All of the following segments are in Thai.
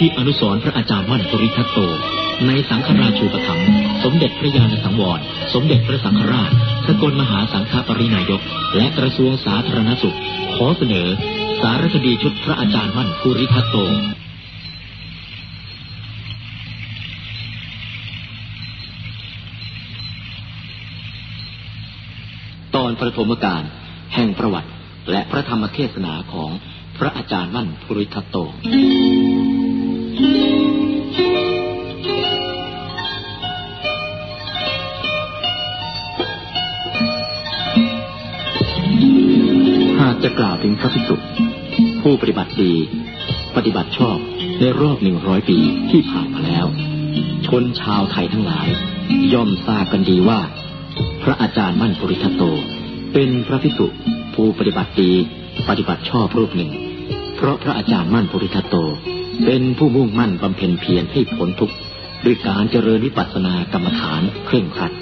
ธิอนุสรพระอาจารย์มั่นปริทัตโต ในสังฆราชูปถัมภ์สมเด็จพระญาณสังวร สมเด็จพระสังฆราช สกลมหาสังฆปรินายก และกระทรวงสาธารณสุข ขอเสนอ สารคดีชุดพระอาจารย์มั่นภูริทัตโตตอนประถมกาลแห่งประวัติและพระธรรมเทศนาของพระอาจารย์มั่นภูริทัตโต จะกล่าวถึงพระภิกษุผู้ปฏิบัติดี ปฏิบัติชอบในรอบหนึ่งร้อยปีที่ผ่านมาแล้ว ชนชาวไทยทั้งหลาย ย่อมทราบกันดีว่า พระอาจารย์มั่นปุริทัตโต เป็นพระภิกษุผู้ปฏิบัติดี ปฏิบัติชอบรูปหนึ่ง เพราะพระอาจารย์มั่นปุริทัตโต เป็นผู้มุ่งมั่นบำเพ็ญเพียรให้พ้นทุกข์ด้วยการเจริญวิปัสสนากรรมฐานเคร่งครัด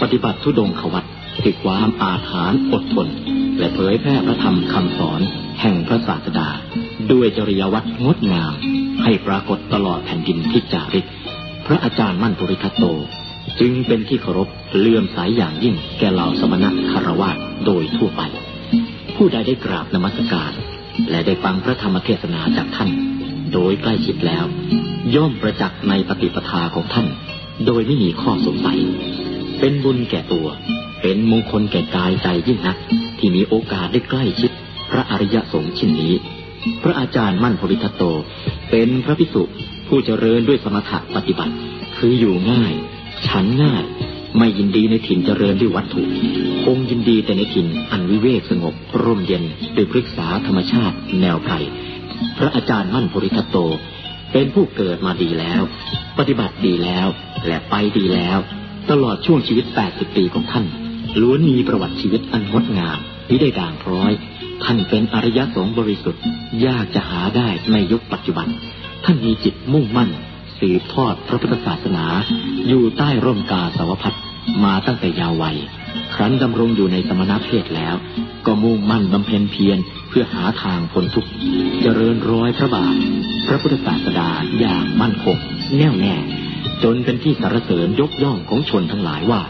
ปฏิบัติทุดงขวัตด้วยความอาถรรพ์อดทน และเผยแพร่พระธรรมคำสอนแห่งพระศาสดา ด้วยจริยวัตรงดงาม ให้ปรากฏตลอดแผ่นดินที่จาริก พระอาจารย์มั่นปุริทัตโต จึงเป็นที่เคารพเลื่อมสายอย่างยิ่งแก่เหล่าสมณะคารวะโดยทั่วไป ผู้ใดได้กราบนมัสการ และได้ฟังพระธรรมเทศนาจากท่าน โดยใกล้ชิดแล้ว ย่อมประจักษ์ในปฏิปทาของท่าน โดยไม่มีข้อสงสัย เป็นบุญแก่ตัว เป็นมงคลแก่กายใจยิ่งนัก ที่มีโอกาสได้ใกล้ชิด พระอริยสงฆ์ชิ้นนี้ พระอาจารย์มั่นโพริทัตโต เป็นพระภิกษุผู้เจริญด้วยสมถะปฏิบัติ คืออยู่ง่าย ฉันง่าย ไม่ยินดีในถิ่นเจริญด้วยวัตถุ คงยินดีแต่ในถิ่นอันวิเวกสงบ ร่มเย็นด้วยพฤกษาธรรมชาติแนวไพรพระอาจารย์มั่นโพริทัตโต เป็นผู้เกิดมาดีแล้ว ปฏิบัติดีแล้ว และไปดีแล้ว ตลอดช่วงชีวิต 80 ปีของท่าน ล้วนมีประวัติชีวิตอันงดงามที่ได้ด่างพร้อย ท่านเป็นอริยสงฆ์บริสุทธิ์ยากจะหาได้ในยุคปัจจุบัน ท่านมีจิตมุ่งมั่น สืบทอดพระพุทธศาสนา อยู่ใต้ร่มกาสาวพัดมาตั้งแต่ยาววัย ครั้นดำรงอยู่ในสมณเพศแล้ว ก็มุ่งมั่นบำเพ็ญเพียรเพื่อหาทางพ้นทุกข์เจริญร้อยพระบาท พระพุทธศาสดาอย่างมั่นคงแน่วแน่จนเป็นที่สรรเสริญยกย่องของชนทั้งหลายว่า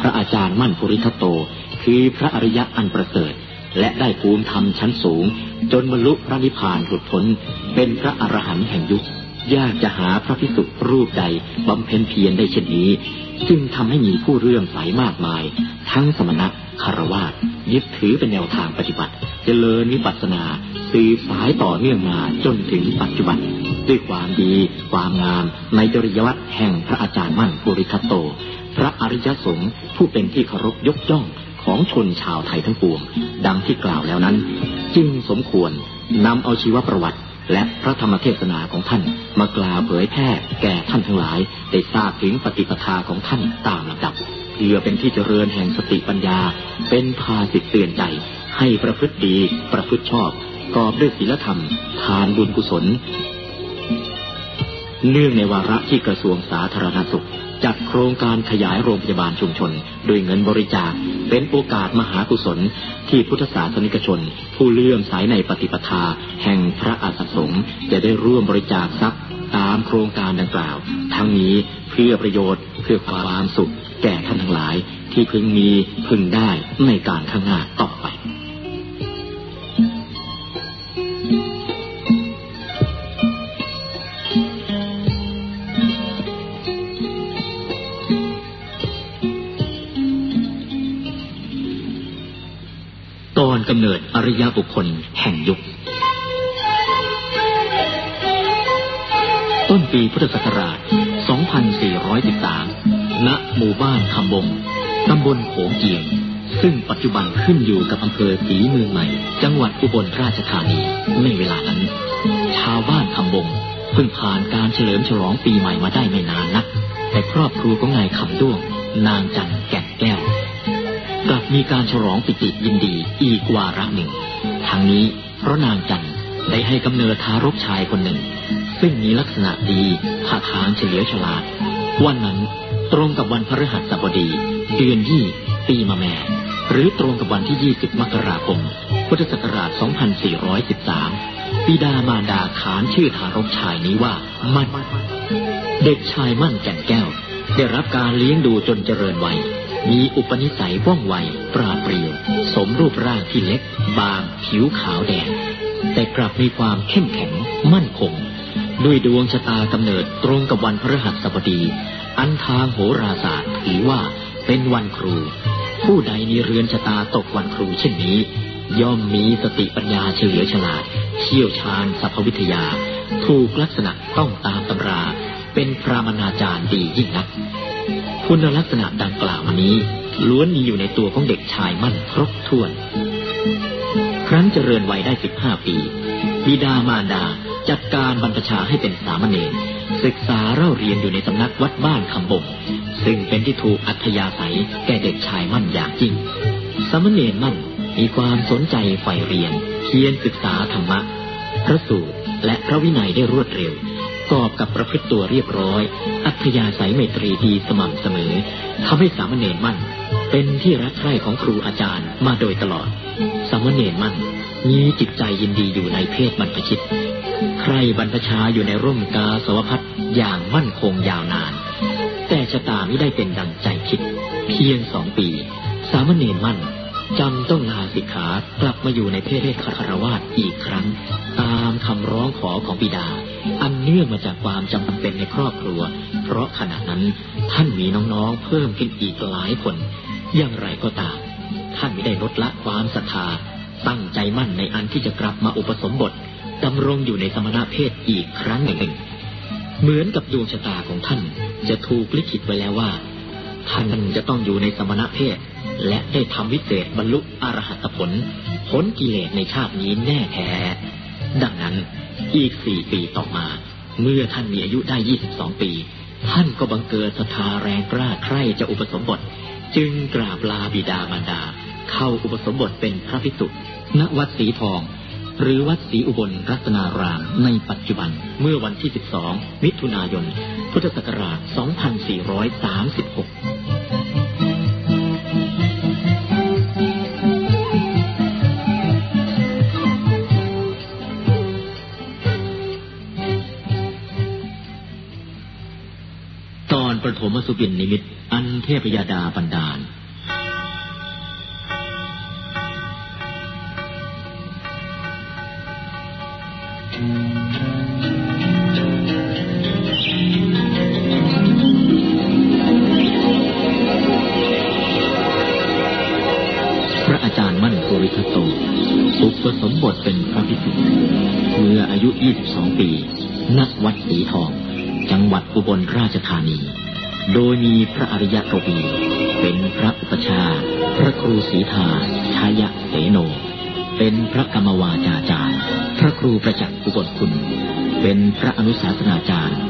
พระอาจารย์มั่นภูริทัตโต คือพระอริยะอันประเสริฐ และได้ภูมิธรรมชั้นสูง จนบรรลุพระนิพพานหลุดพ้น เป็นพระอรหันต์แห่งยุค ยากจะหาพระพิสุรูปใดบำเพ็ญเพียรได้เช่นนี้ จึงทำให้มีผู้เรื่อมใสมากมาย ทั้งสมณะคารวาสยึดถือเป็นแนวทางปฏิบัติเจริญวิปัสสนาสืบสายต่อเนื่องมาจนถึงปัจจุบันด้วยความดี ความงามในจริยวัตรแห่งพระอาจารย์มั่นปุริทัตโต พระอริยสงฆ์ผู้เป็นที่เคารพยกย่องของชนชาวไทยทั้งปวง ดังที่กล่าวแล้วนั้น จึงสมควรนำเอาชีวประวัติ และพระธรรมเทศนาของท่าน มากล่าวเผยแพร่แก่ท่านทั้งหลาย ได้ทราบถึงปฏิปทาของท่านตามลำดับเพื่อเป็นที่เจริญแห่งสติปัญญา เป็นพาสิทธิเตือนใจ ให้ประพฤติดีประพฤติชอบกอบด้วยศีลธรรม ทานบุญกุศล เนื่องในวาระที่กระทรวงสาธารณสุข จัดโครงการขยายโรงพยาบาลชุมชน โดยเงินบริจาคเป็นโอกาสมหากุศล ที่พุทธศาสนิกชน ผู้เลื่อมใสในปฏิปทา แห่งพระอาสาสงฆ์จะได้ร่วมบริจาคทรัพย์ตามโครงการดังกล่าว ทั้งนี้เพื่อประโยชน์เพื่อความสุข แก่ท่านทั้งหลายที่พึงมีพึงได้ในการข้างหน้าต่อไป เนิดอริยบุคคลแห่งยุค ต้นปีพุทธศักราช 2413 ณ หมู่บ้านคำบง ตำบลโขงเจียง ซึ่งปัจจุบันขึ้นอยู่กับอำเภอศรีเมืองใหม่ จังหวัดอุบลราชธานี ในเวลานั้น ชาวบ้านคำบงเพิ่งผ่านการเฉลิมฉลองปีใหม่มาได้ไม่นานนัก แต่ครอบครัวของนายคำด้วง นางจันแก่นแก้ว กลับมีการฉลองปิติยินดีอีกวาระหนึ่งทั้งนี้เพราะนางจันได้ให้กำเนิดทารกชายคนหนึ่ง ซึ่งมีลักษณะดีท่าทางเฉลียวฉลาด วันนั้นตรงกับวันพฤหัสบดี เดือนยี่ปีมะแม่ หรือตรงกับวันที่ 20 มกราคม พุทธศักราช 2413บิดามารดาขานชื่อทารกชายนี้ว่ามั่น เด็กชายมั่นแก่นแก้ว ได้รับการเลี้ยงดูจนเจริญวัย มีอุปนิสัยว่องไว ปราเปรียว สมรูปร่างที่เล็ก บาง ผิวขาวแดง แต่กลับมีความเข้มแข็ง มั่นคง ด้วยดวงชะตากำเนิดตรงกับวันพฤหัสบดี อันทางโหราศาสตร์ถือว่าเป็นวันครู ผู้ใดมีเรือนชะตาตกวันครูเช่นนี้ ย่อมมีสติปัญญาเฉลียวฉลาด เชี่ยวชาญสัพพวิทยา ถูกลักษณะต้องตามตำรา เป็นพระมนาจารย์ดียิ่งนัก คุณลักษณะดังกล่าวมานี้ล้วนมีอยู่ในตัวของเด็กชายมั่นครบถ้วน ครั้นเจริญวัยได้สิบห้าปี บิดามารดาจัดการบรรพชาให้เป็นสามเณรศึกษาเล่าเรียนอยู่ในสำนักวัดบ้านคำบ่งซึ่งเป็นที่ถูกอัธยาศัยแก่เด็กชายมั่นอย่างจริง สามเณรมั่นมีความสนใจใฝ่เรียนเพียรศึกษาธรรมะ พระสูตรและพระวินัยได้รวดเร็ว กอบกับประพฤติตัวเรียบร้อย อัธยาศัยไมตรีดีสม่ำเสมอทำให้สามเณรมั่น เป็นที่รักใคร่ของครูอาจารย์มาโดยตลอด สามเณรมั่น มีจิตใจยินดีอยู่ในเพศบรรพชิต ใครบรรพชาอยู่ในร่มกาสวพัฒอย่างมั่นคงยาวนาน แต่ชะตาไม่ได้เป็นดังใจคิด เพียงสองปี สามเณรมั่นจำต้องลาสิกขากลับมาอยู่ในเพศเทศคารวาสอีกครั้ง ตามคำร้องขอของบิดา อันเนื่องมาจากความจำเป็นในครอบครัว เพราะขณะนั้นท่านมีน้องๆเพิ่มขึ้นอีกหลายคน อย่างไรก็ตาม ท่านไม่ได้ลดละความศรัทธา ตั้งใจมั่นในอันที่จะกลับมาอุปสมบทดำรงอยู่ในสมณเพศอีกครั้งหนึ่ง เหมือนกับดวงชะตาของท่านจะถูกลิขิตไว้แล้วว่า ท่านจะต้องอยู่ในสมณเพศ และได้ทำวิเศษบรรลุอรหัตผลพ้นกิเลสในชาตินี้แน่แท้ดังนั้น อีกสี่ปีต่อมา เมื่อท่านมีอายุได้ยี่สิบสองปี ท่านก็บังเกิดศรัทธาแรงกล้าใคร่จะอุปสมบท จึงกราบลาบิดามารดา เข้าอุปสมบทเป็นพระภิกษุณวัดสีทอง หรือวัดศรีอุบลรัตนารามในปัจจุบันเมื่อวันที่ 12 มิถุนายน พุทธศักราช 2436 ประถมสุบินนิมิต อันเทพยาดาบันดาล พระอาจารย์มั่นปุริทัตโตอุปสมบทเป็นพระภิกษุเมื่ออายุ 22 ปี ณ วัดสีทอง จังหวัดอุบลราชธานี โดยมีพระอริยกวีเป็นพระอุปชา พระครูศรีธาชายะเสโน เป็นพระกรรมวาจาจารย์ พระครูประจักษ์อุบลคุณ เป็นพระอนุสาสนาจารย์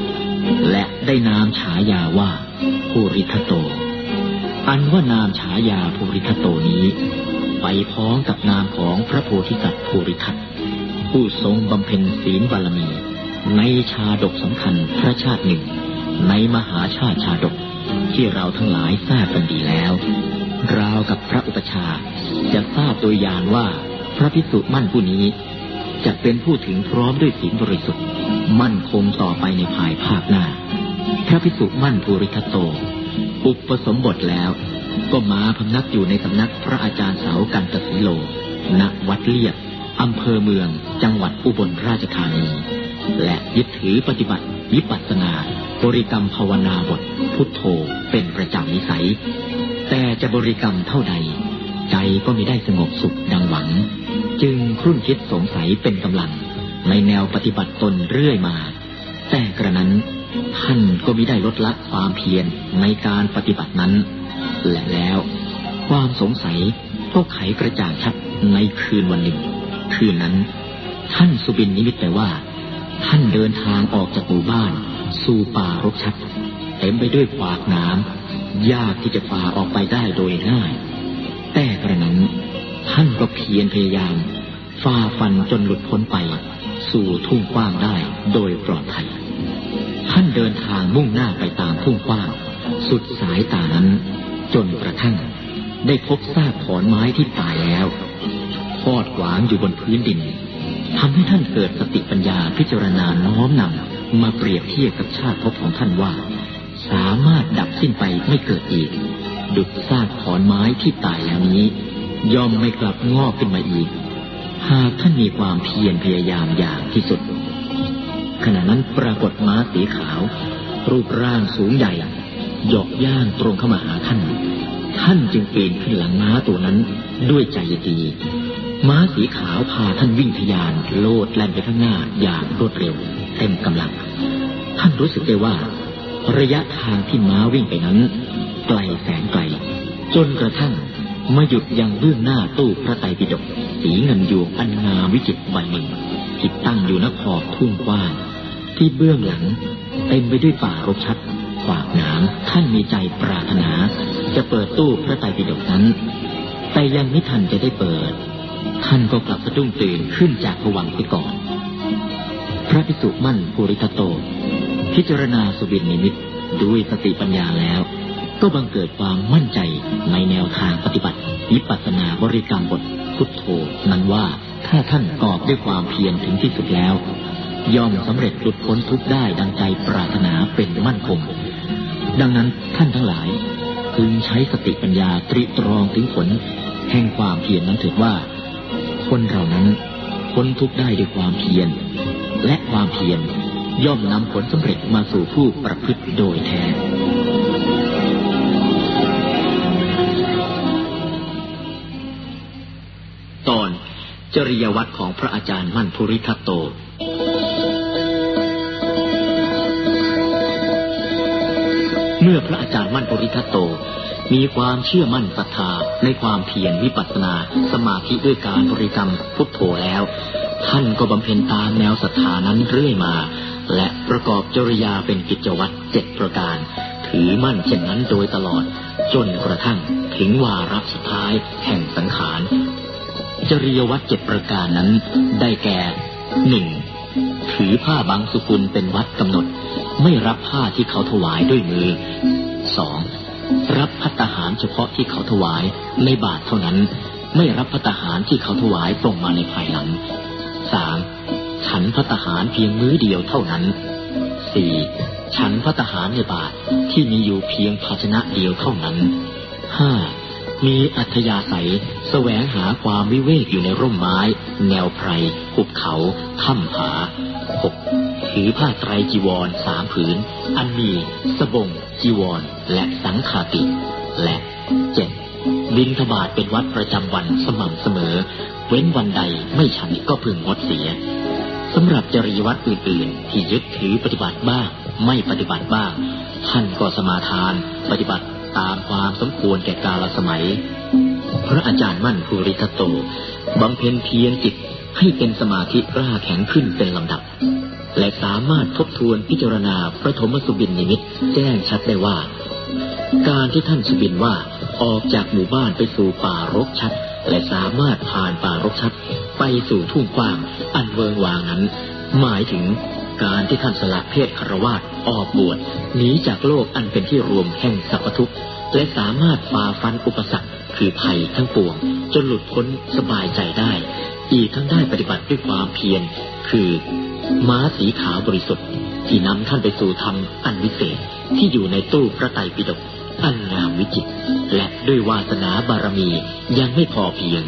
และได้นามฉายาว่าภูริทัตโต อันว่านามฉายาภูริทัตโตนี้ ไปพ้องกับนามของพระโพธิสัตว์ภูริทัตผู้ทรงบำเพ็ญศีลบารมี ในชาดกสำคัญพระชาติหนึ่ง ในมหาชาติชาดกที่เราทั้งหลายทราบกันดีแล้ว ราวกับพระอุปชาจะทราบโดยยานว่าพระพิสุมั่นผู้นี้ จะเป็นผู้ถึงพร้อมด้วยศีลบริสุทธิ์มั่นคงต่อไปในภายภาคหน้า พระพิสุมั่นภูริทัตโต อุปสมบทแล้ว ก็มาพำนักอยู่ในสำนักพระอาจารย์เสากันตสีโล ณ วัดเลียบอำเภอเมือง จังหวัดอุบลราชธานี และยึดถือปฏิบัติวิปัสสนา บริกรรมภาวนาบท พุทโธเป็นประจำนิสัย แต่จะบริกรรมเท่าใด ใจก็ไม่ได้สงบสุขดังหวัง จึงครุ่นคิดสงสัยเป็นกำลัง ในแนวปฏิบัติตนเรื่อยมา แต่กระนั้นท่านก็มิได้ลดละความเพียรในการปฏิบัตินั้น และแล้ว ความสงสัยก็ไขกระจ่างชัดในคืนวันหนึ่ง คืนนั้น ท่านสุบินนิมิตแต่ว่า ท่านเดินทางออกจากหมู่บ้าน สู่ป่ารกชัดเต็มไปด้วยขวากน้ำยากที่จะฝ่าออกไปได้โดยง่าย แต่กระนั้นท่านก็เพียรพยายามฝ่าฟันจนหลุดพ้นไป สู่ทุ่งกว้างได้โดยปลอดภัยท่านเดินทางมุ่งหน้าไปตามทุ่งกว้าง สุดสายตานั้น จนกระทั่ง ได้พบซากขอนไม้ที่ตายแล้วทอดขวางอยู่บนพื้นดินททำให้ท่านเกิดสติปัญญาพิจารณาน้อมนำ มาเปรียบเทียบกับชาติภพของท่านว่า สามารถดับสิ้นไปไม่เกิดอีก ดุจซากถอนไม้ที่ตายแล้วนี้ ย่อมไม่กลับงอกขึ้นมาอีก หากท่านมีความเพียรพยายามอย่างที่สุด ขณะนั้นปรากฏม้าสีขาว รูปร่างสูงใหญ่หยอกย่างตรงเข้ามาหาท่าน ท่านจึงปีนขึ้นหลังม้าตัวนั้นด้วยใจดีม้าสีขาวพาท่านวิ่งทยานโลดแล่นไปข้างหน้าอย่างรวดเร็ว เต็มกำลัง ท่านรู้สึกได้ว่า ระยะทางที่ม้าวิ่งไปนั้น ไกลแสนไกล จนกระทั่งมาหยุดยังเบื้องหน้าตู้พระไตรปิฎกสีเงินยวงอันงามวิจิตรใบหนึ่งที่ตั้งอยู่ณขอบทุ่งกว้างที่เบื้องหลังเต็มไปด้วยป่ารกชัดขวากหนามท่านมีใจปรารถนา จะเปิดตู้พระไตรปิฎกนั้น แต่ยังไม่ทันจะได้เปิด ท่านก็กลับสะดุ้งตื่นขึ้นจากผวังไปก่อน ระภิกษุมั่นภูริทัตโต พิจารณาสุบินนิมิตด้วยสติปัญญาแล้ว ก็บังเกิดความมั่นใจในแนวทางปฏิบัติวิปัสสนาบริกรรมบทพุทโธนั้นว่าถ้าท่านกอบด้วยความเพียรถึงที่สุดแล้ว ย่อมสำเร็จหลุดพ้นทุกได้ดังใจปรารถนาเป็นมั่นคง ดังนั้นท่านทั้งหลายพึงใช้สติปัญญาตริตรองถึงผล แห่งความเพียรนั้นถิดว่า คนเรานั้นพ้นทุกได้ด้วยความเพียร และความเพียรย่อมนำผลสำเร็จมาสู่ผู้ประพฤติโดยแท้ ตอนจริยวัตรของพระอาจารย์มั่นภูริทัตโตเมื่อพระอาจารย์มั่นปริทัตโต มีความเชื่อมั่นศรัทธาในความเพียรวิปัสสนา สมาธิด้วยการบริกรรมพุทโธแล้ว ท่านก็บำเพ็ญตามแนวศรัทธานั้นเรื่อยมา และประกอบจริยาเป็นกิจวัตรเจ็ดประการ ถือมั่นเช่นนั้นโดยตลอด จนกระทั่งถึงวาระสุดท้ายแห่งสังขาร จริยวัตรเจ็ดประการนั้นได้แก่หนึ่งถือผ้าบางสุกุลเป็นวัดกำหนด ไม่รับผ้าที่เขาถวายด้วยมือสองรับพัตหารเฉพาะที่เขาถวายในบาทเท่านั้น ไม่รับพัตหารที่เขาถวายตรงมาในภายหลัง สามฉันพัตหารเพียงมื้อเดียวเท่านั้นสี่ฉันพัตหารในบาทที่มีอยู่เพียงภาชนะเดียวเท่านั้นห้ามีอัธยาศัยแสวงหาความวิเวกอยู่ในร่มไม้ แนวไพรหุบเขาถ้ำผาหกถือผ้าไตรจีวรสามผืน อันมีสบง จีวร และสังขาติ และเจ็ดบินทบาทเป็นวัดประจำวันสม่ำเสมอ เว้นวันใดไม่ฉันก็พึงงดเสียสำหรับจริยวัตรอื่นๆ ที่ยึดถือปฏิบัติบ้าง ไม่ปฏิบัติบ้าง ท่านก็สมาทาน ปฏิบัติตามความสมควรแก่กาลสมัย พระอาจารย์มั่นภูริทัตโตบำเพ็ญเพียรจิตให้เป็นสมาธิกล้าแข็งขึ้นเป็นลำดับ และสามารถทบทวนพิจารณาพระธมสุบินนิมิตแจ้งชัดได้ว่า การที่ท่านสุบินว่าออกจากหมู่บ้านไปสู่ป่ารกชัด และสามารถผ่านป่ารกชัดไปสู่ทุ่งกว้าง อันเวิงวางนั้น หมายถึงการที่ท่านสละเพศคารวาสออกบวชหนีจากโลกอันเป็นที่รวมแห่งสรรพทุกข์ และสามารถฝ่าฟันอุปสรรคคือภัยทั้งปวง จนหลุดพ้นสบายใจได้ อีกทั้งได้ปฏิบัติด้วยความเพียรคือม้าสีขาวบริสุทธิ์ ที่นำท่านไปสู่ธรรมอันวิเศษที่อยู่ในตู้พระไตรปิฎก อันงามวิจิตและด้วยวาสนาบารมียังไม่พอเพียง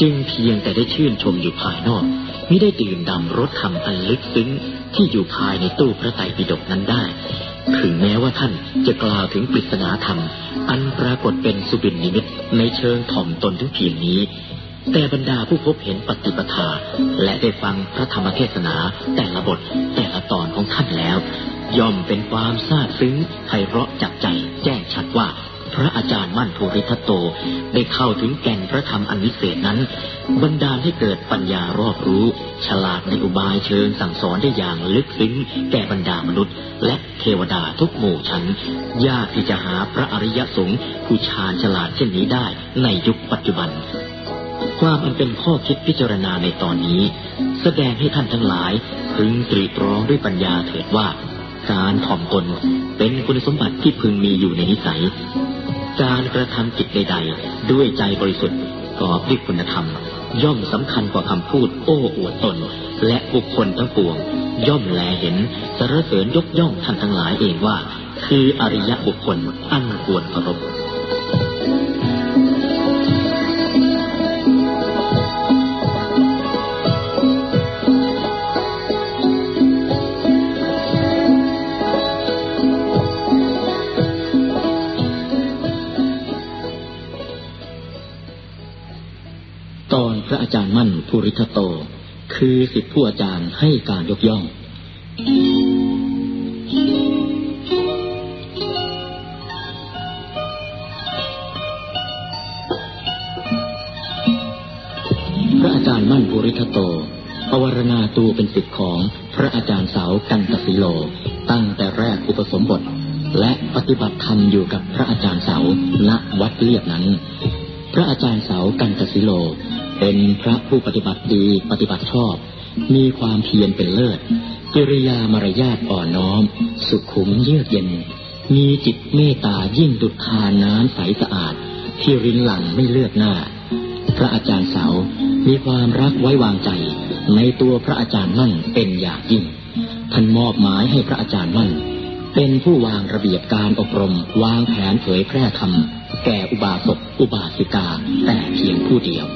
จึงเพียงแต่ได้ชื่นชมอยู่ภายนอกไม่ได้ดื่มดำรสธรรมอันลึกซึ้งที่อยู่ภายในตู้พระไตรปิฎกนั้นได้ ถึงแม้ว่าท่านจะกล่าวถึงปริศนาธรรม อันปรากฏเป็นสุบินนิมิตในเชิงถ่อมตนถึงเพียงนี้ แต่บรรดาผู้พบเห็นปฏิปทา และได้ฟังพระธรรมเทศนาแต่ละบทแต่ละตอนของท่านแล้ว ย่อมเป็นความซาบซึ้งไพเราะจับใจแจ้งชัดว่า พระอาจารย์มั่นภูริทัตโตได้เข้าถึงแก่นพระธรรมอันวิเศษนั้น บรรดาให้เกิดปัญญารอบรู้ ฉลาดในอุบายเชิงสั่งสอนได้อย่างลึกซึ้งแก่บรรดามนุษย์ และเทวดาทุกหมู่ชั้น ยากที่จะหาพระอริยสงฆ์ผู้ชาญฉลาดเช่นนี้ได้ในยุคปัจจุบันความมันเป็นข้อคิดพิจารณาในตอนนี้ แสดงให้ท่านทั้งหลายพึงตรีตรองด้วยปัญญาเถิดว่า การถ่อมตนเป็นคุณสมบัติที่พึงมีอยู่ในนิสัย การกระทำจิตใดๆ ด้วยใจบริสุทธิ์กอบด้วยคุณธรรม ย่อมสำคัญกว่าคำพูดโอ้อวดตน และบุคคลทั้งปวง ย่อมแลเห็นสรรเสริญยกย่องท่านทั้งหลายเองว่า คืออริยะบุคคลอันควรเคารพ ระอาจารย์มั่นภูริทโต คือสิทธิผู้อาจารย์ให้การยกย่อง พระอาจารย์มั่นภูริทโตปวารณาตัวเป็นสิทธิของพระอาจารย์สาวกันตสิโล ตั้งแต่แรกอุปสมบท และปฏิบัติธรรมอยู่กับพระอาจารย์เสาณวัดเลียบนั้น พระอาจารย์เสากันตสิโล เป็นพระผู้ปฏิบัติดีปฏิบัติชอบ มีความเพียรเป็นเลิศกิริยามารยาทอ่อนน้อม สุขุมเยือกเย็น มีจิตเมตตายิ่งดุจทานน้ำใสสะอาด ที่รินหลังไม่เลือกหน้า พระอาจารย์เสา มีความรักไว้วางใจ ในตัวพระอาจารย์มั่นเป็นอย่างยิ่ง ท่านมอบหมายให้พระอาจารย์มั่น เป็นผู้วางระเบียบการอบรม วางแผนเผยแพร่ธรรม แก่อุบาสกอุบาสิกาแต่เพียงผู้เดียว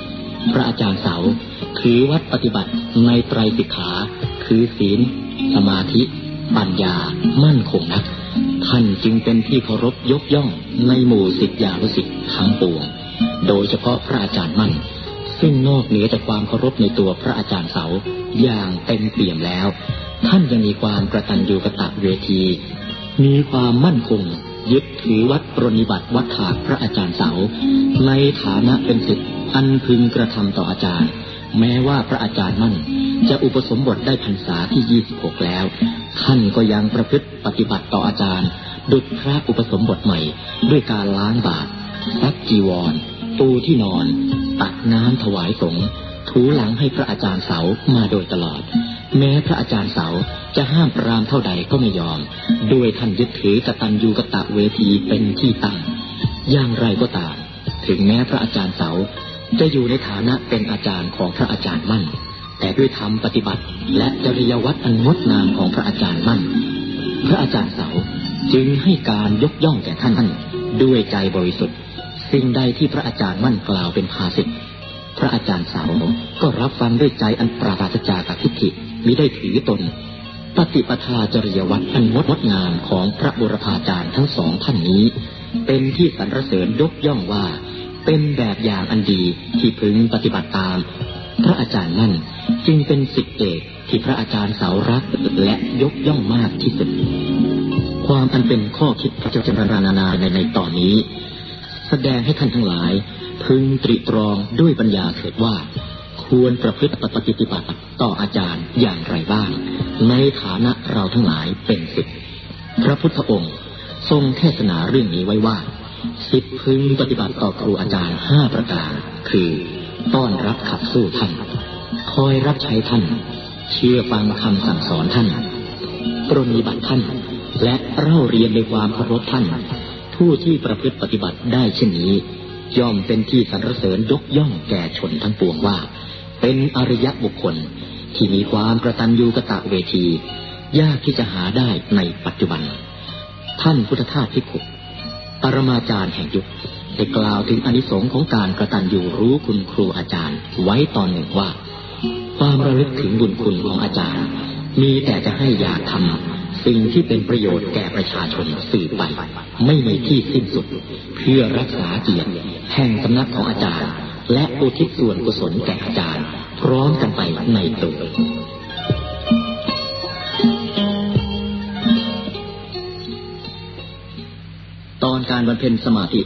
พระอาจารย์เสาถือวัดปฏิบัติในไตรสิกขา คือศีล สมาธิ ปัญญา มั่นคงนัก ท่านจึงเป็นที่เคารพยกย่องในหมู่สิทธิานุสิทธิทั้งปวง โดยเฉพาะพระอาจารย์มั่น ซึ่งนอกเหนือจากความเคารพในตัวพระอาจารย์เสาอย่างเต็มเปี่ยมแล้ว ท่านยังมีความกระตันยูกระตะเวที มีความมั่นคง ยึดถือวัดปรนิบัติวัดถากพระอาจารย์เสา ในฐานะเป็นสิทธิอันพึงกระทำต่ออาจารย์ แม้ว่าพระอาจารย์มั่น จะอุปสมบทได้พรรษาที่ยี่สิบหกแล้ว ท่านก็ยังประพฤติปฏิบัติต่ออาจารย์ ดุจพระอุปสมบทใหม่ ด้วยการล้างบาตรซักจีวรปูที่นอน ตักน้ำถวายสงฆ์ถูหลังให้พระอาจารย์เสามาโดยตลอด แม้พระอาจารย์เสาจะห้ามปรามเท่าใดก็ไม่ยอม ด้วยท่านยึดถือกตัญญูกตะเวทีเป็นที่ตั้ง อย่างไรก็ตาม ถึงแม้พระอาจารย์เสาจะอยู่ในฐานะเป็นอาจารย์ของพระอาจารย์มั่น แต่ด้วยธรรมปฏิบัติ และจริยวัตรอันงดงามของพระอาจารย์มั่น พระอาจารย์เสาจึงให้การยกย่องแก่ท่านท่านด้วยใจบริสุทธิ์ สิ่งใดที่พระอาจารย์มั่นกล่าวเป็นภาสิทธิพระอาจารย์เสาก็รับฟังด้วยใจอันปราศจากทิฏฐิ มิได้ถือตน ปฏิปทาจริยวัตรอันงดงามของพระบุรพาจารย์ทั้งสองท่านนี้ เป็นที่สรรเสริญยกย่องว่า เป็นแบบอย่างอันดีที่พึงปฏิบัติตาม พระอาจารย์นั่นจึงเป็นสิทธิเอกที่พระอาจารย์สาวรักและยกย่องมากที่สุด ความอันเป็นข้อคิดพระเจ้าจารนานาในในตอนนี้ แสดงให้ท่านทั้งหลาย พึงตรีตรองด้วยปัญญาเถิดว่า ควรประพฤติปฏิบัติต่ออาจารย์อย่างไรบ้าง ในฐานะเราทั้งหลายเป็นสิทธิพระพุทธองค์ทรงเทศนาเรื่องนี้ไว้ว่า สิทธิพึงปฏิบัติต่อครูอาจารย์ห้าประการ คือต้อนรับขับสู้ท่าน คอยรับใช้ท่าน เชื่อฟังคำสั่งสอนท่านปรนิบัติท่าน และเล่าเรียนในความเคารพท่าน ผู้ที่ประพฤติปฏิบัติได้เช่นนี้ ย่อมเป็นที่สรรเสริญยกย่องแก่ชนทั้งปวงว่า เป็นอริยบุคคลที่มีความกระตันยูกะตะเวที ยากที่จะหาได้ในปัจจุบัน ท่านพุทธทาสพิขุปรมาจารย์แห่งยุคได้กล่าวถึงอนิสงค์ของการกระตันยูรู้คุณครูอาจารย์ ไว้ตอนหนึ่งว่า ความระลึกถึงบุญคุณของอาจารย์ มีแต่จะให้อยากทำสิ่งที่เป็นประโยชน์แก่ประชาชนสื่อไป ไม่มีที่สิ้นสุด เพื่อรักษาเกียรติแห่งสำนักของอาจารย์ และอุทิศส่วนกุศลแก่อาจารย์ พร้อมกันไปในตัวตอนการบำเพ็ญสมาธิ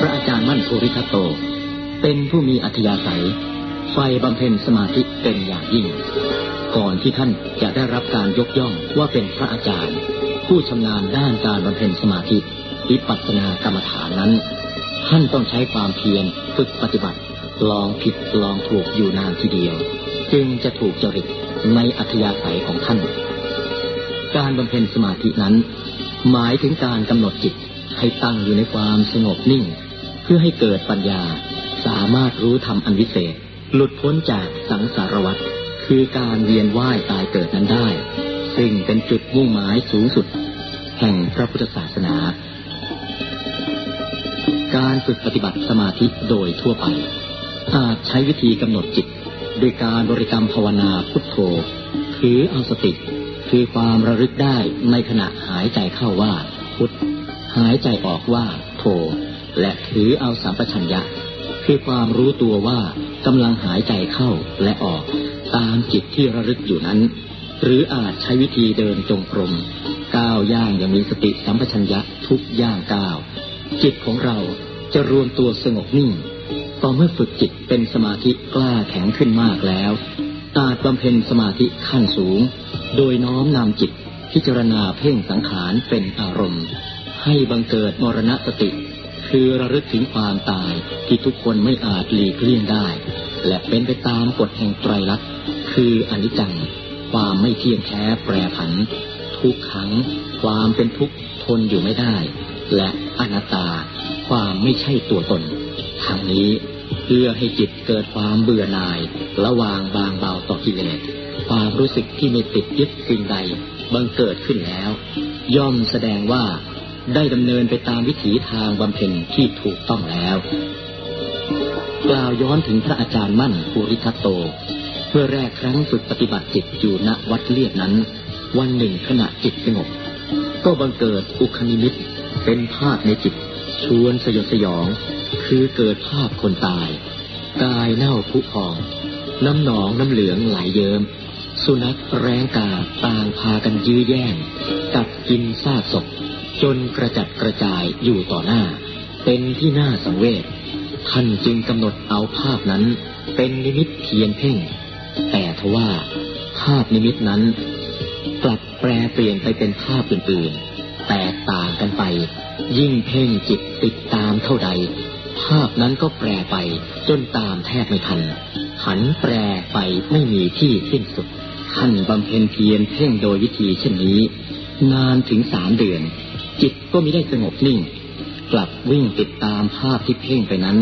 พระอาจารย์มั่นภูริทัตโต เป็นผู้มีอัธยาศัย ไฟบำเพ็ญสมาธิเป็นอย่างยิ่ง ก่อนที่ท่านจะได้รับการยกย่องว่าเป็นพระอาจารย์ ผู้ชำนาญด้านการบำเพ็ญสมาธิวิปัสสนากรรมฐานนั้น ท่านต้องใช้ความเพียรฝึกปฏิบัติ ลองผิดลองถูกอยู่นานทีเดียว จึงจะถูกจริตในอัธยาศัยของท่าน การบำเพ็ญสมาธินั้น หมายถึงการกำหนดจิตให้ตั้งอยู่ในความสงบนิ่ง เพื่อให้เกิดปัญญาสามารถรู้ธรรมอันวิเศษ หลุดพ้นจากสังสารวัฏคือการเวียนว่ายตายเกิดนั้นได้ ซึ่งเป็นจุดมุ่งหมายสูงสุด แห่งพระพุทธศาสนา การฝึกปฏิบัติสมาธิโดยทั่วไปอาจใช้วิธีกำหนดจิตโดยการบริกรรมภาวนาพุทโธถือเอาสติ คือความระลึกได้ในขณะหายใจเข้าว่า พุทหายใจออกว่าโธและถือเอาสัมปชัญญะ คือความรู้ตัวว่า กำลังหายใจเข้าและออกตามจิตที่ระลึกอยู่นั้น หรืออาจใช้วิธีเดินจงกรมก้าวย่างอย่างมีสติสัมปชัญญะทุกย่างก้าว จิตของเราจะรวมตัวสงบนิ่งต่อเมื่อฝึกจิตเป็นสมาธิกล้าแข็งขึ้นมากแล้วอาจบำเพ็ญสมาธิขั้นสูง โดยน้อมนำจิตพิจารณาเพ่งสังขารเป็นอารมณ์ ให้บังเกิดมรณะสติ คือระลึกถึงความตายที่ทุกคนไม่อาจหลีกเลี่ยงได้ และเป็นไปตามกฎแห่งไตรลักษณ์คืออนิจจัง ความไม่เที่ยงแท้แปรผัน ทุกขัง ความเป็นทุกข์ทนอยู่ไม่ได้ และอนัตตา ความไม่ใช่ตัวตนทั้งนี้เพื่อให้จิตเกิดความเบื่อหน่าย ระวางบางเบาต่อกิเลสความรู้สึกที่ไม่ติดยึดสิ่งใดบังเกิดขึ้นแล้ว ย่อมแสดงว่า ได้ดำเนินไปตามวิถีทางบำเพ็ญที่ถูกต้องแล้วกล่าวย้อนถึงพระอาจารย์มั่นภูริทัตโต เมื่อแรกครั้งฝึกปฏิบัติจิตอยู่ณวัดเลียดนั้น วันหนึ่งขณะจิตสงบ ก็บังเกิดอุคณิมิตเป็นภาพในจิต ชวนสยดสยอง คือเกิดภาพคนตาย กายเน่าผุพอง น้ำหนองน้ำเหลืองไหลเยิ้มสุนัขแรงกาต่างพากันยื้อแย่งกัดกินซากศพ จนกระจัดกระจายอยู่ต่อหน้า เป็นที่น่าสังเวชท่านจึงกำหนดเอาภาพนั้น เป็นนิมิตเทียนเพ่ง แต่ทว่าภาพนิมิตนั้น กลับแปลเปลี่ยนไปเป็นภาพอื่นๆแตกต่างกันไป ยิ่งเพ่งจิตติดตามเท่าใด ภาพนั้นก็แปรไปจนตามแทบไม่ทัน หันแปรไปไม่มีที่สิ้นสุดท่านบำเพ็ญเพียรเพ่งโดยวิธีเช่นนี้ นานถึงสามเดือน จิตก็ไม่ได้สงบนิ่ง กลับวิ่งติดตามภาพที่เพ่งไปนั้น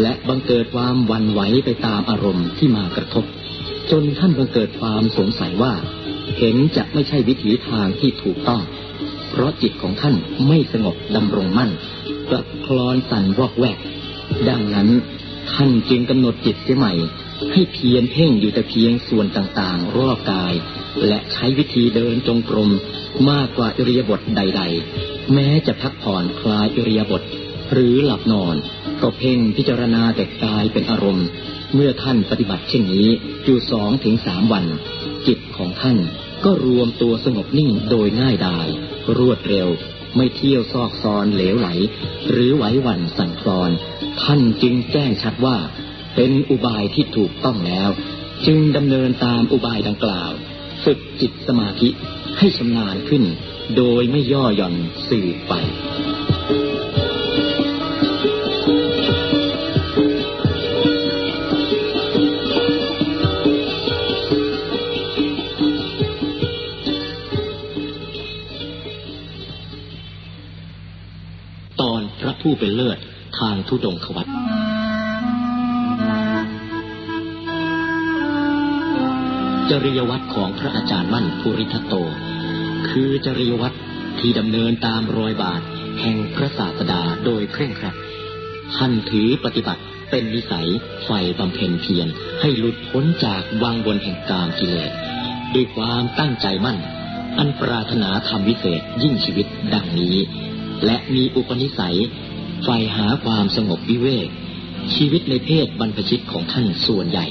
และบังเกิดความวันไหวไปตามอารมณ์ที่มากระทบ จนท่านบังเกิดความสงสัยว่า เห็นจะไม่ใช่วิถีทางที่ถูกต้อง เพราะจิตของท่านไม่สงบดำรงมั่นกลับคลอนสั่นวอกแวก ดังนั้นท่านจึงกำหนดจิตเสียใหม่ให้เพียรเพ่งอยู่แต่เพียงส่วนต่างๆ รอบกาย และใช้วิธีเดินจงกรมมากกว่าอิริยาบถใด ๆ แม้จะพักผ่อนคลายอิริยาบถหรือหลับนอน ก็เพ่งพิจารณาแต่กายเป็นอารมณ์ เมื่อท่านปฏิบัติเช่นนี้อยู่สองถึงสามวัน จิตของท่านก็รวมตัวสงบนิ่งโดยง่ายดาย รวดเร็ว ไม่เที่ยวซอกซอนเหลวไหล หรือไหวหวั่นสั่นคลอน ท่านจึงแจ้งชัดว่า เป็นอุบายที่ถูกต้องแล้ว จึงดำเนินตามอุบายดังกล่าว ฝึกจิตสมาธิให้ชำนาญขึ้น โดยไม่ย่อหย่อนสื่อไปผู้เป็นเลิศทางทุดงควัตจริยวัตรของพระอาจารย์มั่นภูริทัตโต คือจริยวัตรที่ดำเนินตามรอยบาท แห่งพระศาสดาโดยเคร่งครัดท่านถือปฏิบัติเป็นนิสัยไฟบำเพ็ญเพียรให้หลุดพ้นจากวังบนแห่งกามกิเลสด้วยความตั้งใจมั่น อันปรารถนาทำวิเศษยิ่งชีวิตดังนี้ และมีอุปนิสัยใฝ่หาความสงบวิเวกชีวิตในเพศบรรพชิตของท่านส่วนใหญ่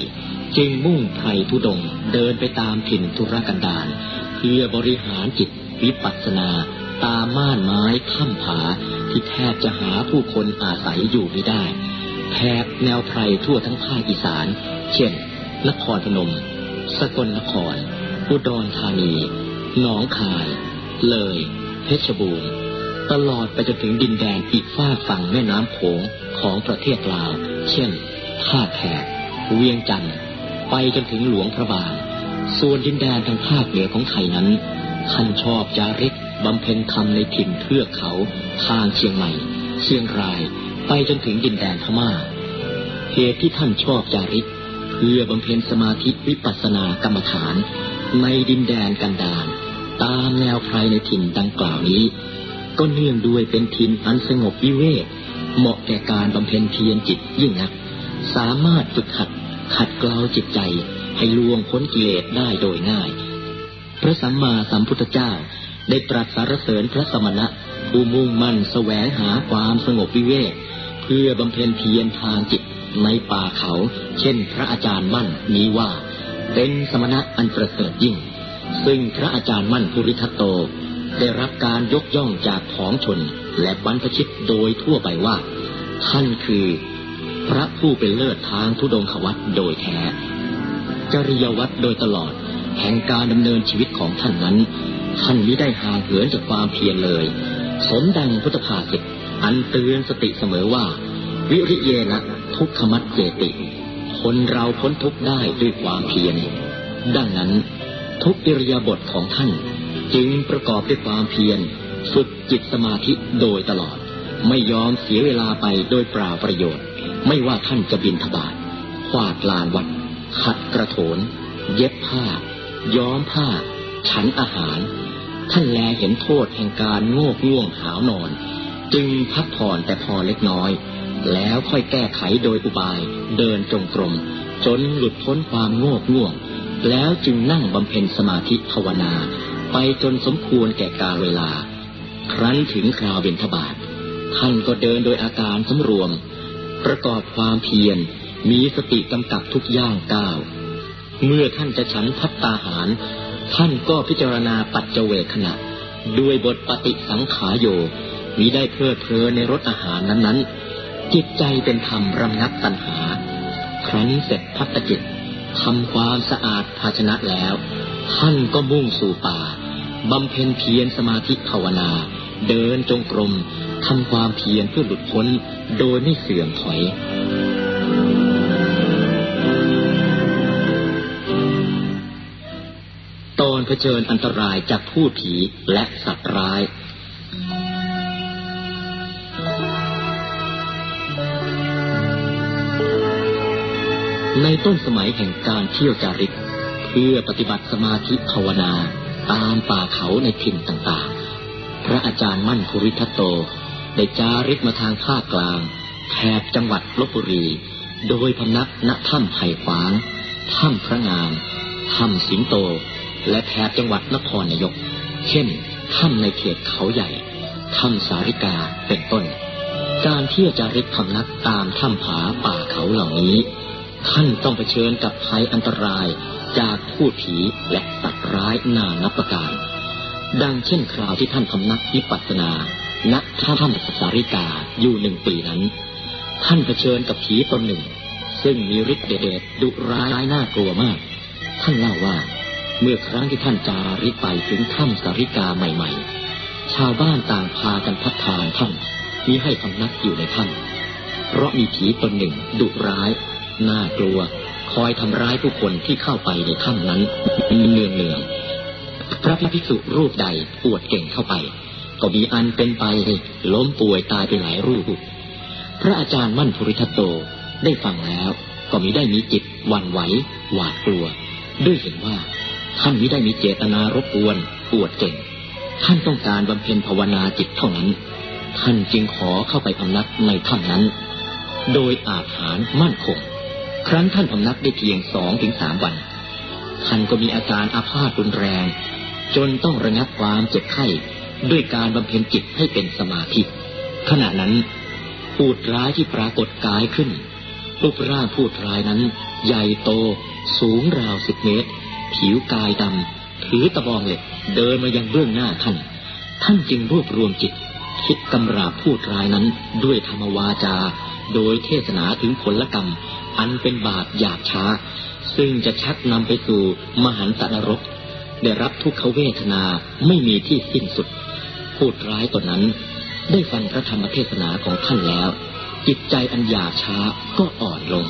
จึงมุ่งไพรทุดงเดินไปตามถิ่นทุรกันดาร เพื่อบริหารจิตวิปัสสนา ตามม่านไม้ถ้ำผาที่แทบจะหาผู้คนอาศัยอยู่ไม่ได้แถบแนวไพรทั่วทั้งภาคอีสาน เช่น นครพนม สกลนคร อุดรธานี หนองคาย เลย เพชรบูรณ์ ตลอดไปจนถึงดินแดนอีกฝ้าฝั่งแม่น้ำโขงของประเทศลาว เช่น ท่าแขก เวียงจันทร์ ไปจนถึงหลวงพระบาง ส่วนดินแดนทางภาคเหนือของไทยนั้น ท่านชอบจาริกบำเพ็ญธรรมในถิ่นเทือกเขาทางเชียงใหม่ เชียงรายไปจนถึงดินแดนพม่า เหตุที่ท่านชอบจาริก เพื่อบำเพ็ญสมาธิวิปัสสนากรรมฐาน ในดินแดนกันดารตามแนวใครในถิ่นดังกล่าวนี้ ก็เนื่องด้วยเป็นถิ่นอันสงบวิเวกเหมาะแก่การบำเพ็ญเพียรจิตยิ่งนัก สามารถฝึกหัดขัดเกลาจิตใจ ให้ลวงพ้นกิเลสได้โดยง่าย พระสัมมาสัมพุทธเจ้าได้ตรัสสรรเสริญพระสมณะผู้มุ่งมั่นแสวงหาความสงบวิเวกเพื่อบำเพ็ญเพียรทางจิตในป่าเขา เช่น พระอาจารย์มั่นนี้ว่า เป็นสมณะอันประเสริฐยิ่ง ซึ่งพระอาจารย์มั่นภูริทัตโต ได้รับการยกย่องจากของชน และบรรพชิตโดยทั่วไปว่า ท่านคือ พระผู้เป็นเลิศทางทุดงขวัตโดยแท้ จริยวัตรโดยตลอด แห่งการดำเนินชีวิตของท่านนั้น ท่านมิได้ห่างเหินจากความเพียรเลย สมดังพุทธภาษิตอันเตือนสติเสมอว่า วิริเยนะทุกขมัดเจติ คนเราพ้นทุกข์ได้ด้วยความเพียร ดังนั้นทุกอิริยาบถของท่าน จึงประกอบด้วยความเพียรฝึกจิตสมาธิโดยตลอด ไม่ยอมเสียเวลาไปโดยปล่าประโยชน์ ไม่ว่าท่านจะบินทบาทขวาดลานวัด ขัดกระโถน เย็บผ้า ย้อมผ้า ฉันอาหาร ท่านแลเห็นโทษแห่งการโง่ง่วงหาวนอน จึงพักผ่อนแต่พอเล็กน้อย แล้วค่อยแก้ไขโดยอุบายเดินจงกรม จนหลุดพ้นความโง่ง่วง แล้วจึงนั่งบำเพ็ญสมาธิภาวนา ไปจนสมควรแก่กาลเวลา ครั้นถึงคราวเบญทบาท ท่านก็เดินโดยอาการสำรวม ประกอบความเพียร มีสติกำกับทุกย่างก้าว เมื่อท่านจะฉันพัตตาหาร ท่านก็พิจารณาปัจเจเวขณะ ด้วยบทปฏิสังขาโยมิได้เพลิดเพลินในรสอาหารนั้นๆ จิตใจเป็นธรรมรำนับตัณหา ครั้นเสร็จพัตจิตทำความสะอาดภาชนะแล้ว ท่านก็มุ่งสู่ป่าบำเพ็ญเพียรสมาธิภาวนา เดินจงกรมทำความเพียรเพื่อหลุดพ้นโดยไม่เสื่อมถอย ตอนเผชิญอันตรายจากผู้ผีและสัตว์ร้าย ในต้นสมัยแห่งการเที่ยวจาริก เพื่อปฏิบัติสมาธิภาวนา ตามป่าเขาในถิ่นต่างๆ พระอาจารย์มั่นภูริทัตโต ได้จาริกมาทางภาคกลางแถบจังหวัดลบบุรี โดยพำนักณถ้ำไผ่ขวาง ถ้ำพระงาม ถ้ำสิงโต และแถบจังหวัดนครนายก เช่นถ้ำในเขตเขาใหญ่ถ้ำสาริกาเป็นต้น การเที่ยวจาริกพำนักตามถ้ำผาป่าเขาเหล่านี้ ท่านต้องเผชิญกับภัยอันตรายจากผู้ผีและสัตว์ร้ายนานับประการ ดังเช่นคราวที่ท่านพำนักวิปัสนาณถ้ำสาริกาอยู่หนึ่งปีนั้น ท่านเผชิญกับผีตนหนึ่ง ซึ่งมีฤทธิ์เดชดุร้ายน่ากลัวมาก ท่านเล่าว่า เมื่อครั้งที่ท่านจาริกไปถึงถ้ำสาริกาใหม่ ๆ ชาวบ้านต่างพากันพัดทานท่านมีให้พำนักอยู่ในถ้ำเพราะมีผีตนหนึ่งดุร้าย น่ากลัว คอยทำร้ายผู้คนที่เข้าไปในถ้ำนั้นเนืองเนืองๆพระภิกษุรูปใดปวดเก่งเข้าไป ก็มีอันเป็นไปล้มป่วยตายไปหลายรูป พระอาจารย์มั่นภูริทัตโตได้ฟังแล้ว ก็มิได้มีจิตหวั่นไหวหวาดกลัว ด้วยเห็นว่า ท่านมิได้มีเจตนารบกวนปวดเก่ง ท่านต้องการบำเพ็ญภาวนาจิตเท่านั้น ท่านจึงขอเข้าไปพำนักในถ้ำนั้น โดยอาถรรพ์มั่นคง ครั้นท่านพำนักได้เพียงสองถึงสามวัน ท่านก็มีอาการอาพาธรุนแรง จนต้องระงับความเจ็บไข้ด้วยการบำเพ็ญจิตให้เป็นสมาธิขณะนั้นพูดร้ายที่ปรากฏกายขึ้นรูปร่างพูดร้ายนั้น ใหญ่โตสูงราวสิบเมตร ผิวกายดำถือตะบองเหล็กเดินมายังเบื้องหน้าท่าน ท่านจึงรวบรวมจิต คิดกำราพูดร้ายนั้นด้วยธรรมวาจา โดยเทศนาถึงผลกรรม อันเป็นบาปหยาบช้า ซึ่งจะชักนำไปสู่มหันตนรก ได้รับทุกขเวทนาไม่มีที่สิ้นสุด พูดร้ายตนนั้น ได้ฟังพระธรรมเทศนาของท่านแล้ว จิตใจอันหยาบช้าก็อ่อนลง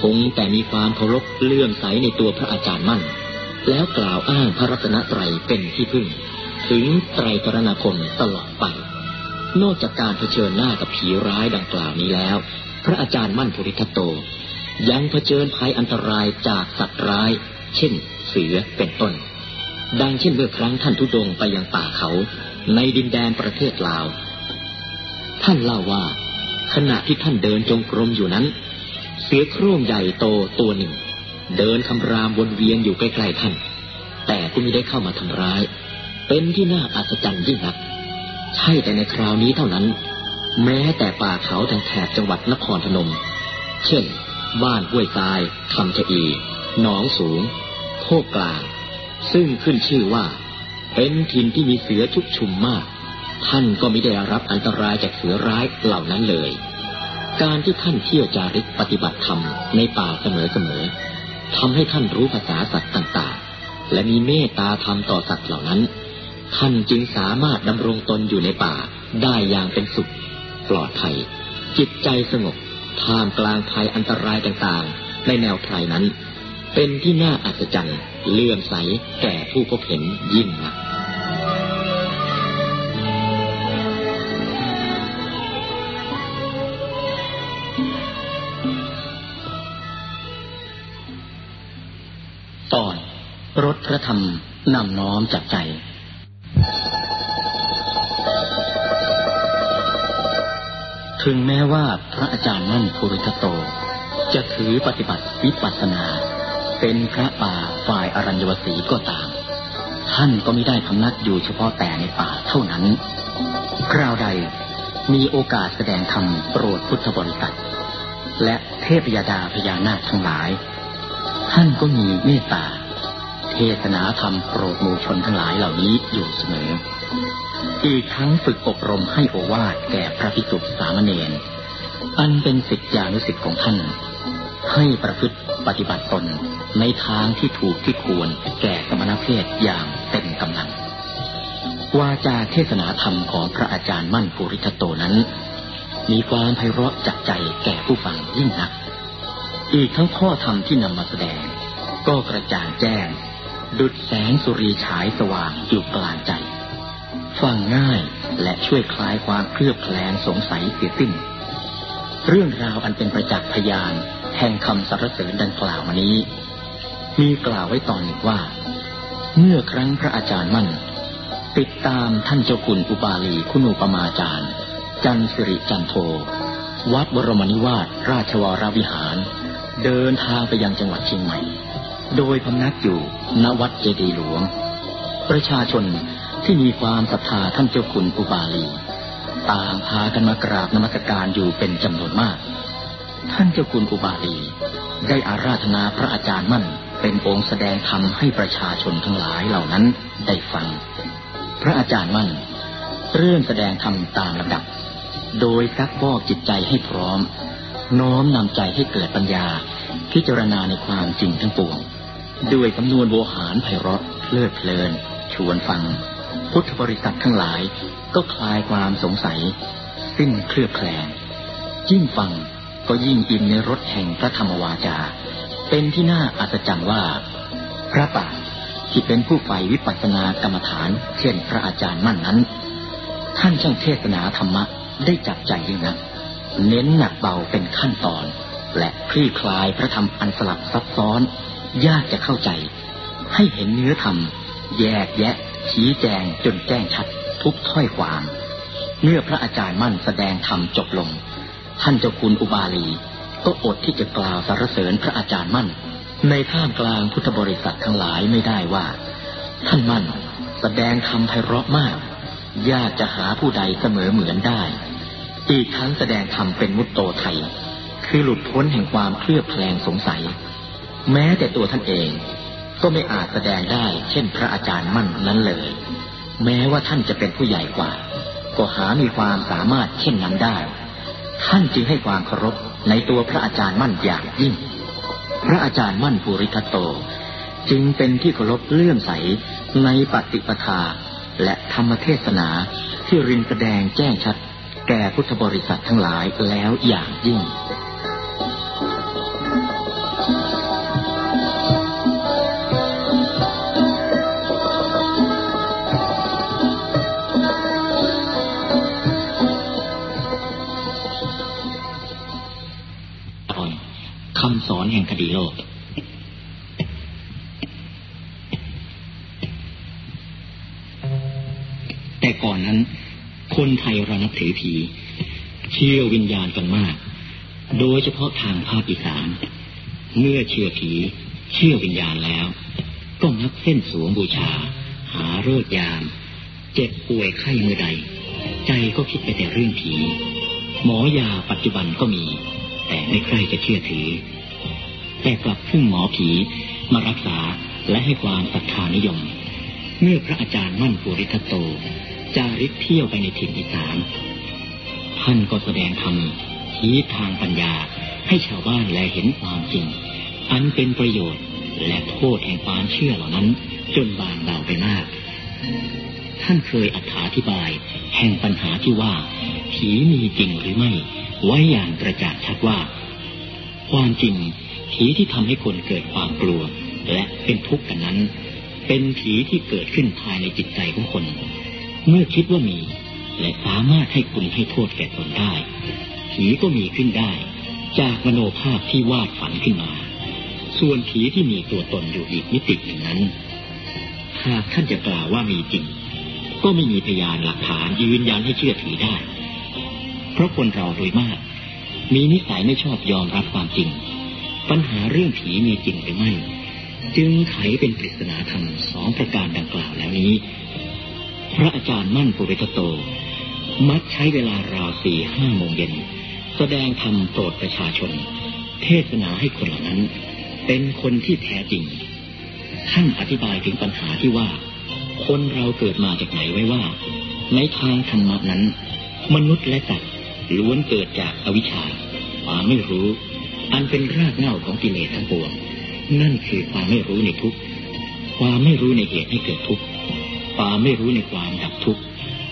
คงแต่มีความเคารพเลื่อมใสในตัวพระอาจารย์มั่น แล้วกล่าวอ้างพระรัตนตรัยเป็นที่พึ่ง ถึงไตรกรณคมตลอดไป นอกจากการเผชิญหน้ากับผีร้ายดังกล่าวนี้แล้ว พระอาจารย์มั่นภูริทัตโต ยังเผชิญภัยอันตรายจากสัตว์ร้าย เช่น เสือเป็นต้น ดังเช่นเมื่อครั้งท่านทุดงไปยังป่าเขาในดินแดนประเทศลาว ท่านเล่าว่า ขณะที่ท่านเดินจงกรมอยู่นั้น เสือโคร่งใหญ่โตตัวหนึ่ง เดินคำรามวนเวียนอยู่ใกล้ๆท่าน แต่ก็ไม่ได้เข้ามาทำร้าย เป็นที่น่าอัศจรรย์ยิ่งนัก ใช่แต่ในคราวนี้เท่านั้น แม้แต่ป่าเขาทางแถบจังหวัดนครพนม เช่น บ้านห้วยทรายคำชะอีหนองสูง โคกกลาง ซึ่งขึ้นชื่อว่า เป็นถิ่นที่มีเสือชุกชุมมาก ท่านก็ไม่ได้รับอันตรายจากเสือร้ายเหล่านั้นเลย การที่ท่านเที่ยวจาริกปฏิบัติธรรมในป่าเสมอๆ ทำให้ท่านรู้ภาษาสัตว์ต่างๆ และมีเมตตาธรรมต่อสัตว์เหล่านั้น ท่านจึงสามารถดำรงตนอยู่ในป่าได้อย่างเป็นสุข ปลอดภัย จิตใจสงบท่ามกลางภัยอันตรายต่างๆ ในแนวไพรนั้น เป็นที่น่าอัศจรรย์เลื่อมใสแก่ผู้พบเห็นยิ่งนัก รพระธรรมนำน้อมจากใจ ถึงแม้ว่าพระอาจารย์มั่นภูริทโต จะถือปฏิบัติวิปัสสนา เป็นพระป่าฝ่ายอรัญญวสีก็ตาม ท่านก็ไม่ได้พำนักอยู่เฉพาะแต่ในป่าเท่านั้น คราวใดมีโอกาสแสดงธรรมโปรดพุทธบริษัท และเทพยดาพญานาคทั้งหลาย ท่านก็มีเมตตา เทศนาธรรมโปรดหมู่ชนทั้งหลายเหล่านี้อยู่เสมอ อีกทั้งฝึกอบรมให้โอวาทแก่พระภิกษุสามเณร อันเป็นสิทธิานุสิทธิ์ของท่าน ให้ประพฤติปฏิบัติตนในทางที่ถูกที่ควรแก่สมณเพศอย่างเต็มกำลัง วาจาเทศนาธรรมของพระอาจารย์มั่นภูริทัตโตนั้น มีความไพเราะจับใจแก่ผู้ฟังยิ่งนัก อีกทั้งข้อธรรมที่นำมาแสดง ก็กระจ่างแจ้ง ดุดแสงสุรีฉายสว่างอยู่กลางใจ ฟังง่ายและช่วยคลายความเคลือบแคลงสงสัยเสียสิ้น เรื่องราวอันเป็นประจักษ์พยานแห่งคำสรรเสริญดังกล่าวมานี้ มีกล่าวไว้ตอนหนึ่งว่า เมื่อครั้งพระอาจารย์มั่น ติดตามท่านเจ้าคุณอุบาลีคุณูปมาจารย์ จันสิริจันโท วัดบรมนิวาสราชวรวิหาร เดินทางไปยังจังหวัดเชียงใหม่ โดยพำนักอยู่ณวัดเจดีหลวง ประชาชนที่มีความศรัทธาท่านเจ้าคุณอุบาลี ต่างพากันมากราบนมัสการอยู่เป็นจำนวนมาก ท่านเจ้าคุณอุบาลี ได้อาราธนาพระอาจารย์มั่น เป็นองค์แสดงธรรมให้ประชาชนทั้งหลายเหล่านั้นได้ฟัง พระอาจารย์มั่น เริ่มแสดงธรรมตามลำดับ โดยซักบอกจิตใจให้พร้อม น้อมนำใจให้เกิดปัญญา พิจารณาในความจริงทั้งปวง ด้วยสำนวนโวหารไพเราะเพลิดเพลิน ชวนฟัง พุทธบริษัททั้งหลาย ก็คลายความสงสัย สิ้นเคลือบแคลงยิ่งฟังก็ยิ่งอินในรสแห่งพระธรรมวาจา เป็นที่น่าอัศจรรย์ว่า พระป่าที่เป็นผู้ใฝ่วิปัสสนากรรมฐาน เช่นพระอาจารย์มั่นนั้น ท่านช่างเทศนาธรรมะได้จับใจยิ่งนักเน้นหนักเบาเป็นขั้นตอน และคลี่คลายพระธรรมอันสลับซับซ้อน ยากจะเข้าใจ ให้เห็นเนื้อธรรม แยกแยะ ชี้แจงจนแจ้งชัด ทุกถ้อยความ เมื่อพระอาจารย์มั่นแสดงธรรมจบลง ท่านเจ้าคุณอุบาลี ก็อดที่จะกล่าวสรรเสริญพระอาจารย์มั่น ในท่ามกลางพุทธบริษัททั้งหลายไม่ได้ว่า ท่านมั่นแสดงธรรมไพเราะมาก ยากจะหาผู้ใดเสมอเหมือนได้ อีกทั้งแสดงธรรมเป็นมุตโตไทย คือหลุดพ้นแห่งความเคลือบแคลงสงสัย แม้แต่ตัวท่านเองก็ไม่อาจแสดงได้ เช่นพระอาจารย์มั่นนั้นเลย แม้ว่าท่านจะเป็นผู้ใหญ่กว่า ก็หามีความสามารถเช่นนั้นได้ ท่านจึงให้ความเคารพในตัวพระอาจารย์มั่นอย่างยิ่ง พระอาจารย์มั่นภูริทัตโต จึงเป็นที่เคารพเลื่อมใสในปฏิปทา และธรรมเทศนาที่รินแสดงแจ้งชัด แก่พุทธบริษัททั้งหลายแล้วอย่างยิ่งำสอนแห่งคดีโลก แต่ก่อนนั้น คนไทยเรานับถือผี เชื่อวิญญาณกันมาก โดยเฉพาะทางภาคอีสานเมื่อเชื่อผี เชื่อวิญญาณแล้ว ก็มักเส้นสวงบูชา หาโรคยาม เจ็บป่วยไข้เมื่อใด ใจก็คิดไปแต่เรื่องผี หมอยาปัจจุบันก็มี แต่ไม่ใครจะเชื่อถือ แต่กลับพึ่งหมอผีมารักษาและให้ความศรัทธานิยม เมื่อพระอาจารย์มั่นปุริทัตโต จาริกเที่ยวไปในถิ่นอีสานท่านก็แสดงธรรมชี้ทางปัญญาให้ชาวบ้านแลเห็นความจริง อันเป็นประโยชน์และโทษแห่งความเชื่อเหล่านั้น จนบางเบาไปมาก ท่านเคยอธิบาย แห่งปัญหาที่ว่า ผีมีจริงหรือไม่ ไว้อย่างกระจ่างชัดว่า ความจริง ผีที่ทำให้คนเกิดความกลัว และเป็นทุกข์กันนั้น เป็นผีที่เกิดขึ้นภายในจิตใจของคน เมื่อคิดว่ามี และสามารถให้คุณให้โทษแก่ตนได้ ผีก็มีขึ้นได้ จากมโนภาพที่วาดฝันขึ้นมา ส่วนผีที่มีตัวตนอยู่อีกมิติหนึ่งนั้นหากท่านจะกล่าวว่ามีจริง ก็ไม่มีพยานหลักฐานยืนยันให้เชื่อถือได้ เพราะคนเราโดยมาก มีนิสัยไม่ชอบยอมรับความจริง ปัญหาเรื่องผีมีจริงหรือไม่ จึงไขเป็นปริศนาธรรมสองประการดังกล่าวแล้วนี้ พระอาจารย์มั่นปุริตโต มักใช้เวลาราวสี่ห้าโมงเย็น แสดงธรรมโปรดประชาชน เทศนาให้คนเหล่านั้น เป็นคนที่แท้จริง ท่านอธิบายถึงปัญหาที่ว่า คนเราเกิดมาจากไหนไว้ว่า ในทางธรรมะนั้น มนุษย์และสัตว์ล้วนเกิดจากอวิชชาความไม่รู้ อันเป็นรากเหง้าของกิเลสทั้งปวง นั่นคือความไม่รู้ในทุกข์ความไม่รู้ในเหตุให้เกิดทุกข์ความไม่รู้ในความดับทุกข์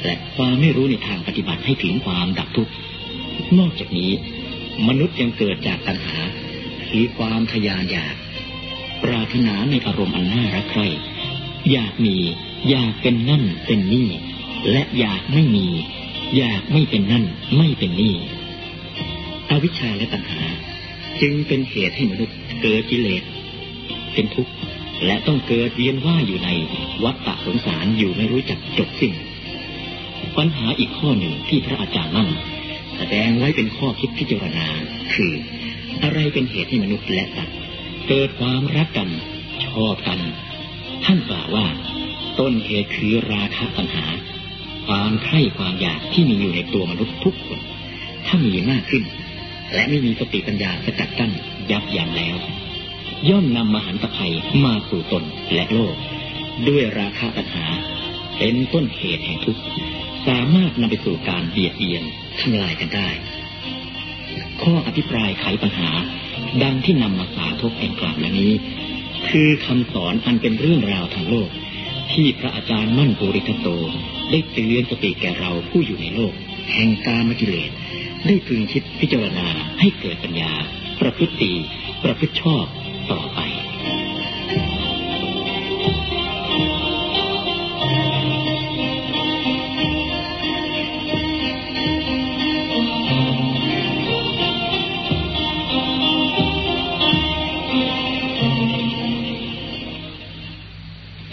และความไม่รู้ในทางปฏิบัติให้ถึงความดับทุกข์นอกจากนี้ มนุษย์ยังเกิดจากตัณหาคือความทยานอยาก ปรารถนาในอารมณ์อันน่ารักใคร่อยากมี อยากเป็นนั่นเป็นนี่ และอยากไม่มี อยากไม่เป็นนั่น ไม่เป็นนี่ อวิชชาและตัณหา จึงเป็นเหตุให้มนุษย์เกิดกิเลสเป็นทุกข์และต้องเกิดเวียนว่าอยู่ในวัฏฏะสงสารอยู่ไม่รู้จักจบสิ้น ปัญหาอีกข้อหนึ่งที่พระอาจารย์มั่น แสดงไว้เป็นข้อคิดพิจารณา คือ อะไรเป็นเหตุให้มนุษย์และสัตว์เกิดความรักกันชอบกัน ท่านกล่าวว่า ต้นเหตุคือราคะตัณหา ความใคร่ความอยากที่มีอยู่ในตัวมนุษย์ทุกคน ถ้ามีมากขึ้น และไม่มีสติปัญญาสกัดกั้นยับยั้งแล้ว ย่อมนำมหันตภัยมาสู่ตนและโลก ด้วยราคะตัณหา เป็นต้นเหตุแห่งทุกข์สามารถนำไปสู่การเบียดเบียนทำลายกันได้ ข้ออภิปรายไขปัญหา ดังที่นำมาสาธกแห่งกล่าวและนี้ คือคำสอนอันเป็นเรื่องราวทางโลก ที่พระอาจารย์มั่นปุริทโต ได้เตือนสติแก่เราผู้อยู่ในโลก แห่งกามกิเลส ได้พึงคิดพิจารณาให้เกิดปัญญา ประพฤติดีประพฤติชอบต่อไป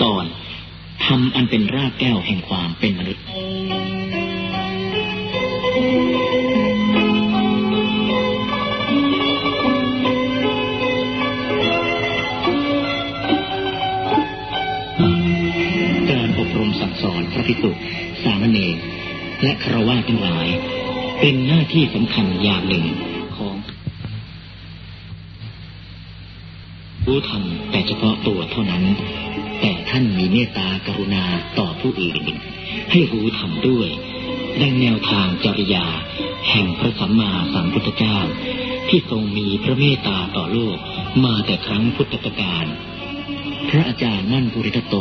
ตอนทำอันเป็นรากแก้วแห่งความเป็นมนุษย์ ภิกษุสามเณรและครวาทั้งหลาย เป็นหน้าที่สำคัญอย่างหนึ่งของรู้ธรรมแต่เฉพาะตัวเท่านั้น แต่ท่านมีเมตตากรุณาต่อผู้อื่น ให้รู้ธรรมด้วยดังแนวทางจริยา แห่งพระสัมมาสัมพุทธเจ้า ที่ทรงมีพระเมตตาต่อโลกมาแต่ครั้งพุทธกาลพระอาจารย์มั่นภูริตโต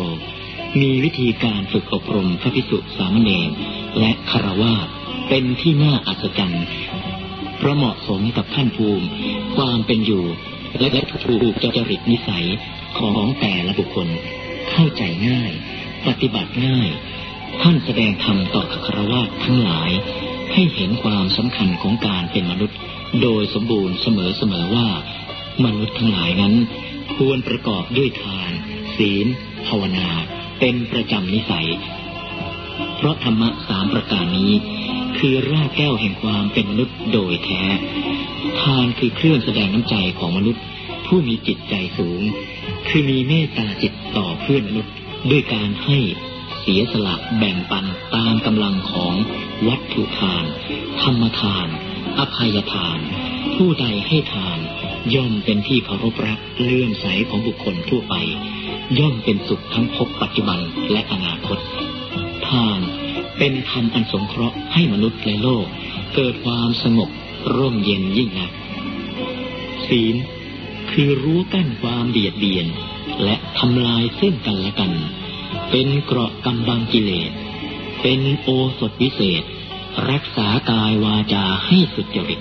มีวิธีการฝึกอบรมพระภิกษุสามเณรและคารวาสเป็นที่น่าอัศจรรย์เพราะเหมาะสมกับท่านภูมิ ความเป็นอยู่และและถูกจริตนิสัยของแต่ละบุคคล เข้าใจง่าย ปฏิบัติง่าย ท่านแสดงธรรมต่อคารวะทั้งหลาย ให้เห็นความสำคัญของการเป็นมนุษย์ โดยสมบูรณ์เสมอเสมอว่า มนุษย์ทั้งหลายนั้น ควรประกอบด้วยทาน ศีลภาวนา เป็นประจำนิสัย เพราะธรรมะสามประการนี้ คือรากแก้วแห่งความเป็นมนุษย์โดยแท้ ทานคือเครื่องแสดงน้ำใจของมนุษย์ ผู้มีจิตใจสูง คือมีเมตตาจิตต่อเพื่อนมนุษย์ ด้วยการให้เสียสละแบ่งปันตามกำลังของวัตถุทาน ธรรมทาน อภัยทาน ผู้ใดให้ทาน ย่อมเป็นที่เคารพรักเลื่อมใสของบุคคลทั่วไป ย่อมเป็นสุขทั้งพบปัจจุบันและอนาคตทานเป็นธรรมอันสงเคราะห์ให้มนุษย์และโลก เกิดความสงบร่มเย็นยิ่งนัก ศีลคือรู้กั้นความเบียดเบียน และทำลายเส้นกันและกัน เป็นเกราะกำบังกิเลส เป็นโอสถวิเศษ รักษากายวาจาให้สุจริต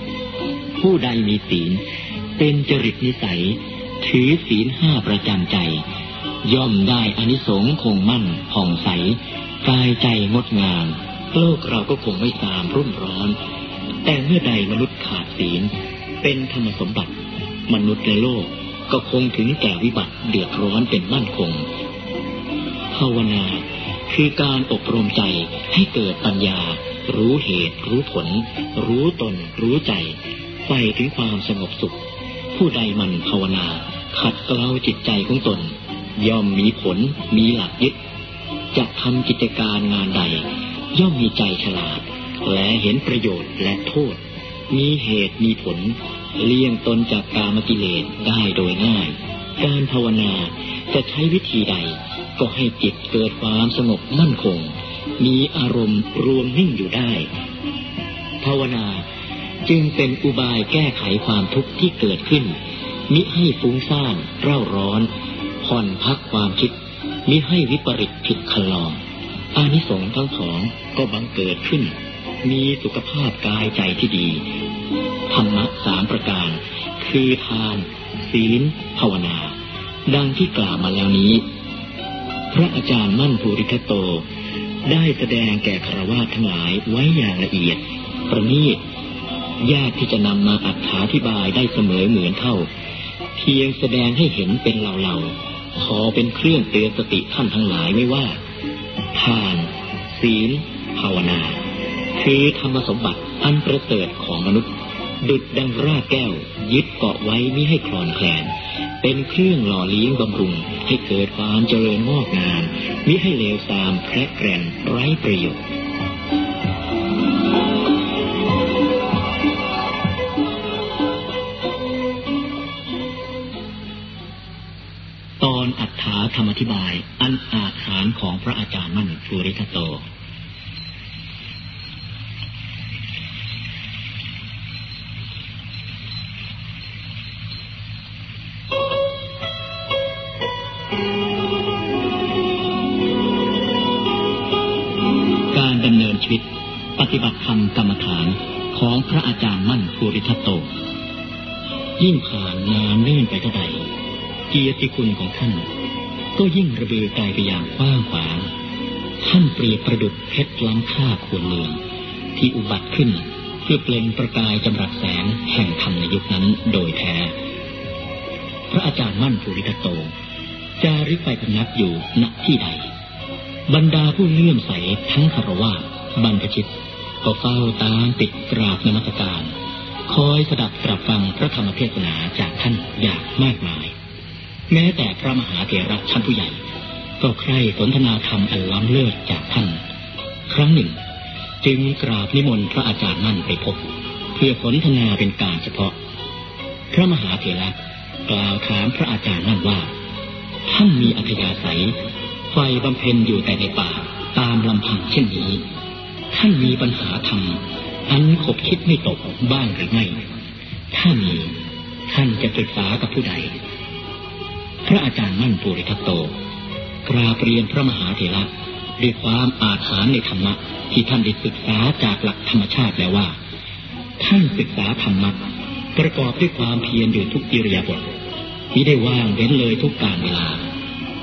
ผู้ใดมีศีล เป็นจริตนิสัย ถือศีลห้าประจำใจ ย่อมได้อานิสงส์คงมั่นผ่องใส กายใจงดงาม โลกเราก็คงไม่ตามรุ่มร้อน แต่เมื่อใดมนุษย์ขาดศีล เป็นธรรมสมบัติ มนุษย์ในโลกก็คงถึงแก่วิบัติเดือดร้อนเป็นมั่นคง ภาวนาคือการอบรมใจให้เกิดปัญญา รู้เหตุ รู้ผล รู้ตน รู้ใจ ไปถึงความสงบสุข ผู้ใดมันภาวนา ขัดเกลาจิตใจของตน ย่อมมีผลมีหลักยึด จะทำกิจการงานใด ย่อมมีใจฉลาด และเห็นประโยชน์และโทษ มีเหตุมีผล เลี่ยงตนจากกามกิเลสได้โดยง่าย การภาวนาจะใช้วิธีใด ก็ให้จิตเกิดความสงบมั่นคง มีอารมณ์รวมนิ่งอยู่ได้ ภาวนา จึงเป็นอุบายแก้ไขความทุกข์ที่เกิดขึ้น มิให้ฟุ้งซ่านเร่าร้อนผ่อนพักความคิด มิให้วิปริตผิดคลอง อานิสงส์ทั้งสองก็บังเกิดขึ้น มีสุขภาพกายใจที่ดี ธรรมะสามประการ คือทาน ศีล ภาวนา ดังที่กล่าวมาแล้วนี้ พระอาจารย์มั่นภูริทัตโต ได้แสดงแก่ครวาทั้งหลายไว้อย่างละเอียด ประณีต ยากที่จะนำมาอธิบายได้เสมอเหมือนเท่า เพียงแสดงให้เห็นเป็นเหล่าๆขอเป็นเครื่องเตือนสติท่านทั้งหลายไว้ว่า ทาน ศีล ภาวนา คือธรรมสมบัติอันประเสริฐของมนุษย์ ดุดดังรากแก้ว ยึดเกาะไว้มิให้คลอนแคลน เป็นเครื่องหล่อเลี้ยงบำรุง ให้เกิดความเจริญงอกงามมิให้เลวทรามแพร่แกรนไร้ประโยชน์ อธิบายอันอาถรรพ์ของพระอาจารย์มั่นภูริทัตโต การดำเนินชีวิต ปฏิบัติธรรมกรรมฐานของพระอาจารย์มั่นภูริทัตโต ยิ่งผ่านนานเนื่นไปเท่าใดเกียรติคุณของท่าน ก็ยิ่งระเบือไกลไปอย่างกว้างขวางท่านเปรียบประดุจเพชรล้ำค่าควรเมือง ที่อุบัติขึ้นเพื่อเปล่งประกายจำรัดแสงแห่งธรรมในยุคนั้นโดยแท้ พระอาจารย์มั่นภูริทัตโต จาริกไปพำนักอยู่ณที่ใด บรรดาผู้เลื่อมใสทั้งคารวะบรรพชิตก็เฝ้าตามติดกราบนมัสการ คอยสดับตรับฟังพระธรรมเทศนาจากท่านอย่างมากมาย แม้แต่พระมหาเถระชั้นผู้ใหญ่ ก็ใคร่สนทนาธรรมอันล้ำเลิศจากท่าน ครั้งหนึ่ง จึงกราบนิมนต์พระอาจารย์มั่นไปพบ เพื่อสนทนาเป็นการเฉพาะ พระมหาเถระกล่าวถามพระอาจารย์มั่นว่า ท่านมีอัธยาศัยไฟบำเพ็ญอยู่แต่ในป่าตามลำพังเช่นนี้ ท่านมีปัญหาธรรมอันขบคิดไม่ตกบ้างหรือไม่ ถ้ามี ท่านจะปรึกษากับผู้ใด พระอาจารย์มั่นปุริทัตโตกราบเรียนพระมหาเถระด้วยความอาถรรพ์ในธรรมะที่ท่านได้ศึกษาจากหลักธรรมชาติแล้วว่า ท่านศึกษาธรรมะประกอบด้วยความเพียรอยู่ทุกกิริยาบทมิได้ว่างเว้นเลยทุกการเวลา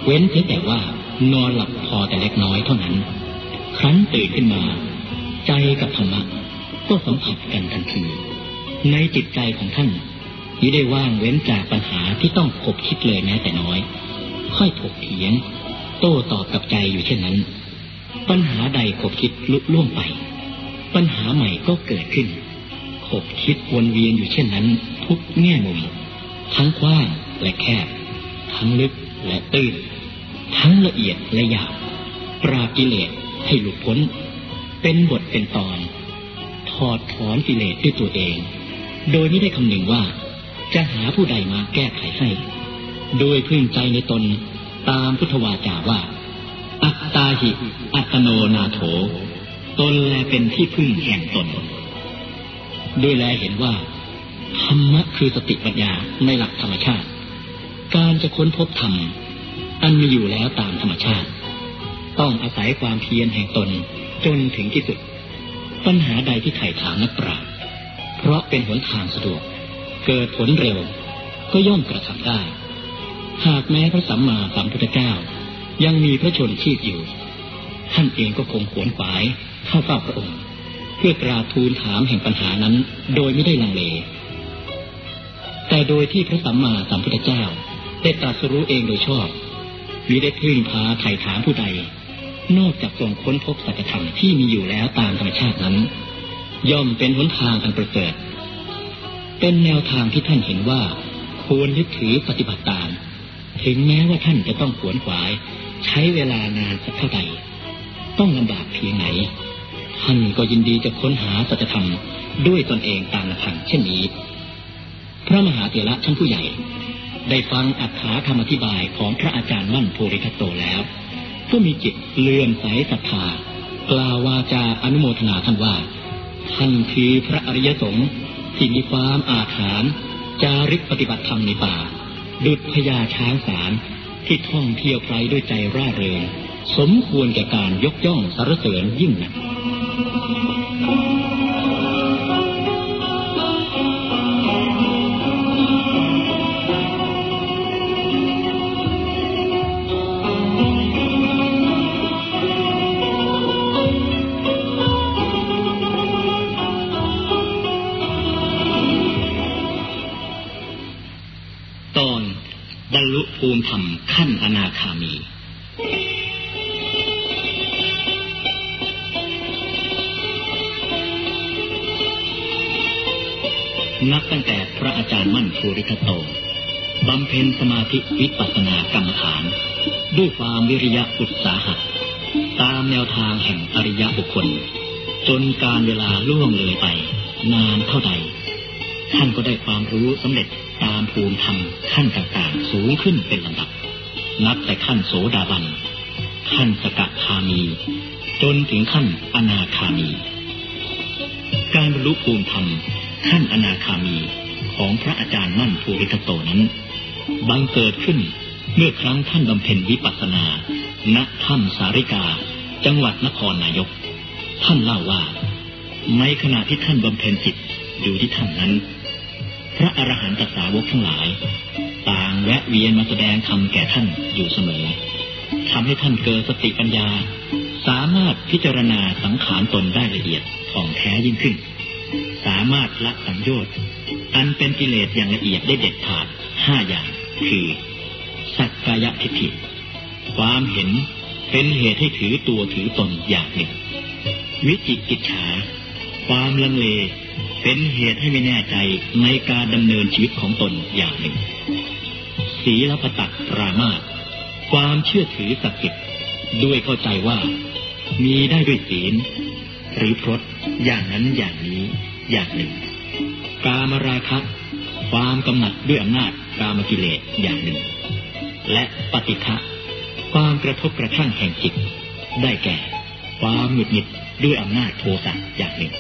เว้นเพียงแต่ว่านอนหลับพอแต่เล็กน้อยเท่านั้น ครั้นตื่นขึ้นมา ใจกับธรรมะก็สัมผัสกันทันทีในจิตใจของท่าน มิได้ว่างเว้นจากปัญหาที่ต้องขบคิดเลยแม้แต่น้อย ค่อยถกเถียง โต้ตอบกับใจอยู่เช่นนั้น ปัญหาใดขบคิดลุล่วงไป ปัญหาใหม่ก็เกิดขึ้น ขบคิดวนเวียนอยู่เช่นนั้น ทุกแง่มุม ทั้งกว้างและแคบ ทั้งลึกและตื้น ทั้งละเอียดและหยาบปราบกิเลสให้หลุดพ้น เป็นบทเป็นตอน ถอดถอนกิเลสด้วยตัวเอง โดยไม่ได้คำนึงว่า จะหาผู้ใดมาแก้ไขให้ โดยพึ่งใจในตนตามพุทธวาจาว่า อัตตาหิ อัตโนนาโถ ตนแลเป็นที่พึ่งแห่งตนโดยแลเห็นว่า ธรรมะคือสติปัญญาในหลักธรรมชาติ การจะค้นพบธรรม อันมีอยู่แล้วตามธรรมชาติ ต้องอาศัยความเพียรแห่งตนจนถึงที่สุด ปัญหาใดที่ไถ่ถามนักปราชญ์เพราะเป็นหนทางสะดวก เกิดผลเร็ว ก็ย่อมกระทำได้ หากแม้พระสัมมาสัมพุทธเจ้า ยังมีพระชนชีพอยู่ ท่านเองก็คงขวนขวายเข้าเฝ้าพระองค์ เพื่อกราบทูลถามแห่งปัญหานั้น โดยไม่ได้ลังเล แต่โดยที่พระสัมมาสัมพุทธเจ้า ได้ตรัสรู้เองโดยชอบมิได้พึ่งพาไถ่ถามผู้ใด นอกจากทรงค้นพบสัจธรรมที่มีอยู่แล้วตามธรรมชาตินั้น ย่อมเป็นหนทางอันประเสริฐ เป็นแนวทางที่ท่านเห็นว่า ควรยึดถือปฏิบัติตาม ถึงแม้ว่าท่านจะต้องขวนขวาย ใช้เวลานานสักเท่าใดต้องลำบากเพียงไหน ท่านก็ยินดีจะค้นหาสัจธรรมด้วยตนเองตามลำพังเช่นนี้ พระมหาเถระท่านผู้ใหญ่ ได้ฟังอัฏฐาคำอธิบายของพระอาจารย์มั่นโพริทัตโตแล้ว ก็มีจิตเลื่อมใสศรัทธากล่าววาจาอนุโมทนาท่านว่า ท่านคือพระอริยสงฆ์ ที่มีความอาถรรพ์จาริกปฏิบัติธรรมในป่า ดุจพญาช้างสารที่ท่องเที่ยวไพรด้วยใจร่าเริงสมควรแก่การยกย่องสรรเสริญยิ่งนัก รลุภูมิธรรมขั้นอนาคามี นับตั้งแต่พระอาจารย์มั่นภูริทตโตบำเพ็ญสมาธิวิปัสสนากรรมฐาน ด้วยความวิริยะอุตสาหะตามแนวทางแห่งอริยบุคคล จนการเวลาล่วงเลยไป นานเท่าใด ท่านก็ได้ความรู้สำเร็จ ตามภูมิธรรมขั้นต่างๆ สูงขึ้นเป็นลำดับ นับแต่ขั้นโสดาบัน ขั้นสกคามี จนถึงขั้นอนาคามี การบรรลุภูมิธรรมขั้นอนาคามีของพระอาจารย์มั่นภูริทัตโตนั้นบังเกิดขึ้นเมื่อครั้งท่านบำเพ็ญวิปัสสนา ณ ถ้ำสาริกา จังหวัดนครนายก ท่านเล่าว่า ในขณะที่ท่านบำเพ็ญจิตอยู่ที่ถ้ำนั้น ระอรหันตสาวกทั้งหลาย ต่างแวะเวียนมาแสดงธรรมแก่ท่านอยู่เสมอทำให้ท่านเกิดสติปัญญา สามารถพิจารณาสังขารตนได้ละเอียดท่องแท้ยิ่งขึ้น สามารถละสังโยชน์อันเป็นกิเลสอย่างละเอียดได้เด็ดขาดห้าอย่าง คือสักกายทิฏฐิความเห็นเป็นเหตุให้ถือตัวถือตนอย่างหนึ่ง วิจิกิจฉาความลังเล เป็นเหตุให้ไม่แน่ใจในการดำเนินชีวิตของตนอย่างหนึ่ง ศีลปตักปรามาสความเชื่อถือศักดิ์สิทธิ์ด้วยเข้าใจว่า มีได้ด้วยศีล หรือพรตอย่างนั้นอย่างนี้อย่างหนึ่ง กามราคะความกำหนัดด้วยอำนาจกามกิเลสอย่างหนึ่ง และปฏิฆะความกระทบกระทั่งแห่งจิต ได้แก่ ความหงุดหงิดด้วยอำนาจโทสะอย่างหนึ่ง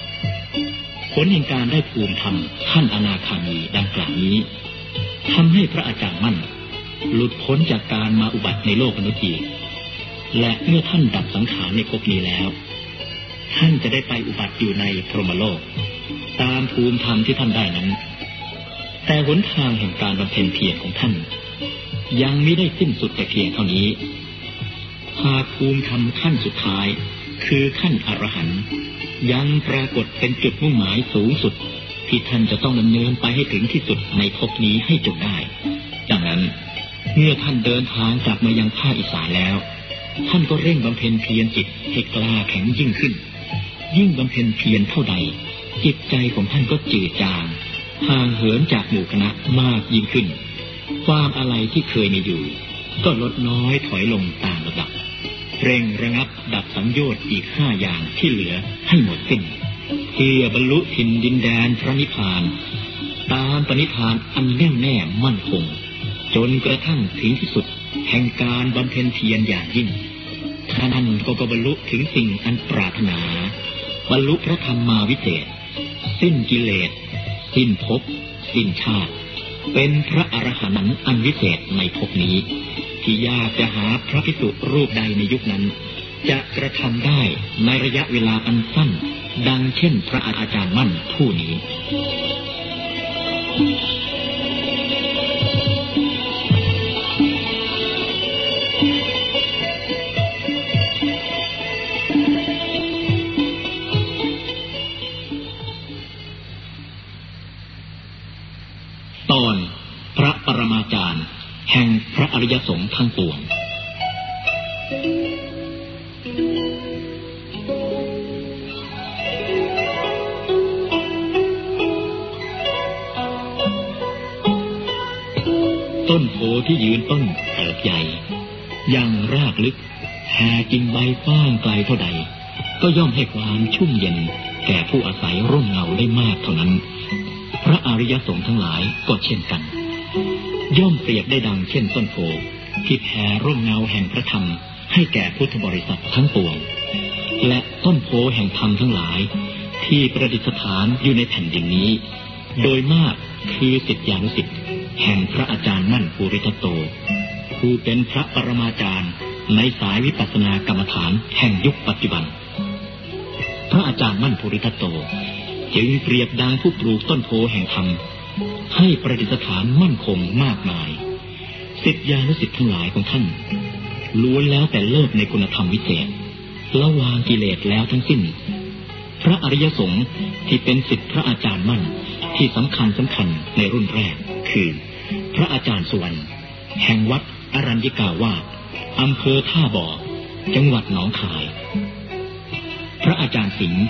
ผลแห่งการได้ภูมิธรรมขั้นอนาคามีดังกล่าวนี้ทำให้พระอาจารย์มั่น หลุดพ้นจากการมาอุบัติในโลกมนุษย์อีกและเมื่อท่านดับสังขารในภพนี้แล้ว ท่านจะได้ไปอุบัติอยู่ในพรหมโลก ตามภูมิธรรมที่ท่านได้นั้น แต่หนทางแห่งการบำเพ็ญเพียรของท่าน ยังไม่ได้สิ้นสุดแต่เพียงเท่านี้หากภูมิธรรมขั้นสุดท้าย คือขั้นอรหันต์ ยังปรากฏเป็นจุดมุ่งหมายสูงสุด ที่ท่านจะต้องดำเนินไปให้ถึงที่สุดในภพนี้ให้จบได้ ดังนั้นเมื่อท่านเดินทางกลับมายังภาคอีสานแล้ว ท่านก็เร่งบำเพ็ญเพียรจิตให้กล้าแข็งยิ่งขึ้น ยิ่งบำเพ็ญเพียรเท่าใด จิตใจของท่านก็จืดจางห่างเหินจากหมู่คณะมากยิ่งขึ้น ความอะไรที่เคยมีอยู่ ก็ลดน้อยถอยลงตามระดับ เร่งระงับดับสังโยชน์อีกห้าอย่างที่เหลือให้หมดสิ้นเพื่อบรรลุถิ่นดินแดนพระนิพพาน ตามปณิธานอันแน่วแน่มั่นคง จนกระทั่งถึงที่สุด แห่งการบำเพ็ญเพียรอย่างยิ่งท่านก็ก็บรรลุถึงสิ่งอันปรารถนา บรรลุพระธรรมมาวิเศษ สิ้นกิเลส สิ้นภพสิ้นชาติ เป็นพระอรหันต์อันวิเศษในภพนี้ ที่ยากจะหาพระพิสุรูปใดในยุคนั้น จะกระทำได้ในระยะเวลาอันสั้น ดังเช่นพระอาจารย์มั่นผู้นี้ ตอนพระปรมาจารย์ แห่งพระอริยสงฆ์ทั้งปวง ต้นโพที่ยืนต้นเติบใหญ่ ยังรากลึกแผ่กิ่งใบฟ้างไกลเท่าใด ก็ย่อมให้ความชุ่มเย็นแก่ผู้อาศัยร่มเงาได้มากเท่านั้น พระอริยสงฆ์ทั้งหลายก็เช่นกัน ย่อมเปรียบได้ดังเช่นต้นโพที่แผ่ร่มเงาแห่งพระธรรม ให้แก่พุทธบริษัททั้งปวง และต้นโพแห่งธรรมทั้งหลาย ที่ประดิษฐานอยู่ในแผ่นดินนี้ โดยมากคือสิทธิานุสิทธิ์แห่งพระอาจารย์มั่นภูริทัตโต ผู้เป็นพระปรมาจารย์ในสายวิปัสสนากรรมฐานแห่งยุคปัจจุบัน พระอาจารย์มั่นภูริทัตโต จึงเปรียบดังผู้ปลูกต้นโพแห่งธรรม ให้ประดิษฐานมั่นคงมากมายสิทธิานุสิทธิ์ทั้งหลายของท่านล้วนแล้วแต่เลิศในคุณธรรมวิเศษละวางกิเลสแล้วทั้งสิ้น พระอริยสงฆ์ที่เป็นสิทธิพระอาจารย์มั่นที่สำคัญสำคัญในรุ่นแรก คือ พระอาจารย์สุวรรณแห่งวัดอรัญญิกาวาสอำเภอท่าบ่อ จังหวัดหนองคาย พระอาจารย์สิงห์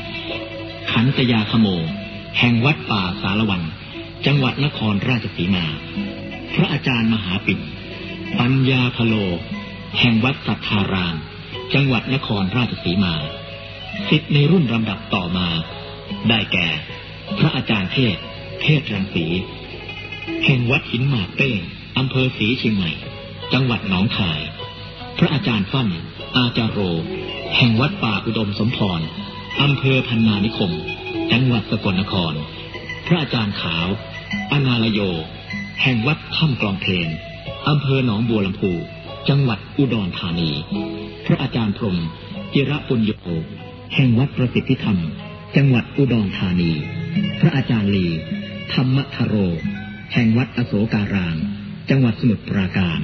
ขันตยาขโม แห่งวัดป่าสารวัน จังหวัดนครราชสีมา พระอาจารย์มหาปิ่น ปัญญาพโล แห่งวัดสัทธาราม จังหวัดนครราชสีมาสิทธิ์ในรุ่นลำดับต่อมา ได้แก่ พระอาจารย์เทศ เทศรังสี แห่งวัดหินหมากเป้งอำเภอศรีเชียงใหม่ จังหวัดหนองคาย พระอาจารย์ฟั่น อาจารโร แห่งวัดป่าอุดมสมพรอำเภอพันนานิคม จังหวัดสกลนคร พระอาจารย์ขาว อนาลโย แห่งวัดถ้ำกลองเพลนอำเภอหนองบัวลำพู จังหวัดอุดรธานี พระอาจารย์พรมจิระปุญโยแห่งวัดประสิทธิธรรม จังหวัดอุดรธานี พระอาจารย์ลี ธรรมทโร แห่งวัดอโศการาม จังหวัดสมุทรปราการ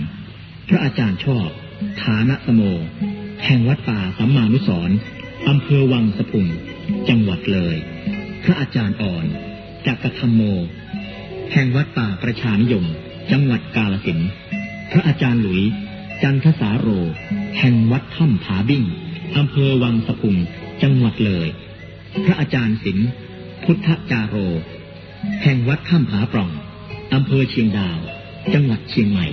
พระอาจารย์ชอบ ฐานะสโม แห่งวัดป่าสัมมานุสรอำเภอวังสะพุง จังหวัดเลย พระอาจารย์อ่อนจักรธรรมโม แห่งวัดป่าประชานิยม จังหวัดกาลสินพระอาจารย์หลุย จันทสาโร แห่งวัดถ้ำผาบิ้งอำเภอวังสะพุงจังหวัดเลย พระอาจารย์สินพุทธจาโร แห่งวัดถ้ำผาปล่องอำเภอเชียงดาว จังหวัดเชียงใหม่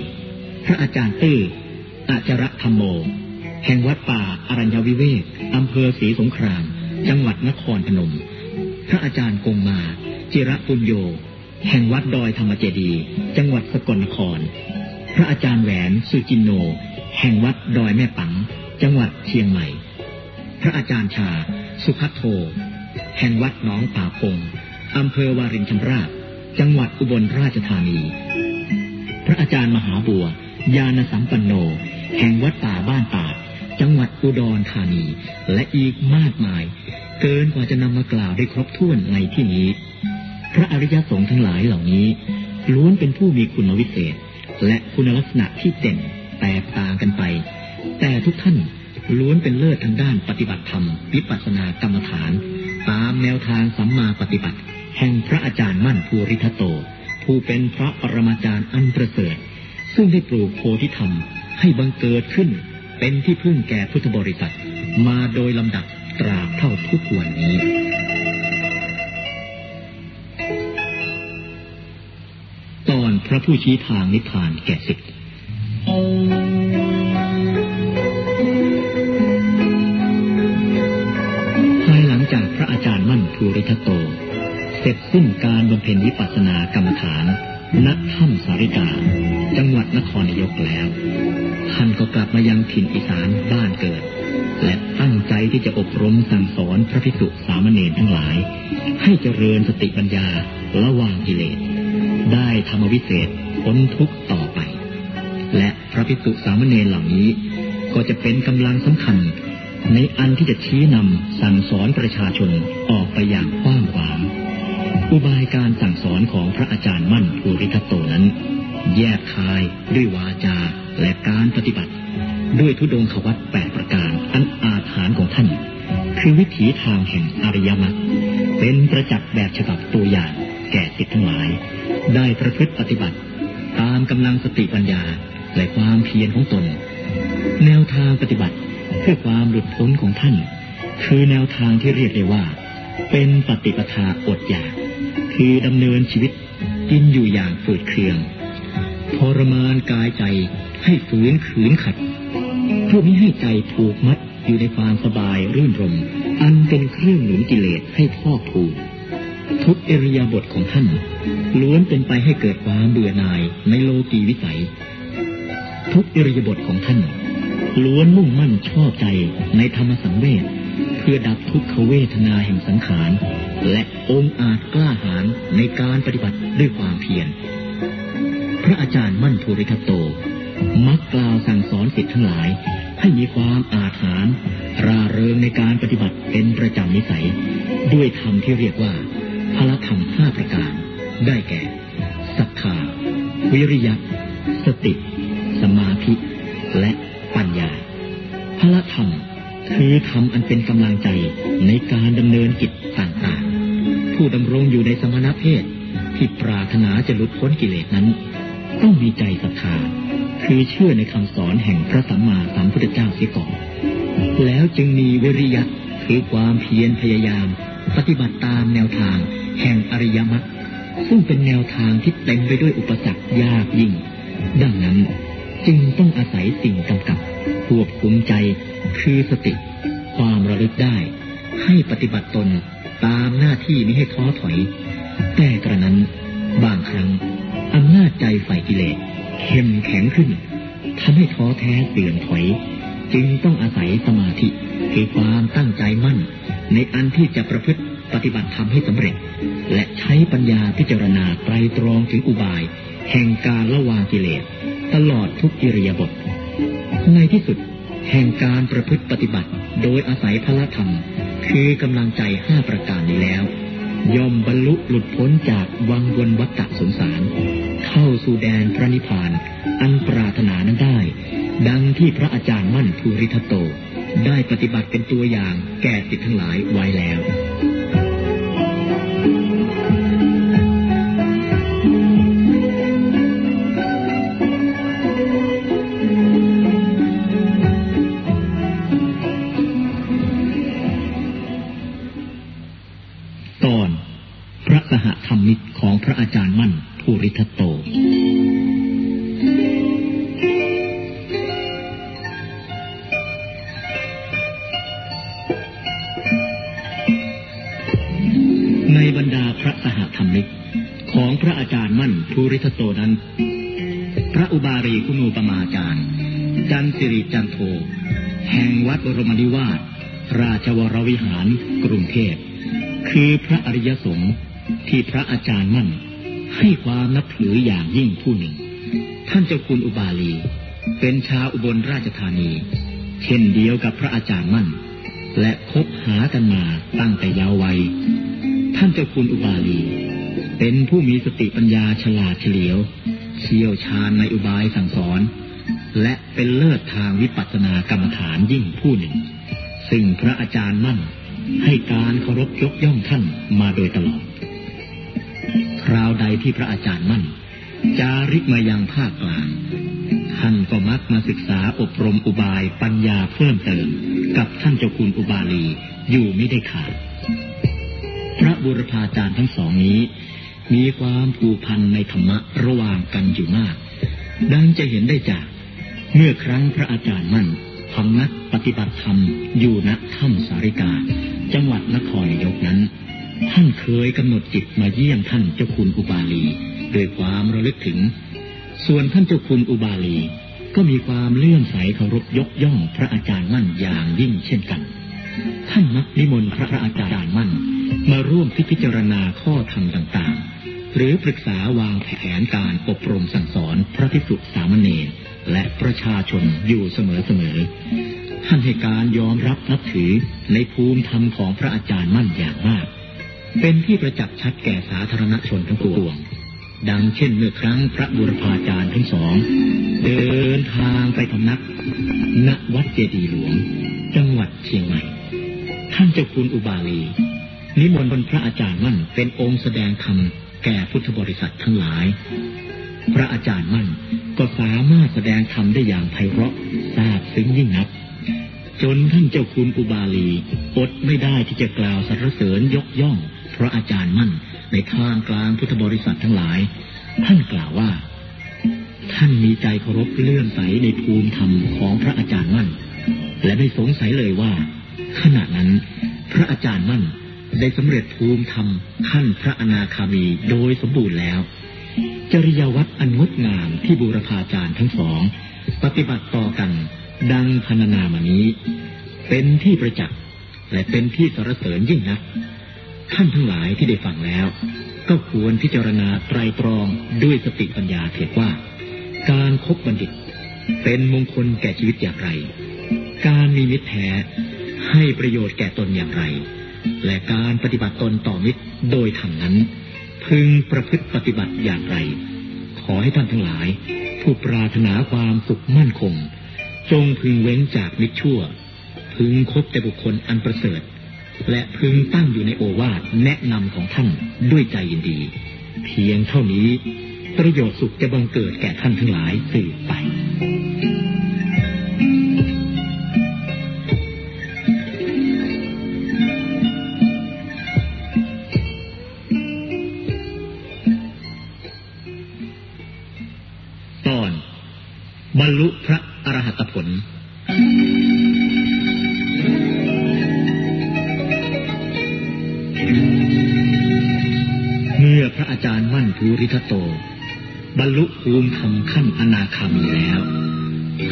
พระอาจารย์ตื้ออาจระธรรมโม แห่งวัดป่าอรัญญวิเวกอำเภอศรีสงคราม จังหวัดนครพนม พระอาจารย์กงมา จิระปุญโย แห่งวัดดอยธรรมเจดี จังหวัดสกลนคร พระอาจารย์แหวนสุจินโน แห่งวัดดอยแม่ปัง จังหวัดเชียงใหม่ พระอาจารย์ชา สุพัทโท แห่งวัดหนองป่าพงอำเภอวารินชำราบ จังหวัดอุบลราชธานี พระอาจารย์มหาบัว ญาณสัมปันโน แห่งวัดป่าบ้านตาด จังหวัดอุดรธานี และอีกมากมาย เกินกว่าจะนำมากล่าวได้ครบถ้วนในที่นี้ พระอริยสงฆ์ทั้งหลายเหล่านี้ล้วนเป็นผู้มีคุณวิเศษ และคุณลักษณะที่เด่นแตกต่างกันไป แต่ทุกท่านล้วนเป็นเลิศทางด้านปฏิบัติธรรม วิปัสสนากรรมฐาน ตามแนวทางสัมมาปฏิบัติ แห่งพระอาจารย์มั่นภูริทัตโต ผู้เป็นพระปรมาจารย์อันประเสริฐ ซึ่งได้ปลูกโพธิธรรมให้บังเกิดขึ้น เป็นที่พึ่งแก่พุทธบริษัท มาโดยลำดับตราบเท่าทุกวันนี้ พระผู้ชี้ทางนิพพานแก่สิทธิ์ภายหลังจากพระอาจารย์มั่นภูริทัตโต เสร็จสิ้นการบำเพ็ญวิปัสสนากรรมฐานณถ้ำสาริกา จังหวัดนครนายกแล้ว ท่านก็กลับมายังถิ่นอีสานบ้านเกิด และตั้งใจที่จะอบรมสั่งสอนพระภิกษุสามเณรทั้งหลาย ให้เจริญสติปัญญาละวางกิเลส ได้ธรรมวิเศษพ้นทุกต่อไป และพระภิกษุสามเณรเหล่านี้ ก็จะเป็นกำลังสำคัญ ในอันที่จะชี้นำสั่งสอนประชาชนออกไปอย่างกว้างขวางอุบายการสั่งสอนของพระอาจารย์มั่นภูริทัตโตนั้น แยกคายด้วยวาจาและการปฏิบัติ ด้วยทุดงขวัตแปดประการอันอาถรรพ์ของท่าน คือวิถีทางแห่งอริยมรรคเป็นประจักษ์แบบฉบับตัวอย่างแก่สิทธิ์ทั้งหลาย ได้ประพฤติปฏิบัติ ตามกำลังสติปัญญาและความเพียรของตน แนวทางปฏิบัติเพื่อความหลุดพ้นของท่าน คือแนวทางที่เรียกได้ว่า เป็นปฏิปทาอดอยาก คือดำเนินชีวิตกินอยู่อย่างฝืดเคืองทรมานกายใจให้ฝืนขืนขัดเพื่อไม่ให้ใจผูกมัดอยู่ในความสบายรื่นรม อันเป็นเครื่องหนุนกิเลสให้พอกพูนทุกเอริยาบทของท่านล้วนเป็นไปให้เกิดความเบื่อหน่ายในโลกีวิสัย ทุกเอริยาบทของท่าน ล้วนมุ่งมั่นชอบใจในธรรมสังเวชเพื่อดับทุกขเวทนาแห่งสังขาร และองอาจกล้าหาญในการปฏิบัติด้วยความเพียรพระอาจารย์มั่นภูริทัตโต มักกล่าวสั่งสอนสิทธิ์ทั้งหลาย ให้มีความอาถรรพ์ราเริงในการปฏิบัติเป็นประจำนิสัย ด้วยธรรมที่เรียกว่าพละธรรมห้าประการ ได้แก่ศรัทธา วิริยะ สติ สมาธิ และปัญญาพละธรรมคือธรรมอันเป็นกำลังใจในการดำเนินกิจต่างๆ ผู้ดำรงอยู่ในสมณเพศที่ปรารถนาจะหลุดพ้นกิเลสนั้น ต้องมีใจศรัทธา คือเชื่อในคำสอนแห่งพระสัมมาสัมพุทธเจ้าเสียก่อน แล้วจึงมีวิริยะคือความเพียรพยายาม ปฏิบัติตามแนวทางแห่งอริยมรรค ซึ่งเป็นแนวทางที่เต็มไปด้วยอุปสรรคยากยิ่ง ดังนั้นจึงต้องอาศัยสิ่งกำกับควบคุมใจคือสติ ความระลึกได้ ให้ปฏิบัติตนตามหน้าที่ไม่ให้ท้อถอย แต่กระนั้นบางครั้งอำนาจใจฝ่ายกิเลสเข้มแข็งขึ้นทำให้ท้อแท้เสื่อมถอย จึงต้องอาศัยสมาธิคือความตั้งใจมั่น ในอันที่จะประพฤติ ปฏิบัติธรรมให้สำเร็จ และใช้ปัญญาพิจารณาไตรตรองถึงอุบาย แห่งการละวางกิเลส ตลอดทุกอิริยาบถในที่สุด แห่งการประพฤติปฏิบัติ โดยอาศัยพระธรรม คือกำลังใจห้าประการนี้แล้ว ย่อมบรรลุหลุดพ้นจากวังวนวัฏสงสาร เข้าสู่แดนพระนิพพาน อันปรารถนานั้นได้ ดังที่พระอาจารย์มั่นภูริทัตโต ได้ปฏิบัติเป็นตัวอย่างแก่สิทธิ์ทั้งหลายไว้แล้ว พระอาจารย์มั่นภูริทัตโต ในบรรดาพระสหธรรมิก ของพระอาจารย์มั่นภูริทัตโตนั้น พระอุบารีคุณูปมาจารย์ จันสิริจันโท แห่งวัดบรมนิวาสราชวรวิหารกรุงเทพคือพระอริยสงฆ์ ที่พระอาจารย์มั่น ให้ความนับถืออย่างยิ่งผู้หนึ่ง ท่านเจ้าคุณอุบาลี เป็นชาวอุบลราชธานี เช่นเดียวกับพระอาจารย์มั่น และคบหากันมาตั้งแต่ยาววัย ท่านเจ้าคุณอุบาลี เป็นผู้มีสติปัญญาฉลาดเฉลียว เชี่ยวชาญในอุบายสั่งสอน และเป็นเลิศทางวิปัสสนากรรมฐานยิ่งผู้หนึ่ง ซึ่งพระอาจารย์มั่นให้การเคารพยกย่องท่านมาโดยตลอด คราวใดที่พระอาจารย์มั่น จาริกมายังภาคกลาง ท่านก็มักมาศึกษาอบรมอุบายปัญญาเพิ่มเติม กับท่านเจ้าคุณอุบาลีอยู่ไม่ได้ขาด พระบุรพาจารย์ทั้งสองนี้ มีความผูกพันในธรรมะระหว่างกันอยู่มาก ดังจะเห็นได้จากเมื่อครั้งพระอาจารย์มั่นพำนักปฏิบัติธรรมอยู่ณถ้ำสาริกา จังหวัดนครนายกนั้น ท่านเคยกำหนดจิตมาเยี่ยมท่านเจ้าคุณอุบาลีโดยความระลึกถึง ส่วนท่านเจ้าคุณอุบาลี ก็มีความเลื่อมใสเคารพยกย่องพระอาจารย์มั่นอย่างยิ่งเช่นกัน ท่านมักนิมนต์พระอาจารย์มั่น มาร่วมพิจารณาข้อธรรมต่างๆ หรือปรึกษาวางแผนการอบรมสั่งสอนพระภิกษุสามเณรและประชาชนอยู่เสมอๆท่านให้การยอมรับนับถือในภูมิธรรมของพระอาจารย์มั่นอย่างมาก เป็นที่ประจักษ์ชัดแก่สาธารณชนทั้งปวง ดังเช่นเมื่อครั้งพระบุรพาจารย์ทั้งสอง เดินทางไปทำนัก ณวัดเจดีหลวง จังหวัดเชียงใหม่ ท่านเจ้าคุณอุบาลี นิมนต์พระอาจารย์มั่นเป็นองค์แสดงธรรมแก่พุทธบริษัททั้งหลาย พระอาจารย์มั่นก็สามารถแสดงธรรมได้อย่างไพเราะทราบซึ้งยิ่งนักจนท่านเจ้าคุณอุบาลีอดไม่ได้ที่จะกล่าวสรรเสริญยกย่อง พระอาจารย์มั่นในท่ามกลางพุทธบริษัททั้งหลาย ท่านกล่าวว่า ท่านมีใจเคารพเลื่อมใสในภูมิธรรมของพระอาจารย์มั่น และไม่สงสัยเลยว่า ขณะนั้น พระอาจารย์มั่นได้สำเร็จภูมิธรรมขั้นพระอนาคามีโดยสมบูรณ์แล้ว จริยวัตรอันงดงามที่บูรพาจารย์ทั้งสอง ปฏิบัติต่อกัน ดังพรรณนามานี้ เป็นที่ประจักษ์และเป็นที่สรรเสริญยิ่งนัก ท่านทั้งหลายที่ได้ฟังแล้ว ก็ควรพิจารณาไตรตรองด้วยสติปัญญาเถิดว่า การครบบัณฑิต เป็นมงคลแก่ชีวิตอย่างไร การมีมิตรแท้ให้ประโยชน์แก่ตนอย่างไร และการปฏิบัติตนต่อมิตรโดยทางนั้น พึงประพฤติปฏิบัติอย่างไร ขอให้ท่านทั้งหลาย ผู้ปรารถนาความสุขมั่นคง จงพึงเว้นจากมิตรชั่ว พึงคบแต่บุคคลอันประเสริฐ และพึงตั้งอยู่ในโอวาทแนะนำของท่านด้วยใจยินดี เพียงเท่านี้ ประโยชน์สุขจะบังเกิดแก่ท่านทั้งหลายสืบไป ภูมิธรรมขั้นอนาคามีแล้ว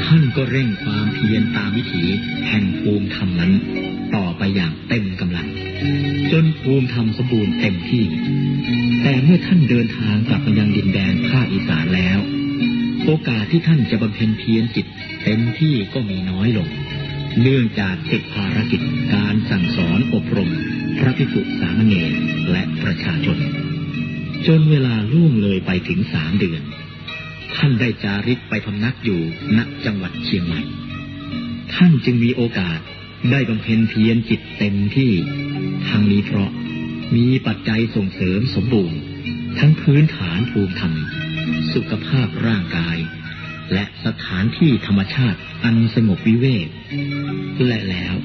ท่านก็เร่งความเพียรตามวิถีแห่งภูมิธรรมนั้น ต่อไปอย่างเต็มกำลัง จนภูมิธรรมสมบูรณ์เต็มที่ แต่เมื่อท่านเดินทางกลับมายังดินแดนภาคอีสานแล้ว โอกาสที่ท่านจะบำเพ็ญเพียรจิตเต็มที่ก็มีน้อยลง เนื่องจากติดภารกิจการสั่งสอนอบรม พระภิกษุสามเณรและประชาชน จนเวลาล่วงเลยไปถึงสามเดือน ท่านได้จาริกไปพำนักอยู่ณจังหวัดเชียงใหม่ ท่านจึงมีโอกาสได้บำเพ็ญเพียรจิตเต็มที่ทางนี้เพราะมีปัจจัยส่งเสริมสมบูรณ์ ทั้งพื้นฐานภูมิธรรม สุขภาพร่างกาย และสถานที่ธรรมชาติอันสงบวิเวกและแล้ว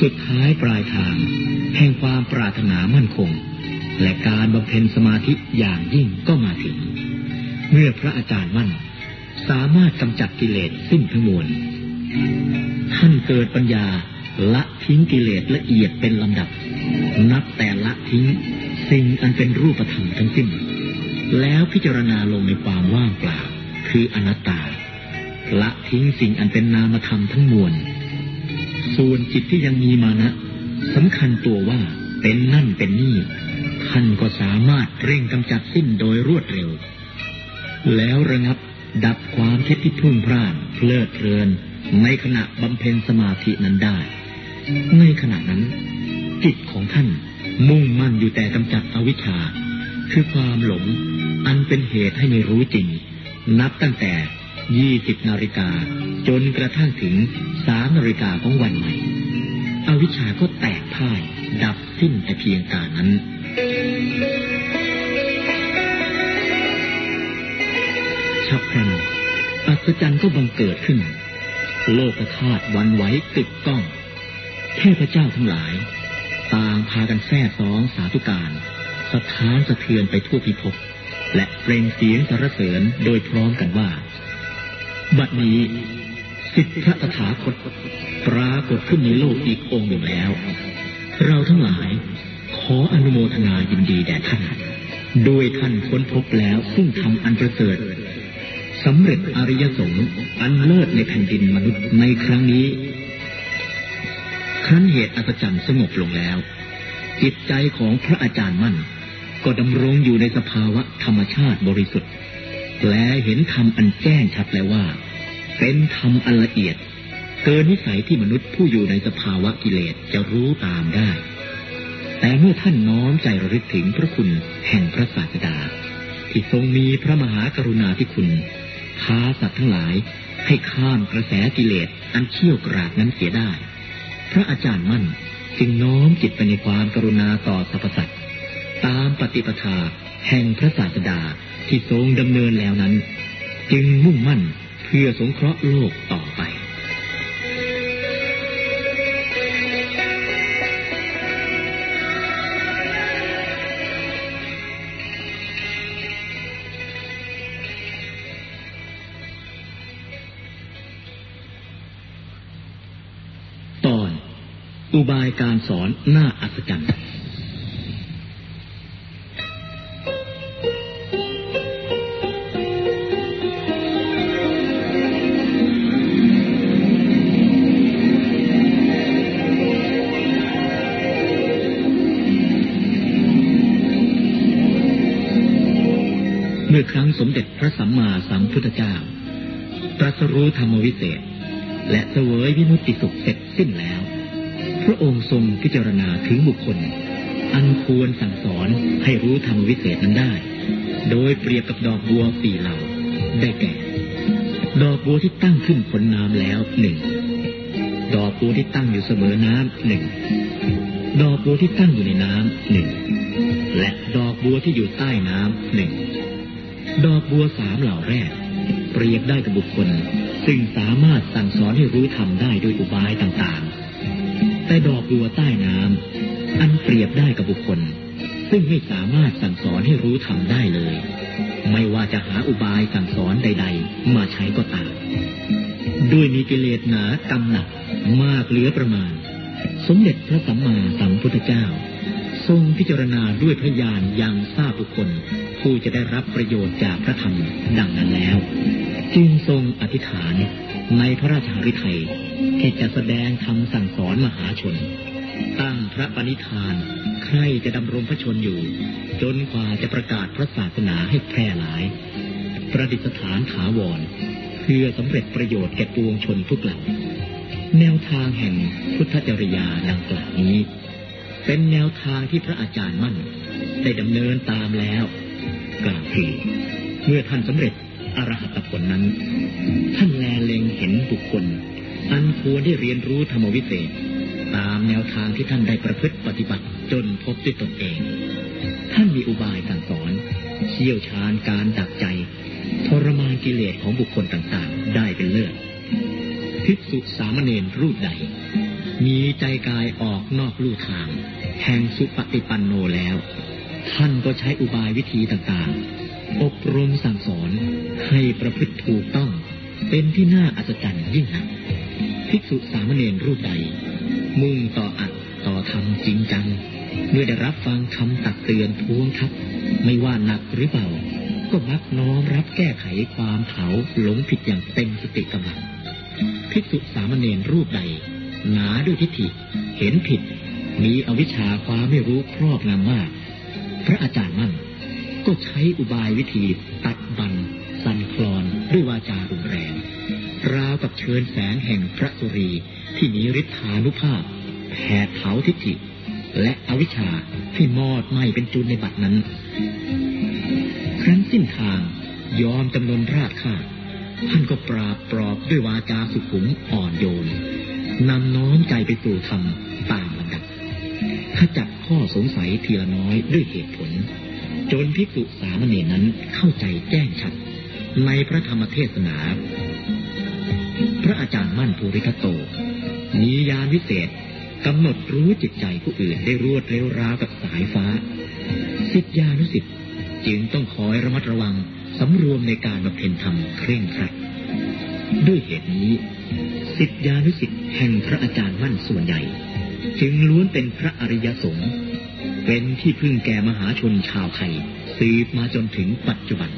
สุดท้ายปลายทาง แห่งความปรารถนามั่นคง และการบำเพ็ญสมาธิอย่างยิ่งก็มาถึง เมื่อพระอาจารย์มั่น สามารถกำจัดกิเลสสิ้นทั้งมวล ท่านเกิดปัญญาละทิ้งกิเลสละเอียดเป็นลำดับ นับแต่ละทิ้ง สิ่งอันเป็นรูปธรรมทั้งสิ้น แล้วพิจารณาลงในความว่างเปล่า คืออนัตตา ละทิ้งสิ่งอันเป็นนามธรรมทั้งมวล ส่วนจิตที่ยังมีมานะสำคัญตัวว่าเป็นนั่นเป็นนี่ ท่านก็สามารถเร่งกำจัดสิ้นโดยรวดเร็ว แล้วระงับดับความคิดที่พุ่งพร่านเพลิดเพลิน ในขณะบำเพ็ญสมาธินั้นได้ ในขณะนั้น จิตของท่านมุ่งมั่นอยู่แต่กำจัดอวิชชา คือความหลง อันเป็นเหตุให้ไม่รู้จริง นับตั้งแต่ยี่สิบนาฬิกา จนกระทั่งถึงสามนาฬิกาของวันใหม่ อวิชชาก็แตกพ่าย ดับสิ้นแต่เพียงกานั้น ศจรรย์ก็บังเกิดขึ้น โลกธาตุวันไหวติดต้องเทพเจ้าทั้งหลาย ต่างพากันแท้สองสาธุการสะท้านสะเทือนไปทั่วพิภพและเปล่งเสียงสรรเสริญโดยพร้อมกันว่า บัดนี้สิทธิพระตถาคตปรากฏขึ้นในโลกอีกองค์หนึ่งแล้ว เราทั้งหลายขออนุโมทนายินดีแด่ท่านโดยท่านค้นพบแล้วซึ่งทำอันประเสริฐ สำเร็จอริยสงฆ์อันเลิศในแผ่นดินมนุษย์ในครั้งนี้ ครั้นเหตุอัศจรรย์สงบลงแล้ว จิตใจของพระอาจารย์มั่น ก็ดำรงอยู่ในสภาวะธรรมชาติบริสุทธิ์ และเห็นธรรมอันแจ้งชัดแล้วว่า เป็นธรรมอันละเอียด เกินวิสัยที่มนุษย์ผู้อยู่ในสภาวะกิเลสจะรู้ตามได้ แต่เมื่อท่านน้อมใจระลึกถึงพระคุณแห่งพระศาสดา ที่ทรงมีพระมหากรุณาธิคุณ พาสัตว์ทั้งหลายให้ข้ามกระแสกิเลสอันเชี่ยวกราดนั้นเสียได้ พระอาจารย์มั่นจึงน้อมจิตไปในความกรุณาต่อสรรพสัตว์ตามปฏิปทาแห่งพระศาสดาที่ทรงดำเนินแล้วนั้น จึงมุ่งมั่นเพื่อสงเคราะห์โลกต่อไป การสอนน่าอัศจรรย์เมื่อครั้งสมเด็จพระสัมมาสัมพุทธเจ้า ตรัสรู้ธรรมวิเศษ และเสวยวิมุตติสุขเสร็จสิ้นแล้ว ระองค์ทรงพิจารณาถึงบุคคล อันควรสั่งสอนให้รู้ธรรมวิเศษนั้นได้ โดยเปรียบกับดอกบัวสี่เหล่า ได้แก่ ดอกบัวที่ตั้งขึ้นผลน้ำแล้วหนึ่งดอกบัวที่ตั้งอยู่เสมอน้ำหนึ่งดอกบัวที่ตั้งอยู่ในน้ำหนึ่งและดอกบัวที่อยู่ใต้น้ำหนึ่งดอกบัวสามเหล่าแรก เปรียบได้กับบุคคล ซึ่งสามารถสั่งสอนให้รู้ธรรมได้โดยอุบายต่างๆ แต่ดอกบัวใต้น้ำอันเปรียบได้กับบุคคล ซึ่งไม่สามารถสั่งสอนให้รู้ทำได้เลย ไม่ว่าจะหาอุบายสั่งสอนใด ๆ มาใช้ก็ตามด้วยมีกิเลสหนากำหนักมากเหลือประมาณ สมเด็จพระสัมมาสัมพุทธเจ้า ทรงพิจารณาด้วยพระญาณยังทราบบุคคล ผู้จะได้รับประโยชน์จากพระธรรมดังนั้นแล้ว จึงทรงอธิษฐานในพระราชหฤทัย ที่จะแสดงคำสั่งสอนมหาชน ตั้งพระปณิธาน ใครจะดำรงพระชนอยู่ จนกว่าจะประกาศพระศาสนาให้แพร่หลาย ประดิษฐานถาวร เพื่อสำเร็จประโยชน์แก่ปวงชนทุกเหล่าแนวทางแห่งพุทธจริยาดังกล่าวนี้ เป็นแนวทางที่พระอาจารย์มั่น ได้ดำเนินตามแล้วกล่าวคือเมื่อท่านสำเร็จอรหัตผลนั้น ท่านแลเล็งเห็นบุคคล อันควรได้เรียนรู้ธรรมวิเศษ ตามแนวทางที่ท่านได้ประพฤติปฏิบัติจนพบด้วยตนเอง ท่านมีอุบายสั่งสอนเชี่ยวชาญการดักใจ ทรมานกิเลสของบุคคลต่างๆ ได้เป็นเลิศภิกษุสามเณรรูปใด มีใจกายออกนอกลู่ทาง แห่งสุปฏิปันโนแล้ว ท่านก็ใช้อุบายวิธีต่างๆ อบรมสั่งสอนให้ประพฤติถูกต้อง เป็นที่น่าอัศจรรย์ยิ่งนัก ภิกษุสามเณรรูปใด มุ่งต่ออัดต่อทำจริงจัง เมื่อได้รับฟังคำตักเตือนทวงทับไม่ว่าหนักหรือเบาก็มักน้อมรับแก้ไขความเผาหลงผิดอย่างเต็มสติกำลังภิกษุสามเณรรูปใด หนาด้วยทิฏฐิ เห็นผิด มีอวิชชาความไม่รู้ครอบงำมาก พระอาจารย์มั่น ก็ใช้อุบายวิธีตัดบัน สันคลอนด้วยวาจารุนแรง ราวกับเชิญแสงแห่งพระสุรีที่มีฤทธานุภาพแผดเผาทิฏฐิและอวิชชาให้มอดไหม้เป็นจุนในบัดนั้น ครั้นสิ้นทางยอมจำนนราชข้าท่านก็ปราบปรอบด้วยวาจาสุขุมอ่อนโยนนำน้อมใจไปสู่ธรรมตามลำดับขจัดข้อสงสัยทีละน้อยด้วยเหตุผล จนภิกษุสามเณรนั้นเข้าใจแจ้งชัด ในพระธรรมเทศนา พระอาจารย์มั่นภูริทัตโต มียานวิเศษกำหนดรู้จิตใจผู้อื่นได้รวดเร็วราวกับสายฟ้า สิทธิานุสิทธิ์จึงต้องคอยระมัดระวังสำรวมในการบำเพ็ญธรรมเคร่งครัด ด้วยเหตุนี้ สิทธิานุสิทธิ์แห่งพระอาจารย์มั่นส่วนใหญ่ จึงล้วนเป็นพระอริยสงฆ์เป็นที่พึ่งแก่มหาชนชาวไทยสืบมาจนถึงปัจจุบัน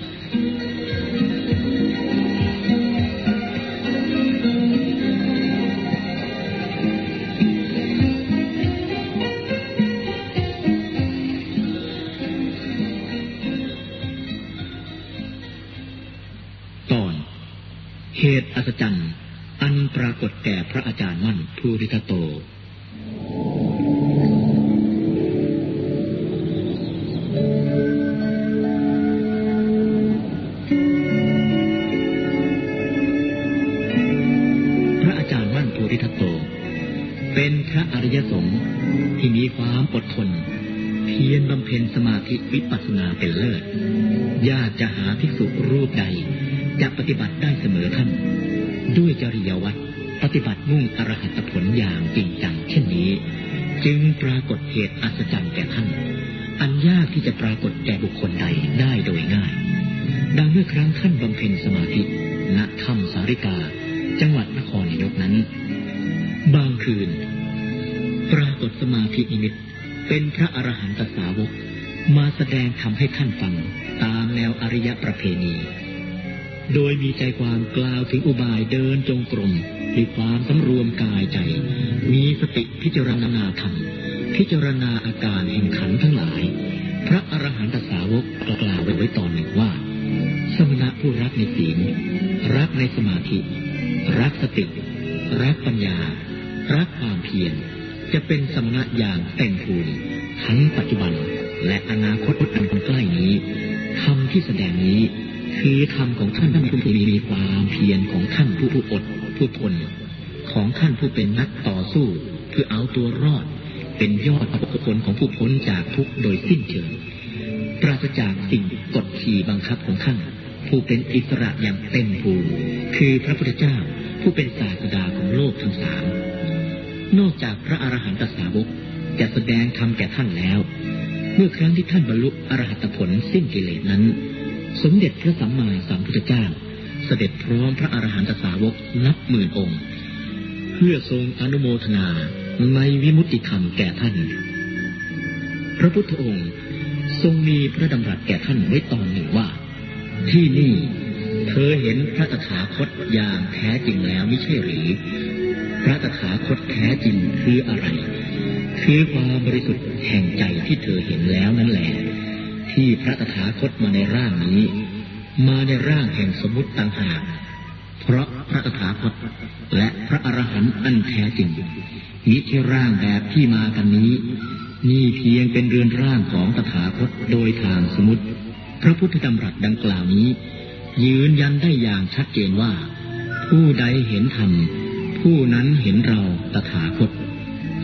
รัสแก่ท่านไว้ตอนหนึ่งว่า ที่นี่เธอเห็นพระตถาคตอย่างแท้จริงแล้วไม่ใช่หรือ พระตถาคตแท้จริงคืออะไร คือความบริสุทธิ์แห่งใจที่เธอเห็นแล้วนั่นแหละ ที่พระตถาคตมาในร่างนี้ มาในร่างแห่งสมมติต่างหากเพราะพระตถาคตและพระอรหันต์อันแท้จริงมิใช่ร่างแบบที่มากันนี้ นี่เพียงเป็นเรือนร่างของตถาคตโดยทางสมมติ พระพุทธดำรัสดังกล่าวนี้ ยืนยันได้อย่างชัดเจนว่า ผู้ใดเห็นธรรม ผู้นั้นเห็นเราตถาคต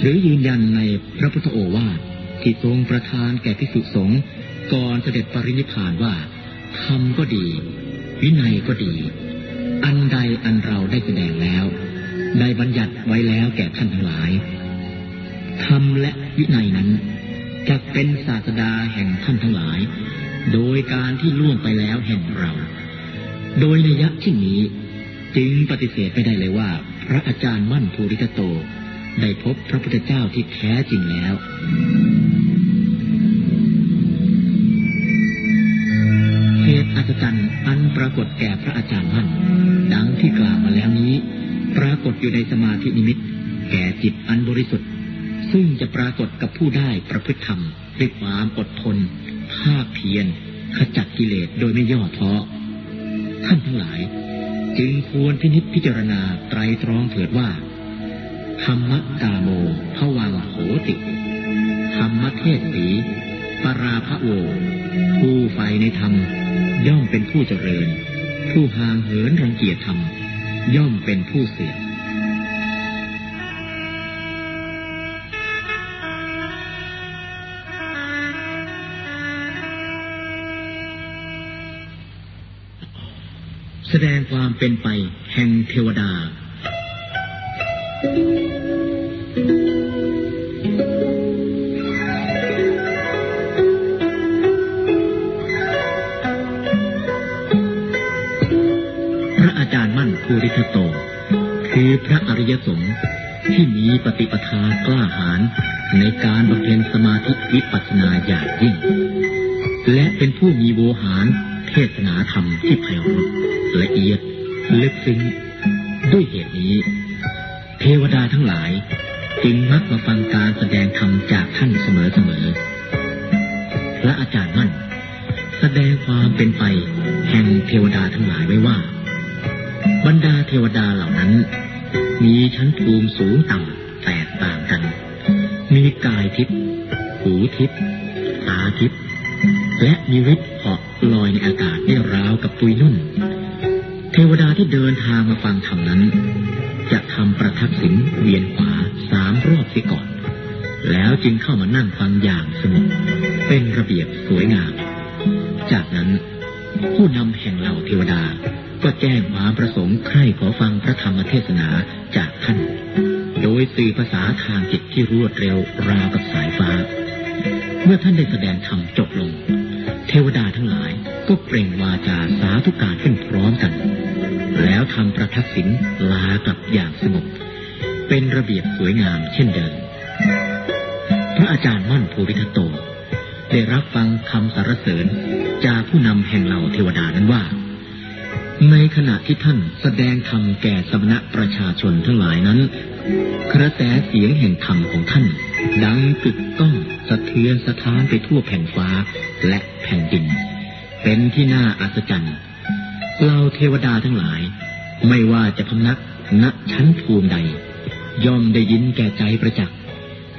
หรือยืนยันในพระพุทธโอวาทที่ทรงประทานแก่ภิกษุสงฆ์ก่อนเสด็จปรินิพพานว่าธรรมก็ดี วินัยก็ดี อันใดอันเราได้แสดงแล้ว ได้บัญญัติไว้แล้วแก่ท่านทั้งหลาย ธรรมและวินัยนั้นจะเป็นศาสดาแห่งท่านทั้งหลาย โดยการที่ล่วงไปแล้วแห่งเรา โดยในยักษ์ที่นี้ จึงปฏิเสธไม่ได้เลยว่า พระอาจารย์มั่นภูริตโต ได้พบพระพุทธเจ้าที่แท้จริงแล้วเหตุอัศจรรย์อันปรากฏแก่พระอาจารย์มั่น ดังที่กล่าวมาแล้วนี้ ปรากฏอยู่ในสมาธินิมิต แก่จิตอันบริสุทธิ์ ซึ่งจะปรากฏกับผู้ได้ประพฤติธรรมด้วยความอดทน ภาคเพียร ขจัดกิเลสโดยไม่ย่อท้อ ท่านทั้งหลาย จึงควรพินิจพิจารณาไตรตรองเถิดว่า ธรรมกาโมภวังโหติ ธรรมเทศสีปราภโว ผู้ใฝ่ในธรรม ย่อมเป็นผู้เจริญ ผู้ห่างเหินรังเกียจธรรม ย่อมเป็นผู้เสื่อม แสดงความเป็นไปแห่งเทวดา พระอาจารย์มั่นภูริทัตโต คือพระอริยสงฆ์ที่มีปฏิปทากล้าหาญในการบำเพ็ญสมาธิวิปัสสนาอย่างยิ่ง และเป็นผู้มีโวหาร เทศนาธรรมที่ไพเราะละเอียดลึกซึ้งด้วยเหตุนี้ เทวดาทั้งหลายจึงมักมาฟังการแสดงธรรมจากท่านเสมอๆพระอาจารย์มั่น แสดงความเป็นไปแห่งเทวดาทั้งหลายไว้ว่า บรรดาเทวดาเหล่านั้น มีชั้นภูมิสูงต่ำแตกต่างกัน มีกายทิพย์หูทิพย์ตาทิพย์และมีฤทธิ์ ลอยในอากาศได้ราวกับปุยนุ่น เทวดาที่เดินทางมาฟังธรรมนั้น จะทำประทักษิณเวียนขวาสามรอบเสียก่อน แล้วจึงเข้ามานั่งฟังอย่างสงบเป็นระเบียบสวยงาม จากนั้น ผู้นำแห่งเหล่าเทวดาก็แจ้งความประสงค์ใคร่ขอฟังพระธรรมเทศนาจากท่าน โดยสื่อภาษาทางจิตที่รวดเร็วราวกับสายฟ้า เมื่อท่านได้แสดงธรรม ทวดาทั้งหลายก็เปล่งวาจาสาธุการขึ้นพร้อมกัน แล้วทำประทักษิณลากลับอย่างสงบเป็นระเบียบสวยงามเช่นเดิม พระอาจารย์มั่นภูริทัตโต ได้รับฟังคำสรรเสริญจากผู้นำแห่งเหล่าเทวดานั้นว่า ในขณะที่ท่านแสดงธรรมแก่สมณะประชาชนทั้งหลายนั้น กระแสเสียงแห่งธรรมของท่าน ดังกึกก้อง สะเทือนสะท้านไปทั่วแผ่นฟ้าและแผ่นดิน เป็นที่น่าอัศจรรย์เราเทวดาทั้งหลาย ไม่ว่าจะพำนักณชั้นภูมิใด ย่อมได้ยินแก่ใจประจักษ์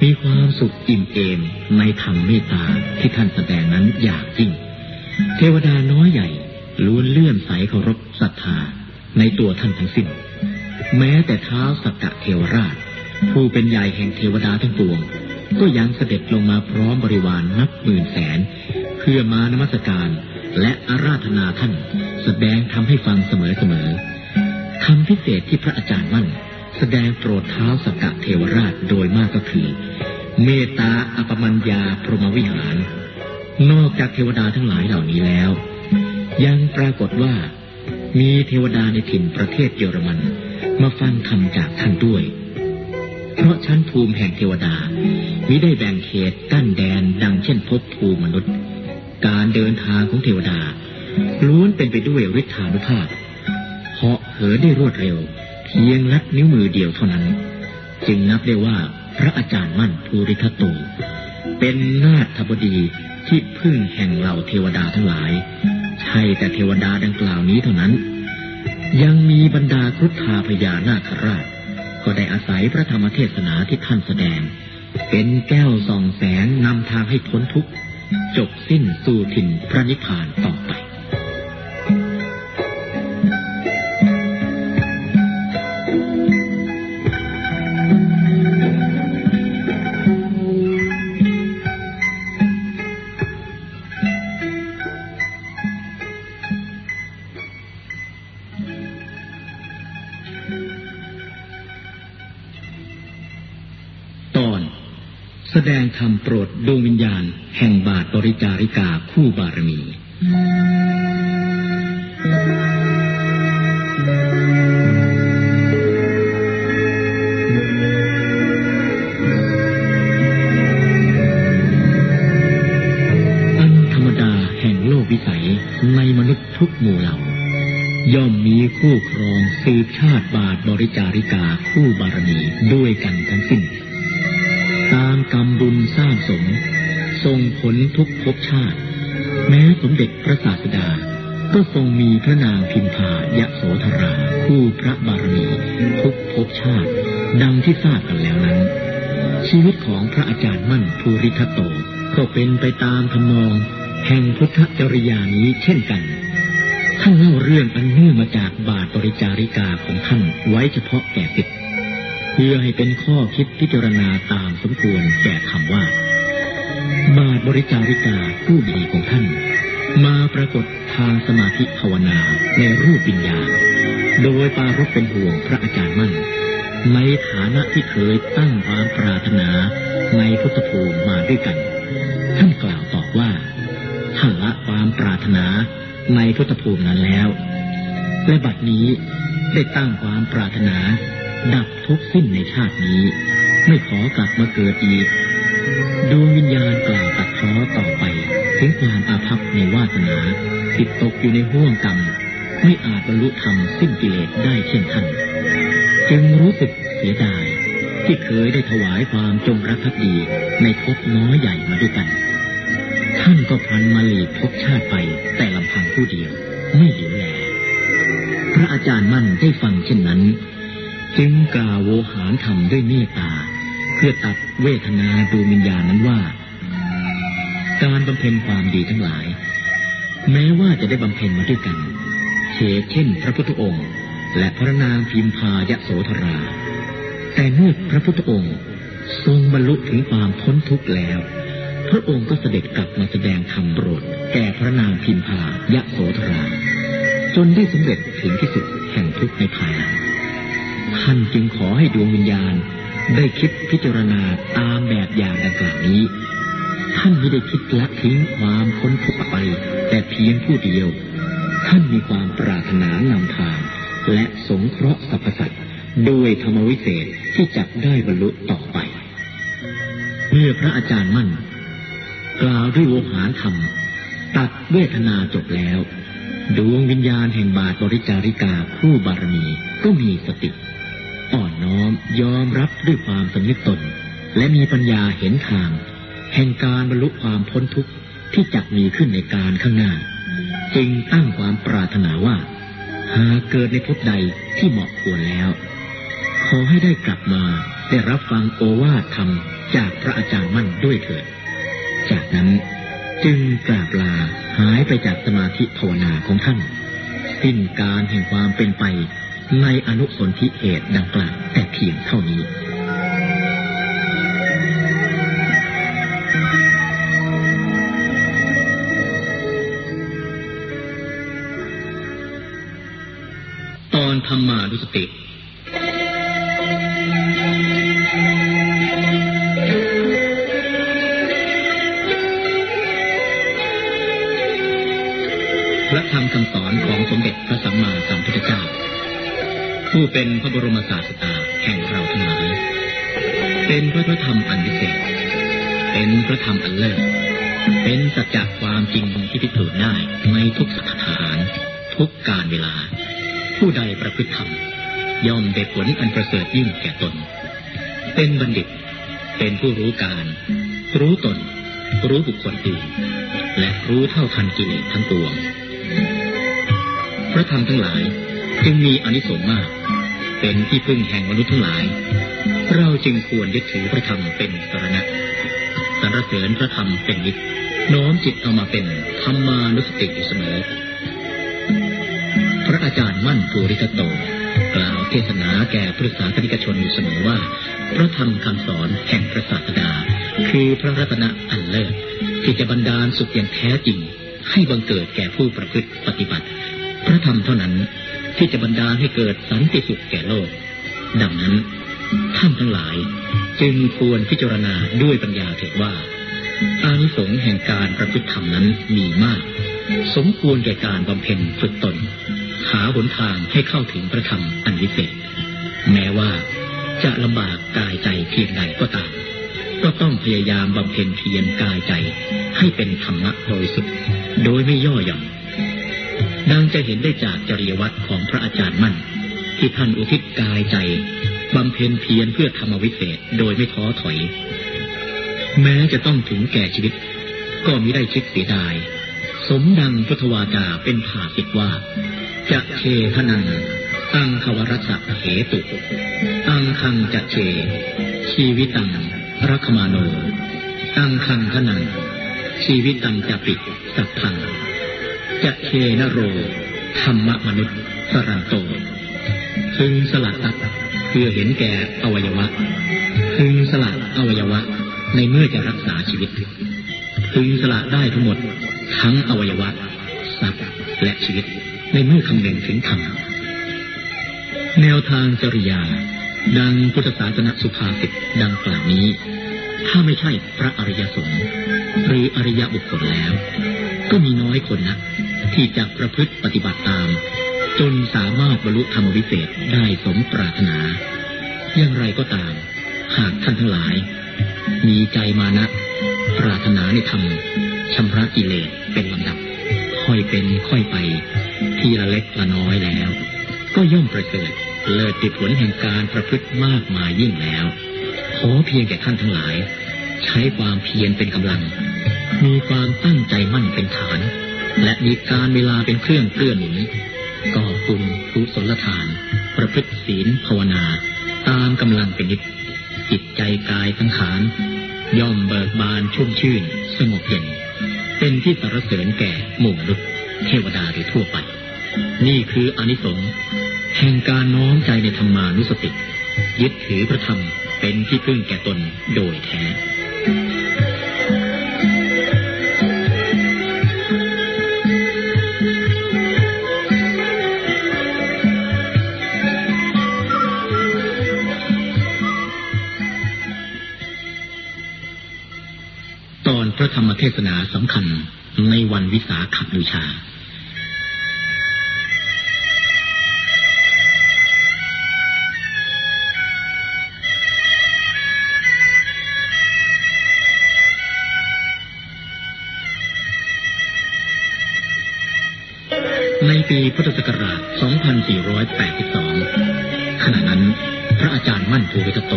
มีความสุขอิ่มเอมในธรรมเมตตาที่ท่านแสดงนั้นอย่างยิ่ง เทวดาน้อยใหญ่ล้วนเลื่อมใสเคารพศรัทธาในตัวท่านทั้งสิ้น แม้แต่เท้าสักกะเทวราช ผู้เป็นใหญ่แห่งเทวดาทั้งปวง ก็ยังเสด็จลงมาพร้อมบริวารนับหมื่นแสน เพื่อมานมัสการและอาราธนาท่านแสดงทำให้ฟังเสมอๆคำพิเศษที่พระอาจารย์มั่น แสดงโปรดเท้าสกกะเทวราชโดยมากก็คือ เมตตาอปมัญญาพรหมวิหาร นอกจากเทวดาทั้งหลายเหล่านี้แล้ว ยังปรากฏว่ามีเทวดาในถิ่นประเทศเยอรมัน มาฟังคำจากท่านด้วย เพราะชั้นภูมิแห่งเทวดามิได้แบ่งเขตกั้นแดนดังเช่นภพภูมิมนุษย์ การเดินทางของเทวดาล้วนเป็นไปด้วยฤทธานุภาพเหาะเหินได้รวดเร็ว เพียงลัดนิ้วมือเดียวเท่านั้น จึงนับได้ว่าพระอาจารย์มั่นภูริทัตโต เป็นนาถบดีที่พึ่งแห่งเหล่าเทวดาทั้งหลาย ใช่แต่เทวดาดังกล่าวนี้เท่านั้น ยังมีบรรดาครุฑาพญานาคราช ก็ได้อาศัยพระธรรมเทศนาที่ท่านแสดง เป็นแก้วส่องแสงนำทางให้พ้นทุกข์จบสิ้นสู่ถิ่นพระนิพพานต่อไป ดงธรรมโปรดดวงวิญญาณ แห่งบาทบริจาริกาคู่บารมี อันธรรมดาแห่งโลกวิสัยในมนุษย์ทุกหมู่เหล่า ย่อมมีคู่ครองสืบชาติบาทบริจาริกาคู่บารมีด้วยกันทั้งสิ้น กรรมบุญสร้างสมส่งผลทุกภพชาติ แม้สมเด็จพระศาสดา ก็ทรงมีพระนางพิมพายะโสธราคู่พระบารมีทุกภพชาติ ดังที่ทราบกันแล้วนั้น ชีวิตของพระอาจารย์มั่นภูริทัตโตก็เป็นไปตามทำนอง แห่งพุทธจริยานี้เช่นกันท่านเล่าเรื่องอันเนื่องมาจากบาทบริจาริกาของท่านไว้เฉพาะแก่สิทธิ์ พื่อให้เป็นข้อคิดพิจารณาตามสมควรแก่คำว่าบาทบริจาริกาผู้ดีของท่าน มาปรากฏทางสมาธิภาวนาในรูปวิญญาณโดยปารบเป็นห่วงพระอาจารย์มั่น ในฐานะที่เคยตั้งความปรารถนาในพุทธภูมิมาด้วยกัน ท่านกล่าวตอบว่าท่านละความปรารถนาในพุทธภูมินั้นแล้ว และบัดนี้ได้ตั้งความปรารถนา ดับทุกสิ้นในชาตินี้ ไม่ขอกลับมาเกิดอีกดวงวิญญาณกล่าวตัดพ้อต่อไป ถึงความอาภัพในวาสนา ติดตกอยู่ในห่วงกรรม ไม่อาจบรรลุธรรมสิ้นกิเลสได้เช่นท่านจึงรู้สึกเสียดาย ที่เคยได้ถวายความจงรักภักดีในภพน้อยใหญ่มาด้วยกัน ท่านก็พันมาหลีกภพชาติไปแต่ลำพังผู้เดียว ไม่เหลียวแลพระอาจารย์มั่นได้ฟังเช่นนั้น จึงกล่าวโวหารธรรมด้วยเมตตา เพื่อตัดเวทนาดวงวิญญาณนั้นว่า การบำเพ็ญความดีทั้งหลาย แม้ว่าจะได้บำเพ็ญมาด้วยกันเชเช่นพระพุทธองค์ และพระนางพิมพายโสธรา แต่เมื่อพระพุทธองค์ทรงบรรลุถึงความพ้นทุกข์แล้ว พระองค์ก็เสด็จกลับมาแสดงธรรมโปรด แก่พระนางพิมพายโสธรา จนได้สำเร็จถึงที่สุดแห่งทุกข์ในภายหลัง ท่านจึงขอให้ดวงวิญญาณ ได้คิดพิจารณาตามแบบอย่างดังกล่าวนี้ ท่านไม่ได้คิดละทิ้งความพ้นทุกข์ไป แต่เพียงผู้เดียว ท่านมีความปรารถนานำทาง และสงเคราะห์สรรพสัตว์โดยธรรมวิเศษที่จักได้บรรลุต่อไป เมื่อพระอาจารย์มั่น กล่าวด้วยโวหารธรรม ตัดเวทนาจบแล้ว ดวงวิญญาณแห่งบาทบริจาริกาผู้บารมีก็มีสติ อ่อนน้อมยอมรับด้วยความสำนึกตน และมีปัญญาเห็นทาง แห่งการบรรลุความพ้นทุกข์ที่จะมีขึ้นในการข้างหน้า จึงตั้งความปรารถนาว่า หากเกิดในภพใดที่เหมาะควรแล้ว ขอให้ได้กลับมาได้รับฟังโอวาทธรรมจากพระอาจารย์มั่นด้วยเถิด จากนั้นจึงกราบลาหายไปจากสมาธิภาวนาของท่านสิ้นการแห่งความเป็นไป ในอนุสนธิเหตุดังกล่าวแต่เพียงเท่านี้ธรรมานุสติ พระธรรมคำสอนของสมเด็จพระสัมมาสัมพุทธเจ้า ผู้เป็นพระบรมศาสดาแห่งเราทั้งหลาย เป็นพระธรรมอันวิเศษ เป็นพระธรรมอันเลิศ เป็นสัจจความจริงที่พิสูจน์ได้ในทุกสถานทุกการเวลา ผู้ใดประพฤติธรรมย่อมได้ผลอันประเสริฐยิ่งแก่ตน เป็นบัณฑิต เป็นผู้รู้การ รู้ตน รู้บุคคลอื่น และรู้เท่าทันกิเลสทั้งปวง พระธรรมทั้งหลายจึงมีอนิสงส์มาก เป็นที่พึ่งแห่งมนุษย์ทั้งหลาย เราจึงควรยึดถือพระธรรมเป็นสรณะสรรเสริญพระธรรมเป็นมิตรน้อมจิตเอามาเป็นธรรมานุสติอยู่เสมอ พระอาจารย์มั่นภูริทโต กล่าวเทศนาแก่พุทธศาสนิกชนอยู่เสมอว่า พระธรรมคำสอนแห่งพระศาสดา คือพระรัตนะอันเลิศที่จะบรรดาลสุขอย่างแท้จริง ให้บังเกิดแก่ผู้ประพฤติปฏิบัติ พระธรรมเท่านั้น ที่จะบรรดาให้เกิดสันติสุขแก่โลก ดังนั้น ท่านทั้งหลายจึงควรพิจารณาด้วยปัญญาเถิดว่า อานิสงส์แห่งการประพฤติธรรมนั้นมีมาก สมควรแก่การบำเพ็ญฝึกตน หาหนทางให้เข้าถึงพระธรรมอันวิเศษ แม้ว่าจะลำบากกายใจเพียงใดก็ตาม ก็ต้องพยายามบำเพ็ญเพียรกายใจให้เป็นธรรมะโดยสุด โดยไม่ย่อหย่อน ดังจะเห็นได้จากจริยวัตรของพระอาจารย์มั่น ที่ท่านอุทิศกายใจบำเพ็ญเพียรเพื่อธรรมวิเศษโดยไม่ท้อถอย แม้จะต้องถึงแก่ชีวิต ก็มิได้คิดเสียดาย สมดังพุทธวาจาเป็นภาสิทว่า จะเชทนังตังขวรสะเหตุตังคังจะเช ชีวิตังรัคมาโนตังคังทนังชีวิตังจะปิดสัพพัง จะเชนโร ธรรมมนุษย์สรันโตพึงสลัดตัดเพื่อเห็นแก่อวัยวะพึงสละอวัยวะ ในเมื่อจะรักษาชีวิตพึงสละได้ทั้งหมด ทั้งอวัยวะสัตว์และชีวิตในเมื่อคำนึงถึงธรรมแนวทางจริยา ดังพุทธศาสนาสุภาษิตดังกล่าวนี้ ถ้าไม่ใช่พระอริยสงฆ์หรืออริยบุคคลแล้ว ก็มีน้อยคนนะที่จะประพฤติปฏิบัติตาม จนสามารถบรรลุธรรมวิเศษได้สมปรารถนา อย่างไรก็ตาม หากท่านทั้งหลาย มีใจมานะ ปรารถนาในธรรมชำระกิเลสเป็นลำดับ ค่อยเป็นค่อยไป ทีละเล็กละน้อยแล้ว ก็ย่อมประเสริฐเลิศติดผลแห่งการประพฤติมากมายยิ่งแล้ว ขอเพียงแก่ท่านทั้งหลาย ใช้ความเพียรเป็นกำลัง มีความตั้งใจมั่นเป็นฐาน และมีการเวลาเป็นเครื่องเกื้อหนุนก่อบุญกุศลทาน ประพฤติศีลภาวนา ตามกำลังเป็นนิดจิตใจกายสังขารย่อมเบิกบานชุ่มชื่น สงบเย็น เป็นที่สรรเสริญแก่หมู่มนุษย์เทวดาหรือทั่วไป นี่คืออนิสงส์แห่งการน้อมใจในธรรมานุสติ ยึดถือพระธรรมเป็นที่พึ่งแก่ตนโดยแท้ พระธรรมเทศนาสำคัญในวันวิสาขบูชา ในปีพุทธศักราช 2482 ขณะนั้น พระอาจารย์มั่นภูริตโต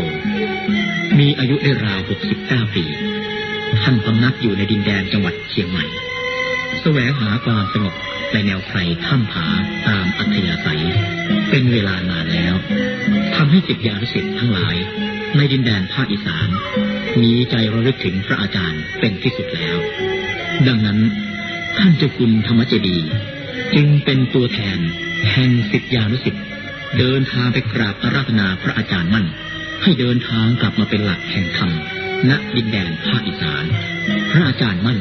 มีอายุได้ราว 69 ปี ท่านพำนักอยู่ในดินแดนจังหวัดเชียงใหม่แสวงหาความสงบในแนวไพรถ้ำผาตามอัธยาศัย เป็นเวลานานแล้วทำให้จิตยานุสิทธิ์ทั้งหลาย ในดินแดนภาคอีสาน มีใจระลึกถึงพระอาจารย์เป็นที่สุดแล้ว ดังนั้นท่านเจ้าคุณธรรมเจดี จึงเป็นตัวแทนแห่งสิทธิานุสิทธิ์เดินทางไปกราบอาราธนาพระอาจารย์มั่น ให้เดินทางกลับมาเป็นหลักแห่งธรรม ณดินแดนภาคอีสาน พระอาจารย์มั่น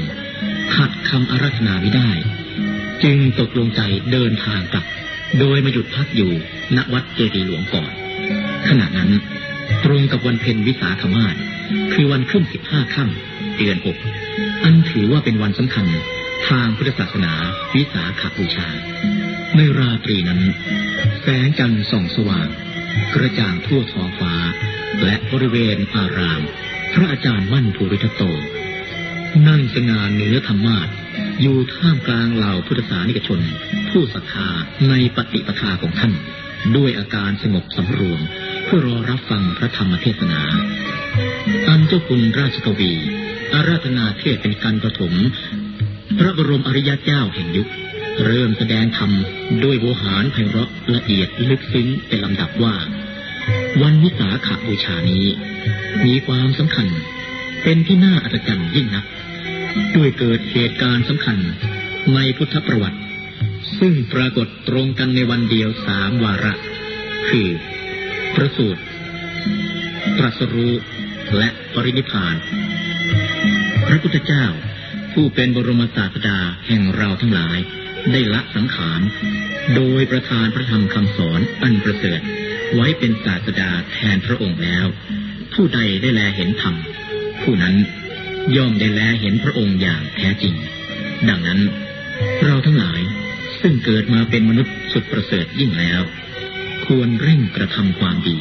ขัดคำอาราธนาไม่ได้ จึงตกลงใจเดินทางกลับ โดยมาหยุดพักอยู่ณวัดเจดีย์หลวงก่อน ขณะนั้น ตรงกับวันเพ็ญวิสาขมาศคือวันขึ้นสิบห้าค่ำเดือนหกอันถือว่าเป็นวันสำคัญทางพุทธศาสนาวิสาขบูชา ในราตรีนั้น แสงจันทร์ส่องสว่าง กระจ่างทั่วท้องฟ้า และบริเวณอาราม พระอาจารย์มั่นภูริทัตโต นั่งสง่าเหนือธรรมาทอยู่ท่ามกลางเหล่าพุทธศาสนิกชน ผู้ศรัทธาในปฏิปทาของท่าน ด้วยอาการสงบสำรวม เพื่อรอรับฟังพระธรรมเทศนา อันเจ้าคุณราชกวี อาราธนาเทศเป็นการประถม พระบรมอริยเจ้าแห่งยุค เริ่มแสดงธรรมด้วยโวหารไพเราะละเอียดลึกซึ้งเป็นลำดับว่า วันวิสาขบูชานี้ มีความสำคัญ เป็นที่น่าอัศจรรย์ยิ่งนัก ด้วยเกิดเหตุการณ์สำคัญในพุทธประวัติ ซึ่งปรากฏตรงกันในวันเดียวสามวาระ คือ ประสูติ ตรัสรู้และปรินิพพาน พระพุทธเจ้าผู้เป็นบรมศาสดาแห่งเราทั้งหลาย ได้ละสังขาร โดยประทานพระธรรมคำสอนอันประเสริฐ ไว้เป็นศาสดาแทนพระองค์แล้ว ผู้ใดได้แลเห็นธรรมผู้นั้นย่อมได้แลเห็นพระองค์อย่างแท้จริง ดังนั้น เราทั้งหลายซึ่งเกิดมาเป็นมนุษย์สุดประเสริฐยิ่งแล้ว ควรเร่งกระทำความดี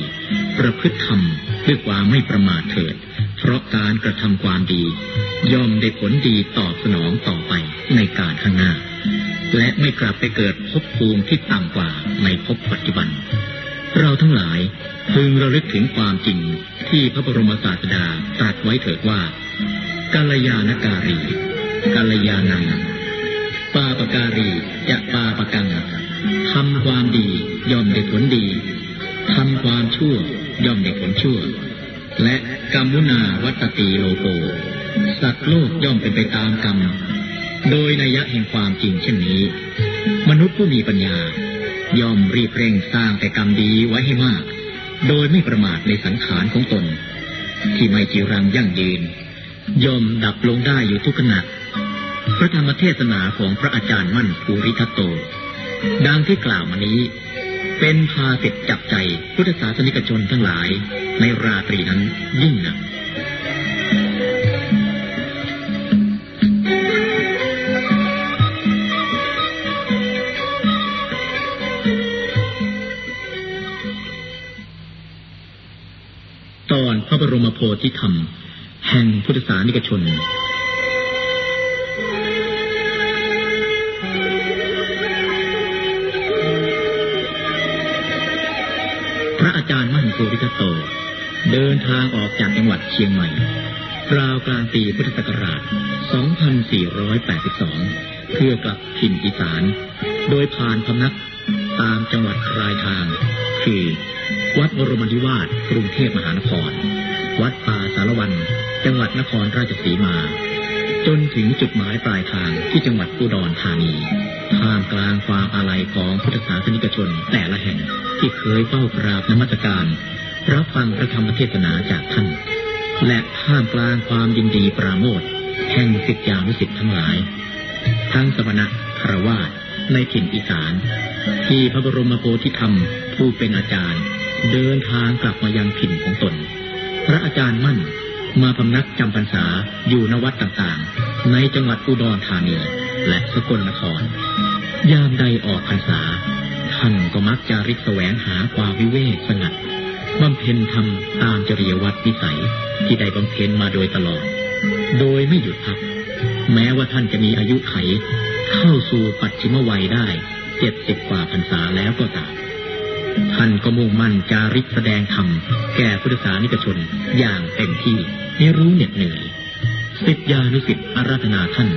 ประพฤติธรรมด้วยความไม่ประมาทเถิด เพราะการกระทำความดี ย่อมได้ผลดีตอบสนองต่อไปในการข้างหน้า และไม่กลับไปเกิดภพภูมิที่ต่ำกว่าในภพปัจจุบัน เราทั้งหลายพึงระลึกถึงความจริงที่พระบรมศาสดาตรัสไว้เถิดว่ากัลยาณการีกัลยาณังปาปการีจะปาปกังทำความดีย่อมได้ผลดีทำความชั่วย่อมได้ผลชั่ว และกรรมุนาวัตตีโลโกสัตว์โลกย่อมเป็นไปตามกรรม โดยนัยยะแห่งความจริงเช่นนี้ มนุษย์ผู้มีปัญญา ย่อมรีบเร่งสร้างแต่กรรมดีไว้ให้มาก โดยไม่ประมาทในสังขารของตน ที่ไม่จีรังยั่งยืน ย่อมดับลงได้อยู่ทุกขณะพระธรรมเทศนาของพระอาจารย์มั่นภูริทัตโต ดังที่กล่าวมานี้ เป็นพาสิทจับใจพุทธศาสนิกชนทั้งหลายในราตรีนั้นยิ่งหนัก พระบรมโพธิธรรม แห่งพุทธศาสนิกชนพระอาจารย์มั่นโพธิทัตโต เดินทางออกจากจังหวัดเชียงใหม่ราวกลางปีพุทธศักราช 2482 เพื่อกลับถิ่นอีสาน โดยผ่านพำนักตามจังหวัดรายทาง คือ วัดบรมนิวาสกรุงเทพมหานคร วัดป่าสารวัน จังหวัดนครราชสีมา จนถึงจุดหมายปลายทางที่จังหวัดอุดรธานีท่ามกลางความอาลัยของพุทธศาสนิกชนแต่ละแห่งที่เคยเฝ้ากราบนมัสการ รับฟังพระธรรมเทศนาจากท่าน และท่ามกลางความยินดีปราโมทแห่งสิทธิานุสิทธิ์ทั้งหลาย ทั้งสมณะครวาสในถิ่นอีสาน ที่พระบรมโพธิธรรมผู้เป็นอาจารย์ เดินทางกลับมายังถิ่นของตน พระอาจารย์มั่นมาพำนักจำพรรษาอยู่นวัดต่างๆ ในจังหวัดอุดรธานีและสกลนคร ยามใดออกพรรษา ท่านก็มักจะริกแสวงหาความวิเวกสงัดบำเพ็ญธรรมตามจริยวัตรวิสัยที่ได้บำเพ็ญมาโดยตลอด โดยไม่หยุดพัก แม้ว่าท่านจะมีอายุไข เข้าสู่ปัจฉิมวัยได้เจ็ดสิบกว่าพรรษาแล้วก็ตาม ท่านก็มุ่งมั่นจาริกแสดงธรรมแก่พุทธศาสนิกชนอย่างเต็มที่ไม่รู้เหน็ดเหนื่อยสิทธิานุสิทธิ์อาราธนาท่าน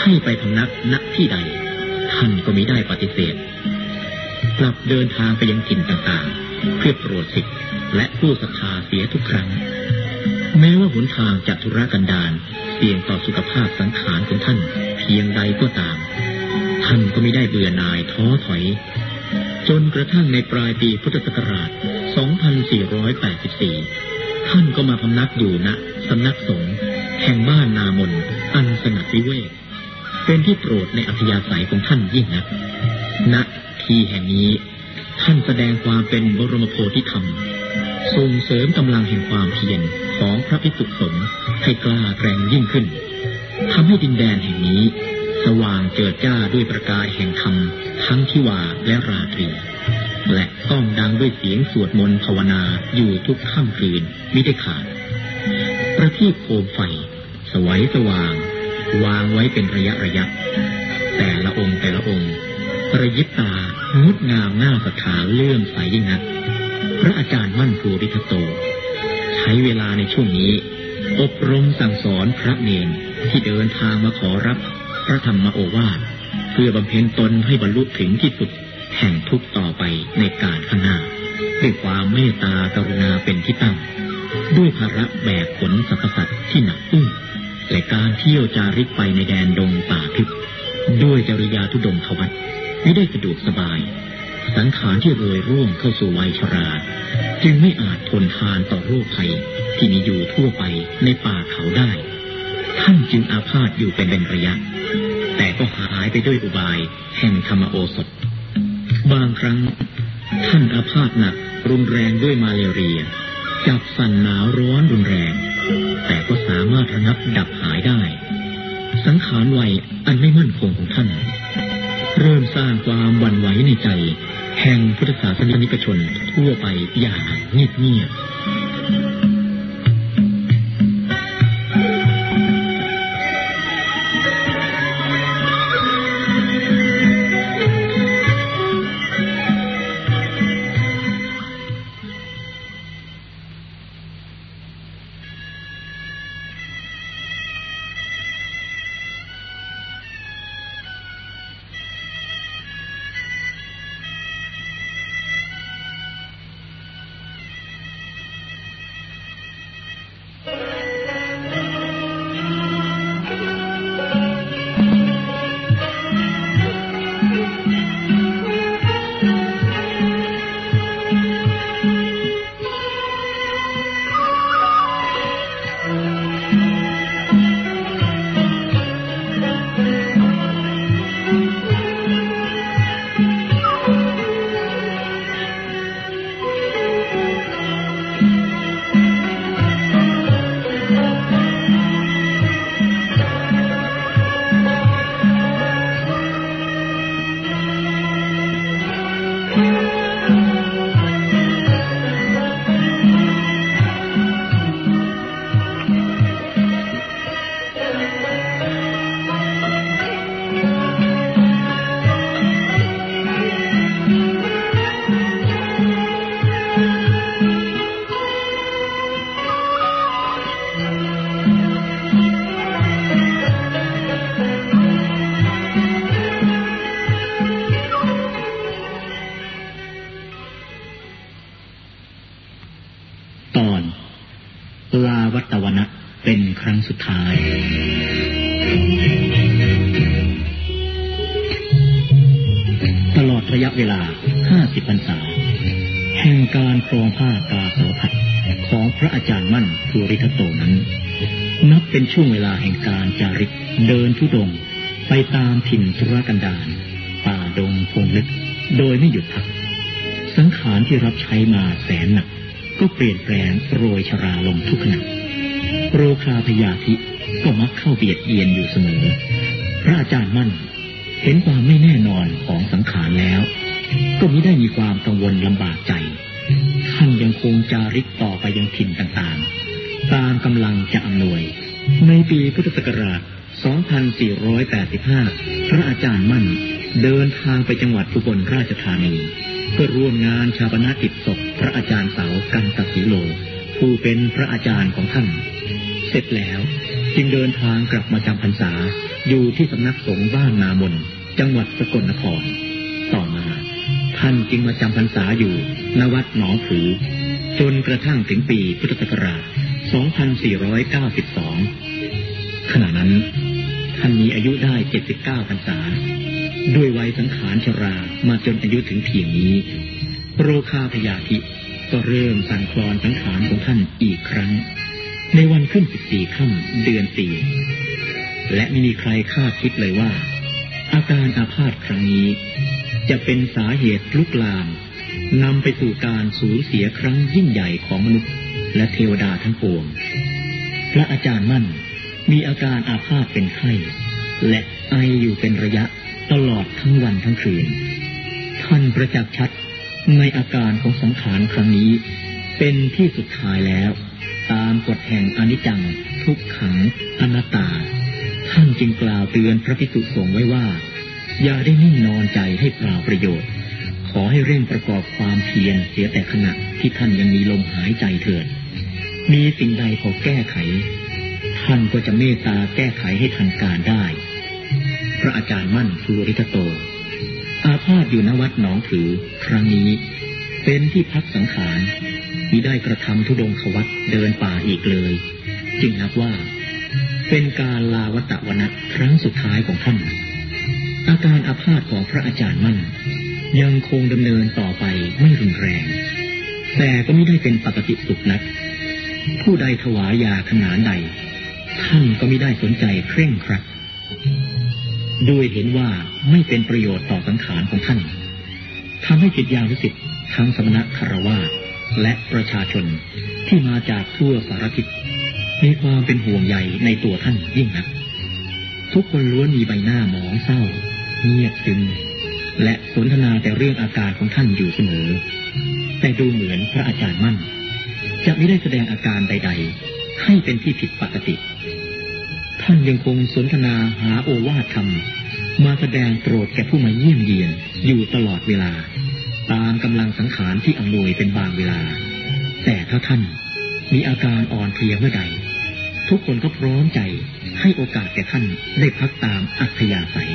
ให้ไปพำนักณที่ใด ท่านก็มิได้ปฏิเสธ กลับเดินทางไปยังถิ่นต่างๆ เพื่อโปรดสิทธิและผู้ศรัทธาเสียทุกครั้ง แม้ว่าหนทางจัตุรกันดารเสี่ยงต่อสุขภาพสังขารของท่าน เพียงใดก็ตาม ท่านก็ไม่ได้เบื่อหน่ายท้อถอย จนกระทั่งในปลายปีพุทธศักราช 2484 ท่านก็มาพำนักอยู่ณสำนักสงฆ์แห่งบ้านนามน อันสงัดวิเวก เป็นที่โปรดในอัธยาศัยของท่านยิ่งนักณที่แห่งนี้ ท่านแสดงความเป็นบรมโพธิธรรม ส่งเสริมกำลังแห่งความเพียรของพระภิกษุสงฆ์ให้กล้าแรงยิ่งขึ้นทำให้ดินแดนแห่งนี้ สว่างเจิดจ้าด้วยประกายแห่งธรรมทั้งที่ว่าและราตรี และต้องดังด้วยเสียงสวดมนต์ภาวนาอยู่ทุกค่ำคืนไม่ได้ขาด ประทีปโคมไฟ สวัยสว่าง วางไว้เป็นระยะระยะ แต่ละองค์แต่ละองค์ระยิบตางดงามหน้าศรัทธาเลื่อมใสยิ่งนัก พระอาจารย์มั่นภูริทโต ใช้เวลาในช่วงนี้ อบรมสั่งสอนพระเนนที่เดินทางมาขอรับ พระธรรมโอวาทเพื่อบำเพ็ญตนให้บรรลุถึงที่สุด แห่งทุกต่อไปในการข้างหน้า ด้วยความเมตตากรุณาเป็นที่ตั้ง ด้วยภาระแบกผลสรรพสัตว์ที่หนักอึ้งและการเที่ยวจาริกไปในแดนดงป่าทึบด้วยจริยาทุดงทวัตไม่ได้สะดวกสบาย สังขารที่รยร่วมเข้าสู่วัยชรา จึงไม่อาจทนทานต่อโรคภัยที่มีอยู่ทั่วไปในป่าเขาได้ ท่านจึงอาพาธอยู่เป็นเป็นระยะ แต่ก็หายไปด้วยอุบายแห่งธรรมโอสถ บางครั้ง ท่านอาพาธหนักรุนแรงด้วยมาเลเรีย จับสั่นหนาวร้อนรุนแรง แต่ก็สามารถระงับดับหายได้ สังขารวัยอันไม่มั่นคงของท่าน เริ่มสร้างความหวั่นไหวในใจ แห่งพุทธศาสนิกชนทั่วไปอย่างเงียบะเนักสงฆ์บ้านนามน จังหวัดสกลนคร ต่อมา ท่านจึงมาจำพรรษาอยู่ณวัดหนองผือ จนกระทั่งถึงปีพุทธศักราช 2492 ขณะนั้น ท่านมีอายุได้ 79 พรรษา ด้วยวัยสังขารชรามาจนอายุถึงเพียงนี้ โรคาพยาธิก็เริ่มสั่นคลอนสังขารของท่านอีกครั้ง ในวันขึ้นสิบสี่ค่ำเดือนสี่ และไม่มีใครคาดคิดเลยว่า อาการอาพาธครั้งนี้ จะเป็นสาเหตุลุกลามนำไปสู่การสูญเสียครั้งยิ่งใหญ่ของมนุษย์ และเทวดาทั้งปวง พระอาจารย์มั่นมีอาการอาพาธเป็นไข้ และไออยู่เป็นระยะตลอดทั้งวันทั้งคืน ท่านประจักษ์ชัดในอาการของสังขารครั้งนี้ เป็นที่สุดท้ายแล้ว ตามกฎแห่งอนิจจัง ทุกขังอนัตตา ท่านจึงกล่าวเตือนพระภิกษุสงฆ์ไว้ว่า อย่าได้นิ่งนอนใจให้เปล่าประโยชน์ ขอให้เร่งประกอบความเพียรเสียแต่ขณะที่ท่านยังมีลมหายใจเถิด มีสิ่งใดพอแก้ไข ท่านก็จะเมตตาแก้ไขให้ทันการได้ พระอาจารย์มั่นภูริทโต อาพาธอยู่ณวัดหนองถือ ครั้งนี้ เป็นที่พักสังขารมิได้กระทำทุดงควัตเดินป่าอีกเลย จึงนับว่า เป็นการลาวัตวนะครั้งสุดท้ายของท่าน อาการอาพาธของพระอาจารย์มั่น ยังคงดำเนินต่อไปไม่รุนแรง แต่ก็ไม่ได้เป็นปกติสุขนัก ผู้ใดถวายยาขนานใด ท่านก็ไม่ได้สนใจเคร่งครัดด้วยเห็นว่าไม่เป็นประโยชน์ต่อสังขารของท่านทำให้จิตยาวิสิทธิ์ทั้งสมณะคารวาและประชาชนที่มาจากทั่วสารทิศ มีความเป็นห่วงใยในตัวท่านยิ่งนัก ทุกคนล้วนมีใบหน้าหมองเศร้า เงียบซึมและสนทนาแต่เรื่องอาการของท่านอยู่เสมอ แต่ดูเหมือนพระอาจารย์มั่น จะไม่ได้แสดงอาการใด ๆ ให้เป็นที่ผิดปกติ ท่านยังคงสนทนาหาโอวาทธรรม มาแสดงโปรดแก่ผู้มาเยี่ยมเยียนอยู่ตลอดเวลา ตามกำลังสังขารที่อำนวยเป็นบางเวลา แต่ถ้าท่านมีอาการอ่อนเพลียเมื่อใด ทุกคนก็พร้อมใจให้โอกาสแก่ท่านได้พักตามอัธยาศัย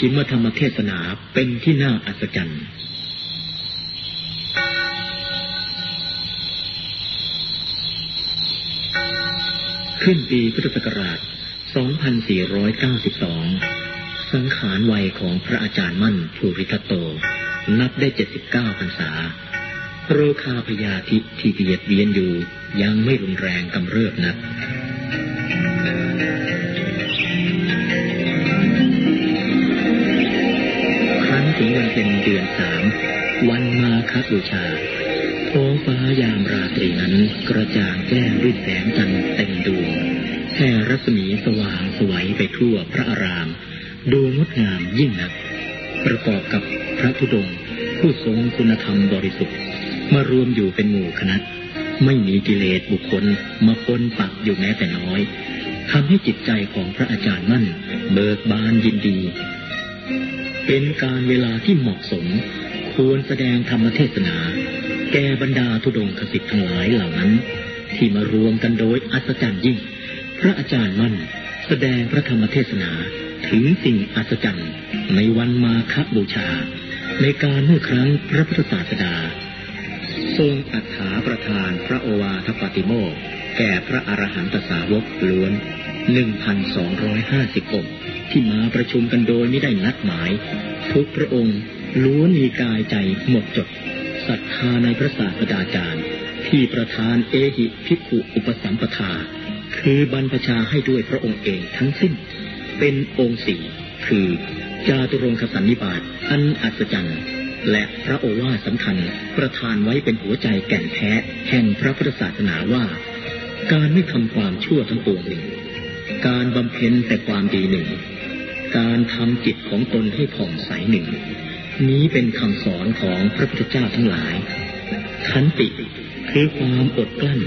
ชิมธรรมเทศนาเป็นที่น่าอัศจรรย์ขึ้นปีพุทธศักราช 2492 สังขารวัยของพระอาจารย์มั่นภูริทัตโต นับได้ 79พรรษา โรคาพยาธิที่เบียดเบียนอยู่ยังไม่รุนแรงกำเริบนัก ถึงวันเป็นเดือนสามวันมาคบูชาท้องฟ้ายามราตรีนั้นกระจ่างแจ้งด้วยแสงจันทร์เต็มดวงแผ่รัศมีสว่างสวัยไปทั่วพระอาราม ดูงดงามยิ่งนัก ประกอบกับพระธุดงค์ผู้ทรงคุณธรรมบริสุทธิ์มารวมอยู่เป็นหมู่คณะ ไม่มีกิเลสบุคคลมาปนปักอยู่แม้แต่น้อยทำให้จิตใจของพระอาจารย์มั่น เบิกบานยินดี เป็นการเวลาที่เหมาะสม ควรแสดงธรรมเทศนา แก่บรรดาทุดงคสิทธิ์ทั้งหลายเหล่านั้น ที่มารวมกันโดยอัศจรรย์ยิ่ง พระอาจารย์มั่น แสดงพระธรรมเทศนาถึงสิ่งอัศจรรย์ในวันมาคบูชา ในการเมื่อครั้งพระพุทธศาสดา ทรงอัฏฐาประทานพระโอวาทปาติโมกแก่พระอรหันตสาวกล้วน 1,250องค์ ที่มาประชุมกันโดยไม่ได้นัดหมาย ทุกพระองค์ล้วนมีกายใจหมดจดศรัทธาในพระศาสดาจารย์ ที่ประธานเอหิภิกขุอุปสัมปทา คือบรรพชาให้ด้วยพระองค์เองทั้งสิ้น เป็นองค์สี่คือ จาตุรงคสันนิบาตอันอัศจรรย์และพระโอวาทสำคัญประทานไว้เป็นหัวใจแก่นแท้แห่งพระพุทธศาสนาว่า การไม่ทำความชั่วทั้งปวงหนึ่ง การบำเพ็ญแต่ความดีหนึ่ง การทำจิตของตนให้ผ่องใสหนึ่ง นี้เป็นคำสอนของพระพุทธเจ้าทั้งหลาย ขันติคือความอดกลั้น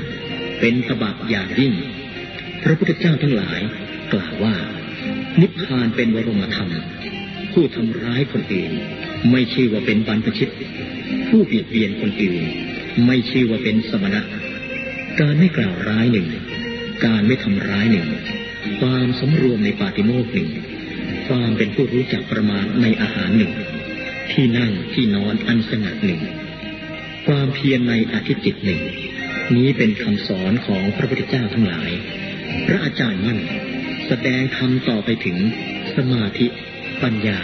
เป็นตบะอย่างยิ่ง พระพุทธเจ้าทั้งหลาย กล่าวว่า นิพพานเป็นวรมธรรม ผู้ทำร้ายคนอื่น ไม่ชื่อว่าเป็นบรรพชิต ผู้เบียดเบียนคนอื่น ไม่ชื่อว่าเป็นสมณะ การไม่กล่าวร้ายหนึ่ง การไม่ทำร้ายหนึ่ง ความสำรวมในปาติโมกข์หนึ่ง ความเป็นผู้รู้จักประมาณในอาหารหนึ่ง ที่นั่งที่นอนอันสงัดหนึ่ง ความเพียรในอาทิตย์จิตหนึ่ง นี้เป็นคำสอนของพระพุทธเจ้าทั้งหลาย พระอาจารย์มั่น แสดงธรรมต่อไปถึงสมาธิ ปัญญา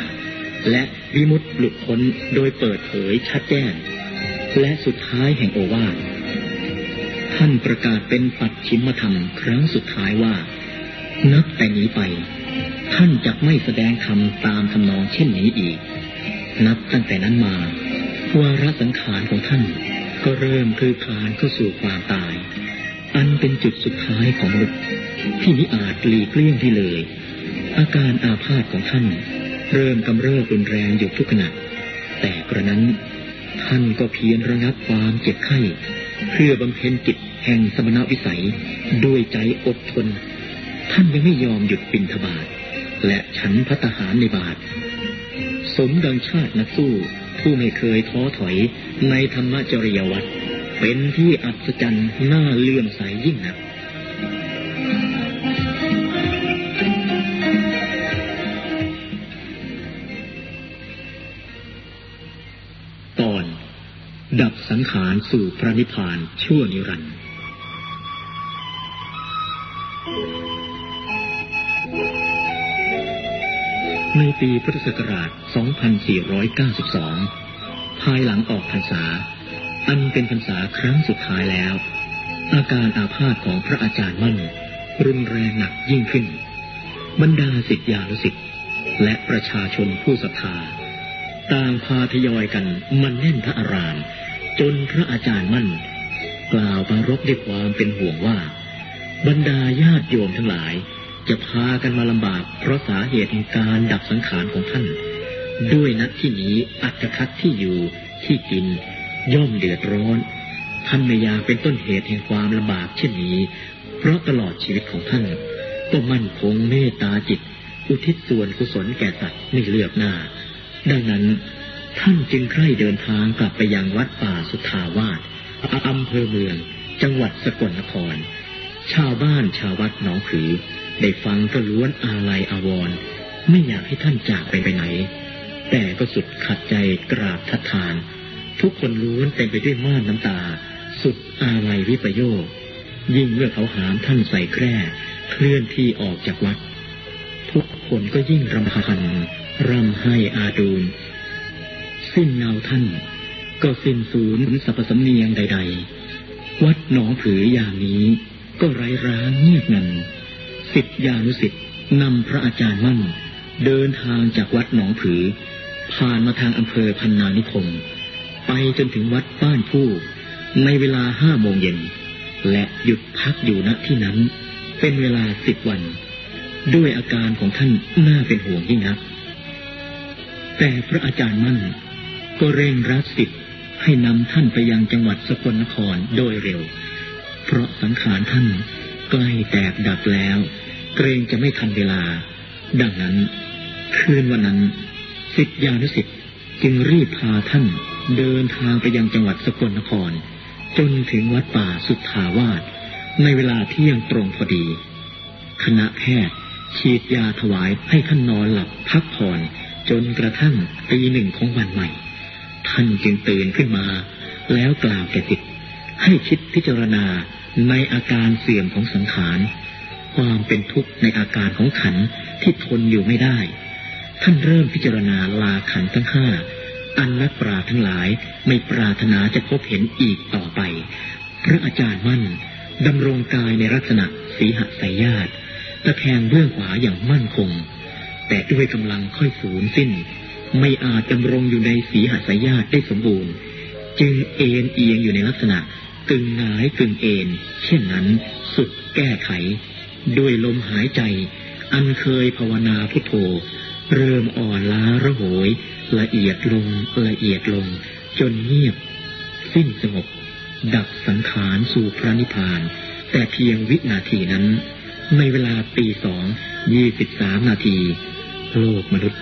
และวิมุตติหลุดพ้นโดยเปิดเผยชัดแจ้ง และสุดท้ายแห่งโอวาทท่านประกาศเป็นปัดชิมธรรมครั้งสุดท้ายว่า นับแต่นี้ไป ท่านจะไม่แสดงธรรมตามทำนองเช่นนี้อีก นับตั้งแต่นั้นมาวาระสังขารของท่าน ก็เริ่มคือคลานเข้าสู่ความตาย อันเป็นจุดสุดท้ายของมนุษย์ที่มิอาจหลีกเลี่ยงได้เลย อาการอาพาธของท่าน เริ่มกำเริบรุนแรงอยู่ทุกขณะแต่กระนั้น ท่านก็เพียรระงับความเจ็บไข้เพื่อบำเพ็ญจิตแห่งสมณวิสัย ด้วยใจอดทน ท่านยังไม่ยอมหยุดปินทบาท และฉันพัตหารในบาท สมดังชาตินักสู้ ผู้ไม่เคยท้อถอยในธรรมจริยวัตรเป็นที่อัศจรรย์น่าเลื่อมใสยิ่งนักตอน ดับสังขารสู่พระนิพพานชั่วนิรันดร์ ในปีพุทธศักราช 2492 ภายหลังออกพรรษา อันเป็นพรรษาครั้งสุดท้ายแล้ว อาการอาพาธของพระอาจารย์มั่น รุนแรงหนักยิ่งขึ้น บรรดาศิษยานุศิษย์และประชาชนผู้ศรัทธาต่างพาทยอยกันมันแน่นพระอาราม จนพระอาจารย์มั่น กล่าวปรารบด้วยความเป็นห่วงว่า บรรดาญาติโยมทั้งหลาย จะพากันมาลำบากเพราะสาเหตุแห่งการดับสังขารของท่าน ด้วยนัดที่นี้อัตคัดที่อยู่ที่กิน ย่อมเดือดร้อน ท่านไม่อยากเป็นต้นเหตุแห่งความลำบากเช่นนี้ เพราะตลอดชีวิตของท่าน ก็มั่นคงเมตตาจิต อุทิศส่วนกุศลแก่สัตว์ไม่เลือกหน้า ดังนั้นท่านจึงใคร่เดินทางกลับไปยังวัดป่าสุทธาวาสอำเภอเมือง จังหวัดสกลนคร ชาวบ้านชาววัดหนองผือ ได้ฟังก็ล้วนอาลัยอาวรณ์ไม่อยากให้ท่านจากไปไปไหน แต่ก็สุดขัดใจกราบทัดทาน ทุกคนล้วนเต็มไปด้วยม่านน้ำตา สุดอาลัยวิปโยค ยิ่งเมื่อเขาหามท่านใส่แคร่เคลื่อนที่ออกจากวัด ทุกคนก็ยิ่งรำพันร่ำไห้อาดูลสิ้นเงาท่าน ก็สิ้นสูญสรรพสำเนียงใด ๆ วัดหนองผืออย่างนี้ ก็ไร้ร้างเงียบงัน สิทธิานุสิทธิ์นำพระอาจารย์มั่น เดินทางจากวัดหนองผือ ผ่านมาทางอำเภอพันนานิคม ไปจนถึงวัดบ้านผู้ ในเวลาห้าโมงเย็น และหยุดพักอยู่ณที่นั้น เป็นเวลาสิบวัน ด้วยอาการของท่านน่าเป็นห่วงยิ่งนัก แต่พระอาจารย์มั่น ก็เร่งรัดสิทธิ์ให้นำท่านไปยังจังหวัดสกลนครโดยเร็ว เพราะสังขารท่าน ใกล้แตกดับแล้ว เกรงจะไม่ทันเวลา ดังนั้น คืนวันนั้นสิทธิานุสิทธิ์จึงรีบพาท่านเดินทางไปยังจังหวัดสกลนคร จนถึงวัดป่าสุทธาวาสในเวลาเที่ยงตรงพอดี คณะแพทย์ฉีดยาถวายให้ท่านนอนหลับพักผ่อนจนกระทั่งตีหนึ่งของวันใหม่ ท่านจึงตื่นขึ้นมา แล้วกล่าวแก่จิตให้คิดพิจารณา ในอาการเสื่อมของสังขาร ความเป็นทุกข์ในอาการของขันที่ทนอยู่ไม่ได้ ท่านเริ่มพิจารณาลาขันทั้งห้าอันนักปราทั้งหลายไม่ปรารถนาจะพบเห็นอีกต่อไป พระอาจารย์มั่นดำรงกายในลักษณะสีหสายญาติตะแคงเบื้องขวาอย่างมั่นคง แต่ด้วยกำลังค่อยสูญสิ้น ไม่อาจดำรงอยู่ในสีหสายญาติได้สมบูรณ์ จึงเอ็นเอียงอยู่ในลักษณะ กึ่งหงายกึ่งเอ็นเช่นนั้นสุดแก้ไข ด้วยลมหายใจ อันเคยภาวนาพุทโธ เริ่มอ่อนล้าระโหย ละเอียดลงละเอียดลง จนเงียบ สิ้นสงบ ดับสังขารสู่พระนิพพาน แต่เพียงวินาทีนั้น ในเวลาตีสองยี่สิบสามนาที โลกมนุษย์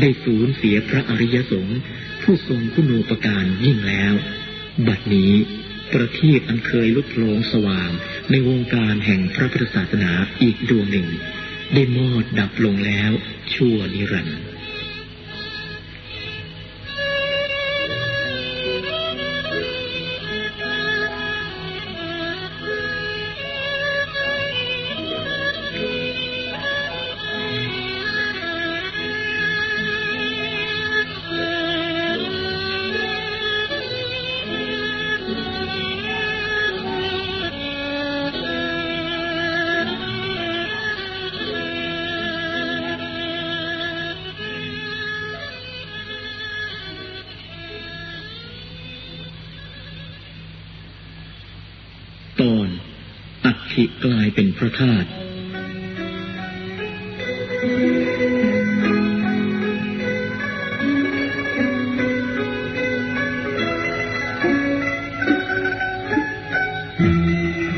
ได้สูญเสียพระอริยสงฆ์ผู้ทรงคุณูปการยิ่งแล้ว บัดนี้ ประทีปอันเคยลุกโลงสว่าง ในวงการแห่งพระพุทธศาสนาอีกดวงหนึ่ง ได้มอดดับลงแล้วชั่วนิรันดร์ ธิกลายเป็นพระธาตุ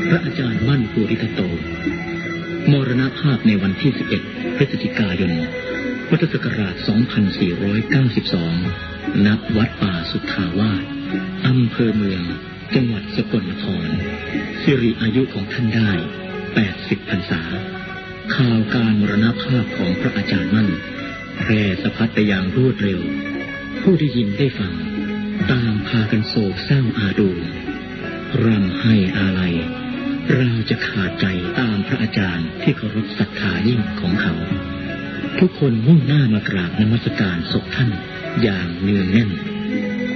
พระอาจารย์มั่นภูริทัตโต มรณภาพในวันที่ 11 พฤศจิกายน พุทธศักราช 2492 ของท่านได้ 80พรรษา ข่าวการมรณภาพของพระอาจารย์มั่นแพร่สะพัดไปอย่างรวดเร็ว ผู้ได้ยินได้ฟังต่างพากันโศกเศร้าอาดูร่ำให้อาลัยเราจะขาดใจตามพระอาจารย์ที่เคารพศรัทธายิ่งของเขา ทุกคนมุ่งหน้ามากราบนมัสการศพท่านอย่างเนืองแน่น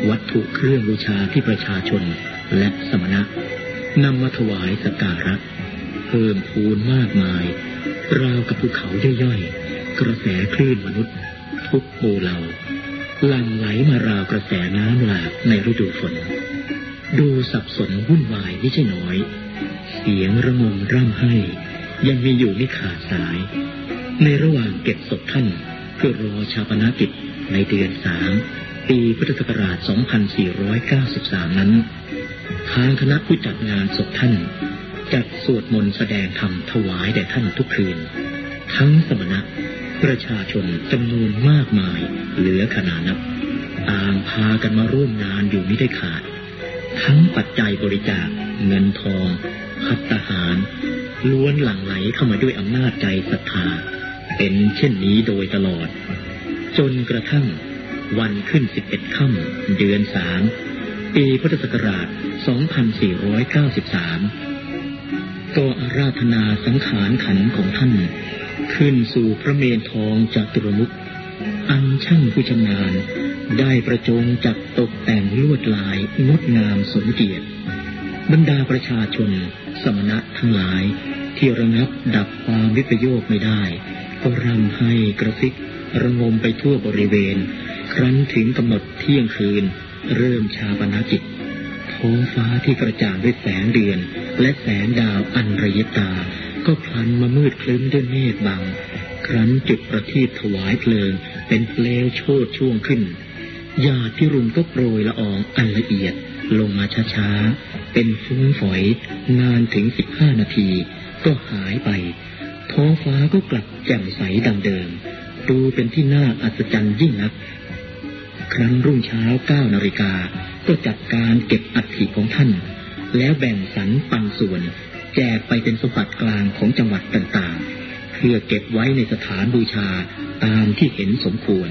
วัตถุเครื่องบูชาที่ประชาชนและส ถวายสการะเพิ่มพูนมากมาย ราวกับภูเขาย่อยๆ กระแสคลื่นมนุษย์ ทุกโบเหล่าหลั่งไหลมาราวกระแสน้ำหลากในฤดูฝน ดูสับสนวุ่นวายไม่ใช่น้อย เสียงระงมร่ำไห้ ยังมีอยู่ไม่ขาดสาย ในระหว่างเก็บศพท่านเพื่อรอชาปนากิจในเดือนสามปีพุทธศักราช 2493 นั้น ทางคณะผู้จัดงานศพท่าน จัดสวดมนต์แสดงธรรมถวายแด่ท่านทุกคืน ทั้งสมณะ ประชาชนจำนวนมากมาย เหลือขนานับต่างพากันมาร่วมงานอยู่ไม่ได้ขาด ทั้งปัจจัยบริจาคเงินทองพัตหาร ล้วนหลั่งไหลเข้ามาด้วยอำนาจใจศรัทธา เป็นเช่นนี้โดยตลอด จนกระทั่งวันขึ้นสิบเอ็ดค่ำเดือนสาม ปีพุทธศักราช 2493 ก็อาราธนาสังขารขันของท่าน ขึ้นสู่พระเมนทองจากตุรมุก อันช่างผู้ชำนาญได้ประจงจัดตกแต่งลวดลายงดงามสมเกียรติ บรรดาประชาชน สมณะทั้งหลาย ที่ระงับดับความวิปโยคไม่ได้ ก็รำให้กระซิกระงมไปทั่วบริเวณ ครั้นถึงกำหนดเที่ยงคืน เริ่มชาปนาจิตท้องฟ้าที่กระจ่างด้วยแสงเดือน และแสงดาวอันระยตา ก็พลันมามืดคลึ้มด้วยเมฆบังครั้นจุดประทีปถวายเพลิง เป็นเปลวโชดช่วงขึ้นญาติพิรุณก็โปรยละอองอันละเอียด ลงมาช้าๆ เป็นฟุ้งฝอย นานถึงสิบห้านาที ก็หายไป ท้องฟ้าก็กลับแจ่มใสดังเดิม ดูเป็นที่น่าอัศจรรย์ยิ่งนัก ครั้งรุ่งเช้าเก้านาฬิกา ก็จัดการเก็บอัฐิของท่าน แล้วแบ่งสรรปันส่วน แจกไปเป็นสมบัติกลางของจังหวัดต่างๆ เพื่อเก็บไว้ในสถานบูชาตามที่เห็นสมควร